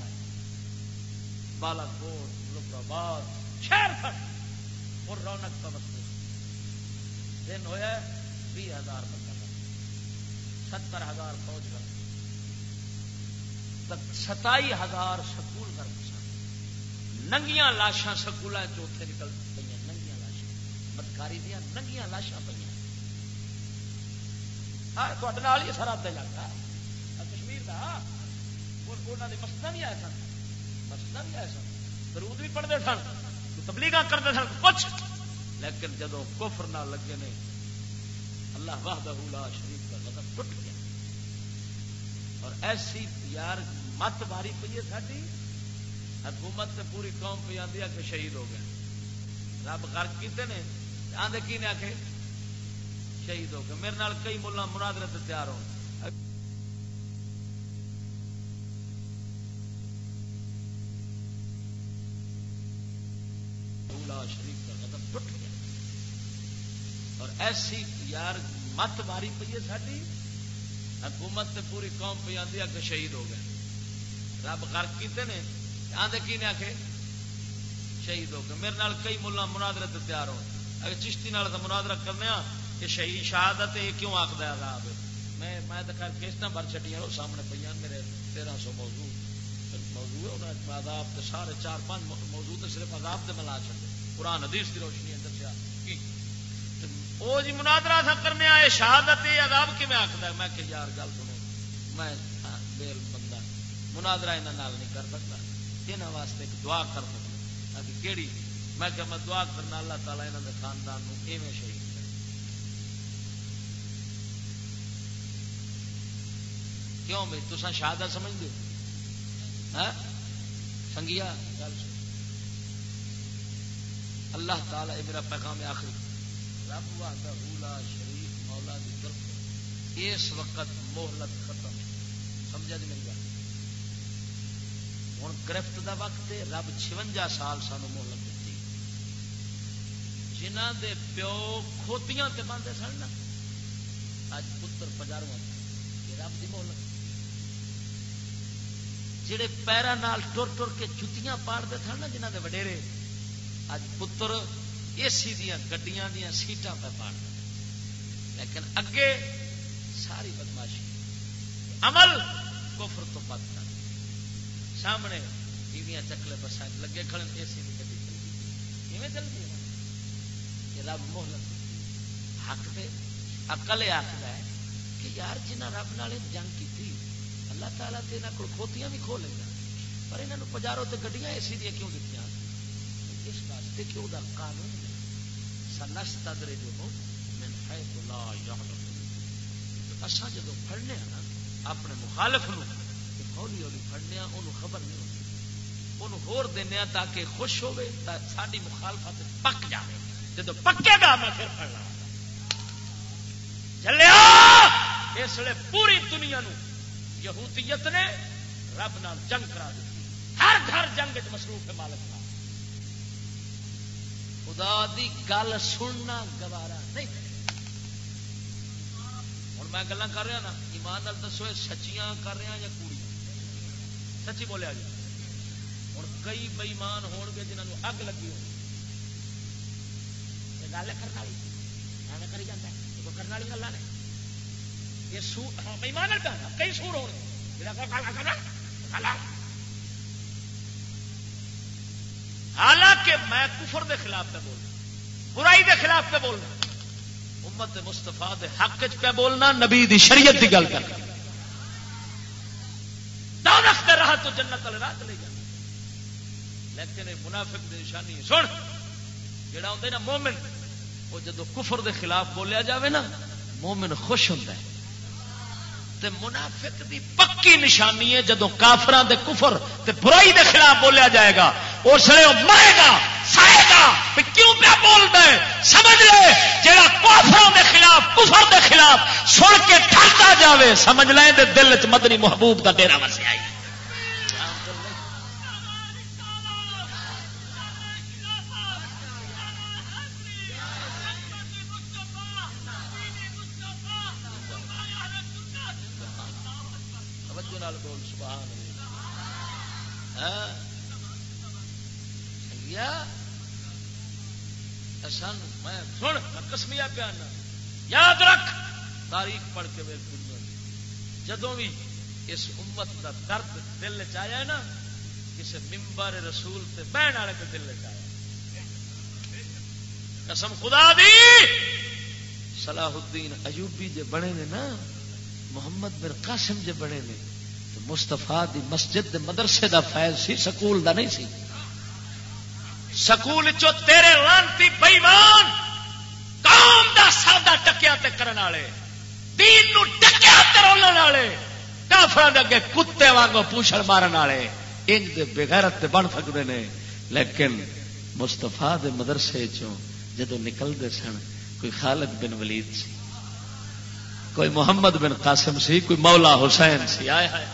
بالا کوٹ ملکاباد شہر تھا۔ اور رونق کا بستے دن ہوا بھی ہزار بندہ ستر ہزار فوج کر ستائی ہزار سکول کر ننگیاں لاشاں سکولوں چوتھے نکل پہ ننگیاں لاشاں۔ بدکاری دیا ننگیاں لاشاں پہ تھوڑے ہی سرحد علاقہ کشمیر کا مسجد بھی آئے سن مسجد بھی آئے سن درود بھی پڑھتے سن تبلیغ کرتے سن کچھ لیکن جب کفر نہ لگے نے اللہ واہ لا شریف کا مطلب ٹوٹ گیا اور ایسی یار مت ماری پی ہے ساری حکومت سے پوری قوم پہ آدھی کہ شہید ہو گئے رب غرق کیتے نے آدھے کی نے آ کے شہید ہو گئے میرے نال کئی ملا منادرت تیار ہو گئے شریف کا قدم ٹوٹ گیا۔ اور ایسی یار مت ماری پی ہے ساری حکومت سے پوری قوم پہ آدھی کہ شہید ہو گئے۔ رب غرق کیتے نے آدھے کی نے آ شہید ہو گئے۔ میرے نال کئی ملا منادرت تیار ہو۔ اگر چشتی نال منادرا کرنے ہاں کہ شہید شہادت یہ کیوں آخر عذاب؟ میں میں تو خیر کیسٹ بھر چڑیا وہ سامنے پہ میرے تیرہ سو موضوع۔ موضوع ہے انہیں آداب کے سارے چار پانچ موضوع تو صرف آداب سے ملا چلے قرآن حدیث کی روشنی ہے دسیا وہ جی منادرا تھا کرنے آئے، شہادت یہ آداب کی میں آخر میں کہ یار گل سنو، میں ہاں، بیل بندہ منادرا یہاں نہیں کر سکتا یہاں واسطے ایک دعا کر سکتا کہڑی میں کہ میں دعا کرنا اللہ تعالیٰ یہاں کے خاندان ایویں شہید کیوں بھائی تو شہادت سمجھ دو ہاں؟ سنگیا اللہ تعالی میرا پیغام آخری۔ رب وا شریف مولا کی طرف اس وقت مہلت ختم۔ سمجھا جی میری گل ہوں گرفت دا وقت رب چونجا سال سانو مہلت دیتی جنہ دے پیو کھوتیاں تے باندھے سن نا، اج پتر پجارواں رب دی مہلت۔ جڑے پیروں ٹر ٹر کے جتیاں پاڑتے تھے نا جنہ کے وڈیرے۔ اج پتر اے سی دیا گڈیاں دیا سیٹاں پہ پاڑ لیکن اگے ساری بدماشی۔ عمل کفر تو بد کر سامنے ٹیویاں چکلے بسا لگے کھڑے اے سی کی گڈی چلتی کیون چلتی ہے۔ یہ رب محلت حق دے اقل آخر ہے کہ یار جنہ رب نال جنگ کی اللہ تعالیٰ تو یہاں کو کھوتیاں بھی کھو لینا۔ پر یہاں پجارو تو گڈیاں اے سی دیا کیوں دیتی اس واسطے کہ وہ قانون سنستدر جو ہو من حیث لا یعلم۔ اسا اچھا جدو پڑھنے نا، اپنے مخالف نو ہولی ہولی پڑھنے انہوں خبر نہیں ہوتی۔ انہوں ہور دینے تاکہ خوش ہوئے ساری مخالفت پک جائے جدو پکے گا، میں پھر پڑھنا چلیا اس لیے پوری دنیا نو یہودیت نے رب نال جنگ کرا دی۔ ہر گھر جنگ مصروف ہے مالک نال۔ خدا دی گل سننا گوارا نہیں۔ ہوں میں گلا کر رہا نا، ایمان نال دسو سچیاں کر رہا یا کوڑیاں؟ سچی بولیا جی۔ ہوں کئی بئیمان ہو گے جنہوں اگ لگی ہو۔ گل کرنے والی، ایویں کری جاتا ہے۔ کرنے والی گلا نے یہ سور ہاں بئیمان کئی سور ہو حالانکہ میں کفر دے خلاف پہ بولنا، برائی دے خلاف پہ بولنا، امت مستفا دے حق چ پہ بولنا، نبی دی شریعت دی گل کر دے رہا تو جنت والے راہ لے جانا لیکن منافق دی نشانی، سن، جڑا ہوں نا مومن، وہ جدو کفر دے خلاف بولیا جاوے نا، مومن خوش ہوتا ہے۔ تے منافق دی پکی نشانی ہے جدو کافران دے کفر تے برائی دے خلاف بولیا جائے گا، اس لیے وہ مرے گا، سائے گا۔ کیوں پہ بولتا ہے؟ سمجھ لے جہاں کافران دے خلاف، کفر دے خلاف سن کے ٹرتا جاوے، سمجھ لیں دے دل چ مدنی محبوب کا ڈیرا وسیا آئی ہاں؟ سن میں سن کسمیا پیانا۔ یاد رکھ، تاریخ پڑھ کے میرے دنیا جدوں بھی اس امت کا درد دل چیا نا کسی ممبر رسول سے بہن والے کے دل چیا قسم خدا دی! صلاح الدین ایوبی جے بنے نے نا، محمد بن قاسم جے بنے نے مستفا دی مسجد دے مدرسے دا فیض سی، سکول دا نہیں سی۔ سکول چو تیرے لانتی بئیمان قوم دا سادا ٹکیا تے کرن والے۔ دین نو ٹکیا تے رولن والے۔ کافران دے اگے کتے وانگو پوچھڑ مارن والے۔ انج دے بغیرت تے بن سکدے نے۔ لیکن مستفا دے مدرسے چوں جدو نکلتے سن، کوئی خالد بن ولید سی، کوئی محمد بن قاسم سی، کوئی مولا حسین سی۔ آئے آئے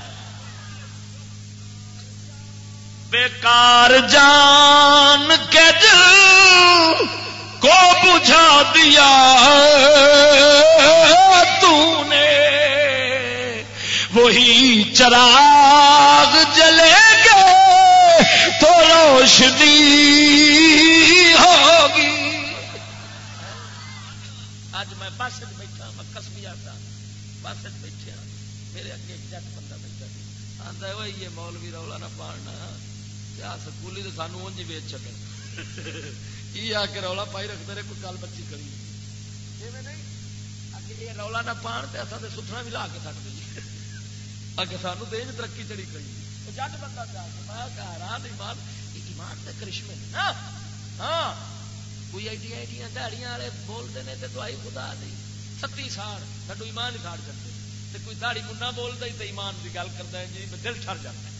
بیکار جان کے دل کو بجھا دیا تو نے وہی چراغ جلے گے تو روشنی ہوگی۔ آج میں بس بیٹھا، میں کسمی آتا بس بیٹھا میرے اگے جٹ بندہ بیٹھا۔ آتا ہے یہ مولوی رولا نہ پاڑنا سکولی تو سانو انج ویچ چکے یہ آ کے رولا پائی رکھتے رہے کوئی گل بچی کری۔ یہ رولا نہ پان تو اصل ستنا بھی لا کے سٹ دیں اگے سانو دین ترقی چڑی کری۔ جگ بندہ چاہ ایمان ایمان کے کرشمے ہاں, ہاں۔ کوئی ایڈیاں ایڈیاں دہڑیاں والے بولتے ہیں تو آئی خدا دی۔ ستی ساڑ سڈو ایمان ہی ساڑ کرتے کوئی دہڑی منا بولتا ہی تو ایمان کی گل کرتا ہے جی دل ٹر جاتا ہے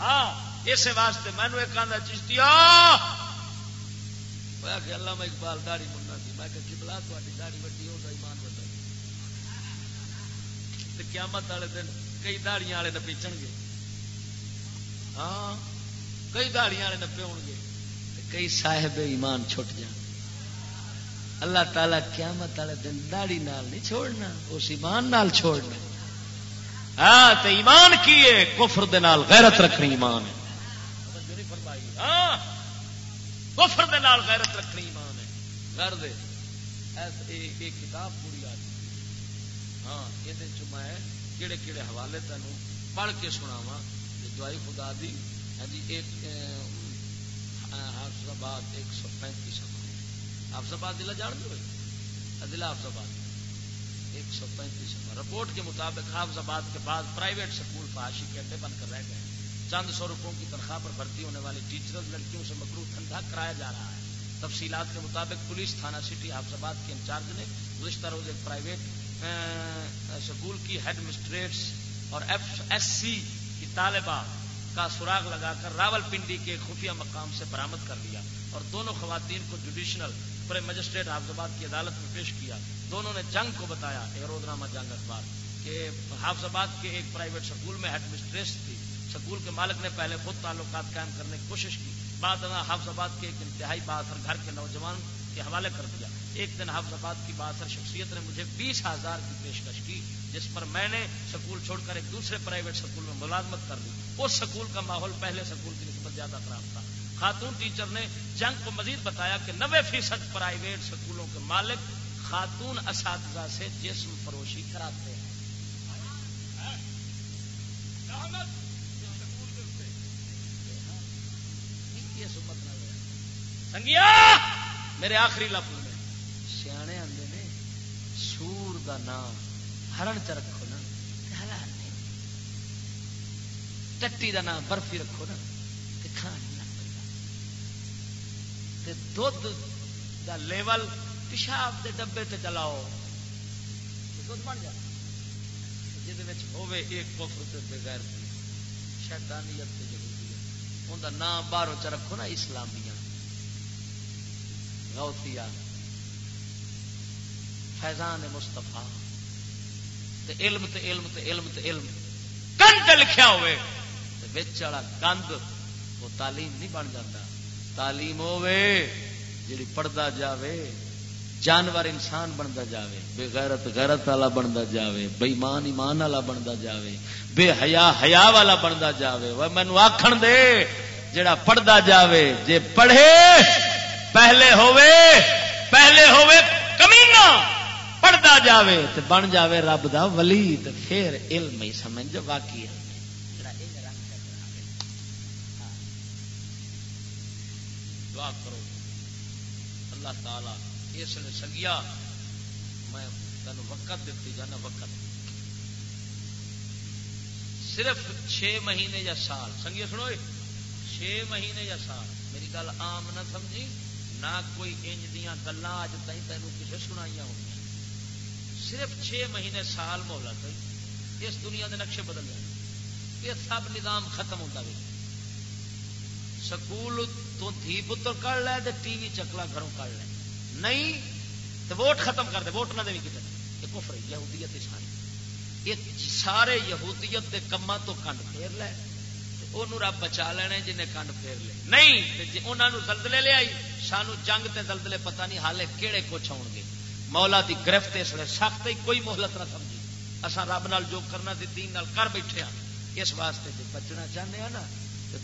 ہاں اس واسطے مینو ایک آدھا چشتی اللہ میں اقبال داڑی منا سی۔ میں کہ کبلا تاری داڑی وڈی ہوگا ایمان بتا قیامت والے دن کئی داڑیاں والے نپی گے ہاں کئی داڑیاں والے نپے ہو گے کئی صاحب ایمان چھٹ جان۔ اللہ تعالیٰ قیامت والے دن داڑی نال نہیں چھوڑنا، اس ایمان نال چھوڑنا۔ ہاں تو ایمان کی ہے؟ کفر دے نال غیرت رکھنی ایمان ہے۔ ہاں، کفر دے نال غیرت رکھنی ایمان ہے۔ گھر دے ایک کتاب پوری آ گئی ہاں یہ میں کہڑے کہڑے حوالے تین پڑھ کے سناوا دعائی خدا دی۔ ہاں جی ایک ہاں، حافظ آباد ایک سو پینتیس حافظ آباد ضلع جان دو ضلع حافظ آباد۔ ایک سو پینتیس رپورٹ کے مطابق حافظ آباد کے بعد پرائیویٹ سکول فحاشی کے اڈے بن کر رہ گئے۔ چند سو روپوں کی تنخواہ پر بھرتی ہونے والی ٹیچر لڑکیوں سے مکرو دھندا کرایا جا رہا ہے۔ تفصیلات کے مطابق پولیس تھانہ سٹی حافظ آباد کے انچارج نے گزشتہ روز ایک پرائیویٹ سکول کی ہیڈ مسٹریٹس اور ایف ایس سی کی طالبہ کا سراغ لگا کر راول پنڈی کے خفیہ مقام سے برامد کر لیا اور دونوں خواتین کو جوڈیشنل پورے مجسٹریٹ حافظ آباد کی عدالت میں پیش کیا۔ دونوں نے جنگ کو بتایا ایرود نامہ جنگ اخبار کہ حافظ آباد کے ایک پرائیویٹ سکول میں ہیڈ مسٹریس تھی۔ سکول کے مالک نے پہلے خود تعلقات قائم کرنے کی کوشش کی، بعد حافظ آباد کے ایک انتہائی باثر گھر کے نوجوان کے حوالے کر دیا۔ ایک دن حافظ آباد کی باثر شخصیت نے مجھے بیس ہزار کی پیشکش کی، جس پر میں نے سکول چھوڑ کر ایک دوسرے پرائیویٹ سکول میں ملازمت کر دی اس سکول کا ماحول پہلے سکول کی نسبت زیادہ خراب تھا۔ خاتون ٹیچر نے جنگ کو مزید بتایا کہ نوے فیصد پرائیویٹ سکولوں کے مالک خاتون اساتذہ سے جسم فروشی کراتے ہیں۔ سنگیا، میرے آخری لفظ میں۔ سیانے آتے نے، سور کا نام ہرن چ رکھو نا۔ ٹٹی کا نام برفی رکھو نا۔ کھان۔ تے دھد کا لیول پیشاب کے ڈبے تے چلاؤ دھد بن جائے۔ جہد ہوے ایک کفر بغیر شیطانیت ان نام باہر چ رکھو نا، اسلامیہ۔ غوثیہ۔ فیضان مستفا علم تے علم تے علم تے علم۔ کنڈ لکھیا ہوئے بچ والا گند وہ تعلیم نہیں بن جاتا تعلیم ہوے جڑی پڑھتا جاوے، جانور انسان بنتا جاوے، بے غیرت غیرت والا بنتا جاوے بے ایمان ایمان والا بنتا جاوے، بے حیا حیا والا بنتا جاوے۔ وہ مینو آخر دے جڑا پڑھتا جاوے، جے پڑھے، پہلے ہووے پہلے ہووے کمینا پڑھتا جاوے، تے بن جاوے رب دا ولی تے پھر علم ہی سمجھ باقی دعا کرو اللہ تعالی اس نے سنگیا میں تین وقت دیتی جانا وقت۔ صرف چھ مہینے یا سال۔ سنگیا سنو چھ مہینے یا سال۔ میری گل عام نہ سمجھی۔ نہ کوئی انج دیا گلا اج تھی تینوں کسی سنائی ہو صرف چھ مہینے سال مہلت اس دنیا کے نقشے بدل جائے یہ سب نظام ختم ہوتا گیا سکول تو دھی پتر کر لے تو ٹی وی چکلا گھروں کر لے۔ نہیں تو ووٹ ختم کر دے، ووٹ نہ دے کتنے یہ کفر یہودیت ساری یہ سارے یہودیت کے کما تو کنڈ پھیر لے۔ وہ رب بچا لینے جنہیں کنڈ پھیر لے۔ نہیں جی انہوں زلزلے لے آئی سانو جنگ تے دلدلے پتہ نہیں حالے کہڑے کچھ آؤ گے۔ مولا دی گرفت اس لیے سخت ہی کوئی مہلت نہ سمجھی۔ اصا رب نال جو کرنا دی دین نال کر بیٹھے ہاں اس واسطے جی بچنا چاہتے ہیں نا۔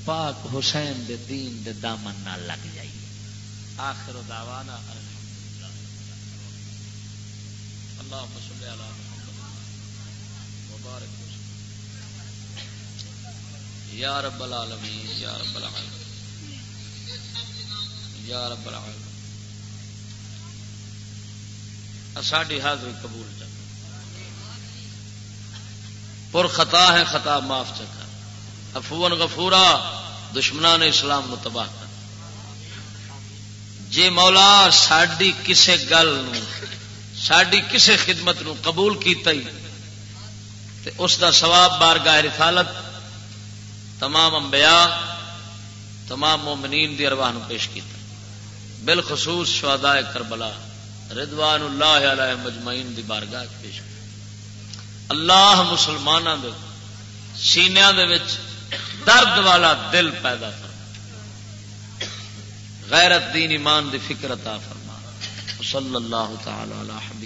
پاک حسین دے دین دے دامن نال لگ جائیے آخر دعوانا اللہ صلی علی مبارک یا رب العالمین، یا رب العالمین۔ یا رب العالمین۔ ساڈی حاضری قبول چکر پر خطا ہے، خطا معاف چکر۔ افون غفورا، دشمنان نے اسلام نو تباہ کر۔ جے مولا ساڈی کسے گل ساڈی کسے خدمت نو قبول کیتا ہی، تے اس دا ثواب بارگاہ رسالت تمام انبیاء، تمام مومنین دی ارواح نو پیش کیتا۔ بالخصوص شہداء کربلا ردوان اللہ علیہ مجمعین دی بارگاہ پیش اللہ مسلمانوں دے سینیا دے وچ درد والا دل پیدا فرما غیرت دین ایمان دی فکر عطا فرما۔ صلی اللہ تعالی علی حبیب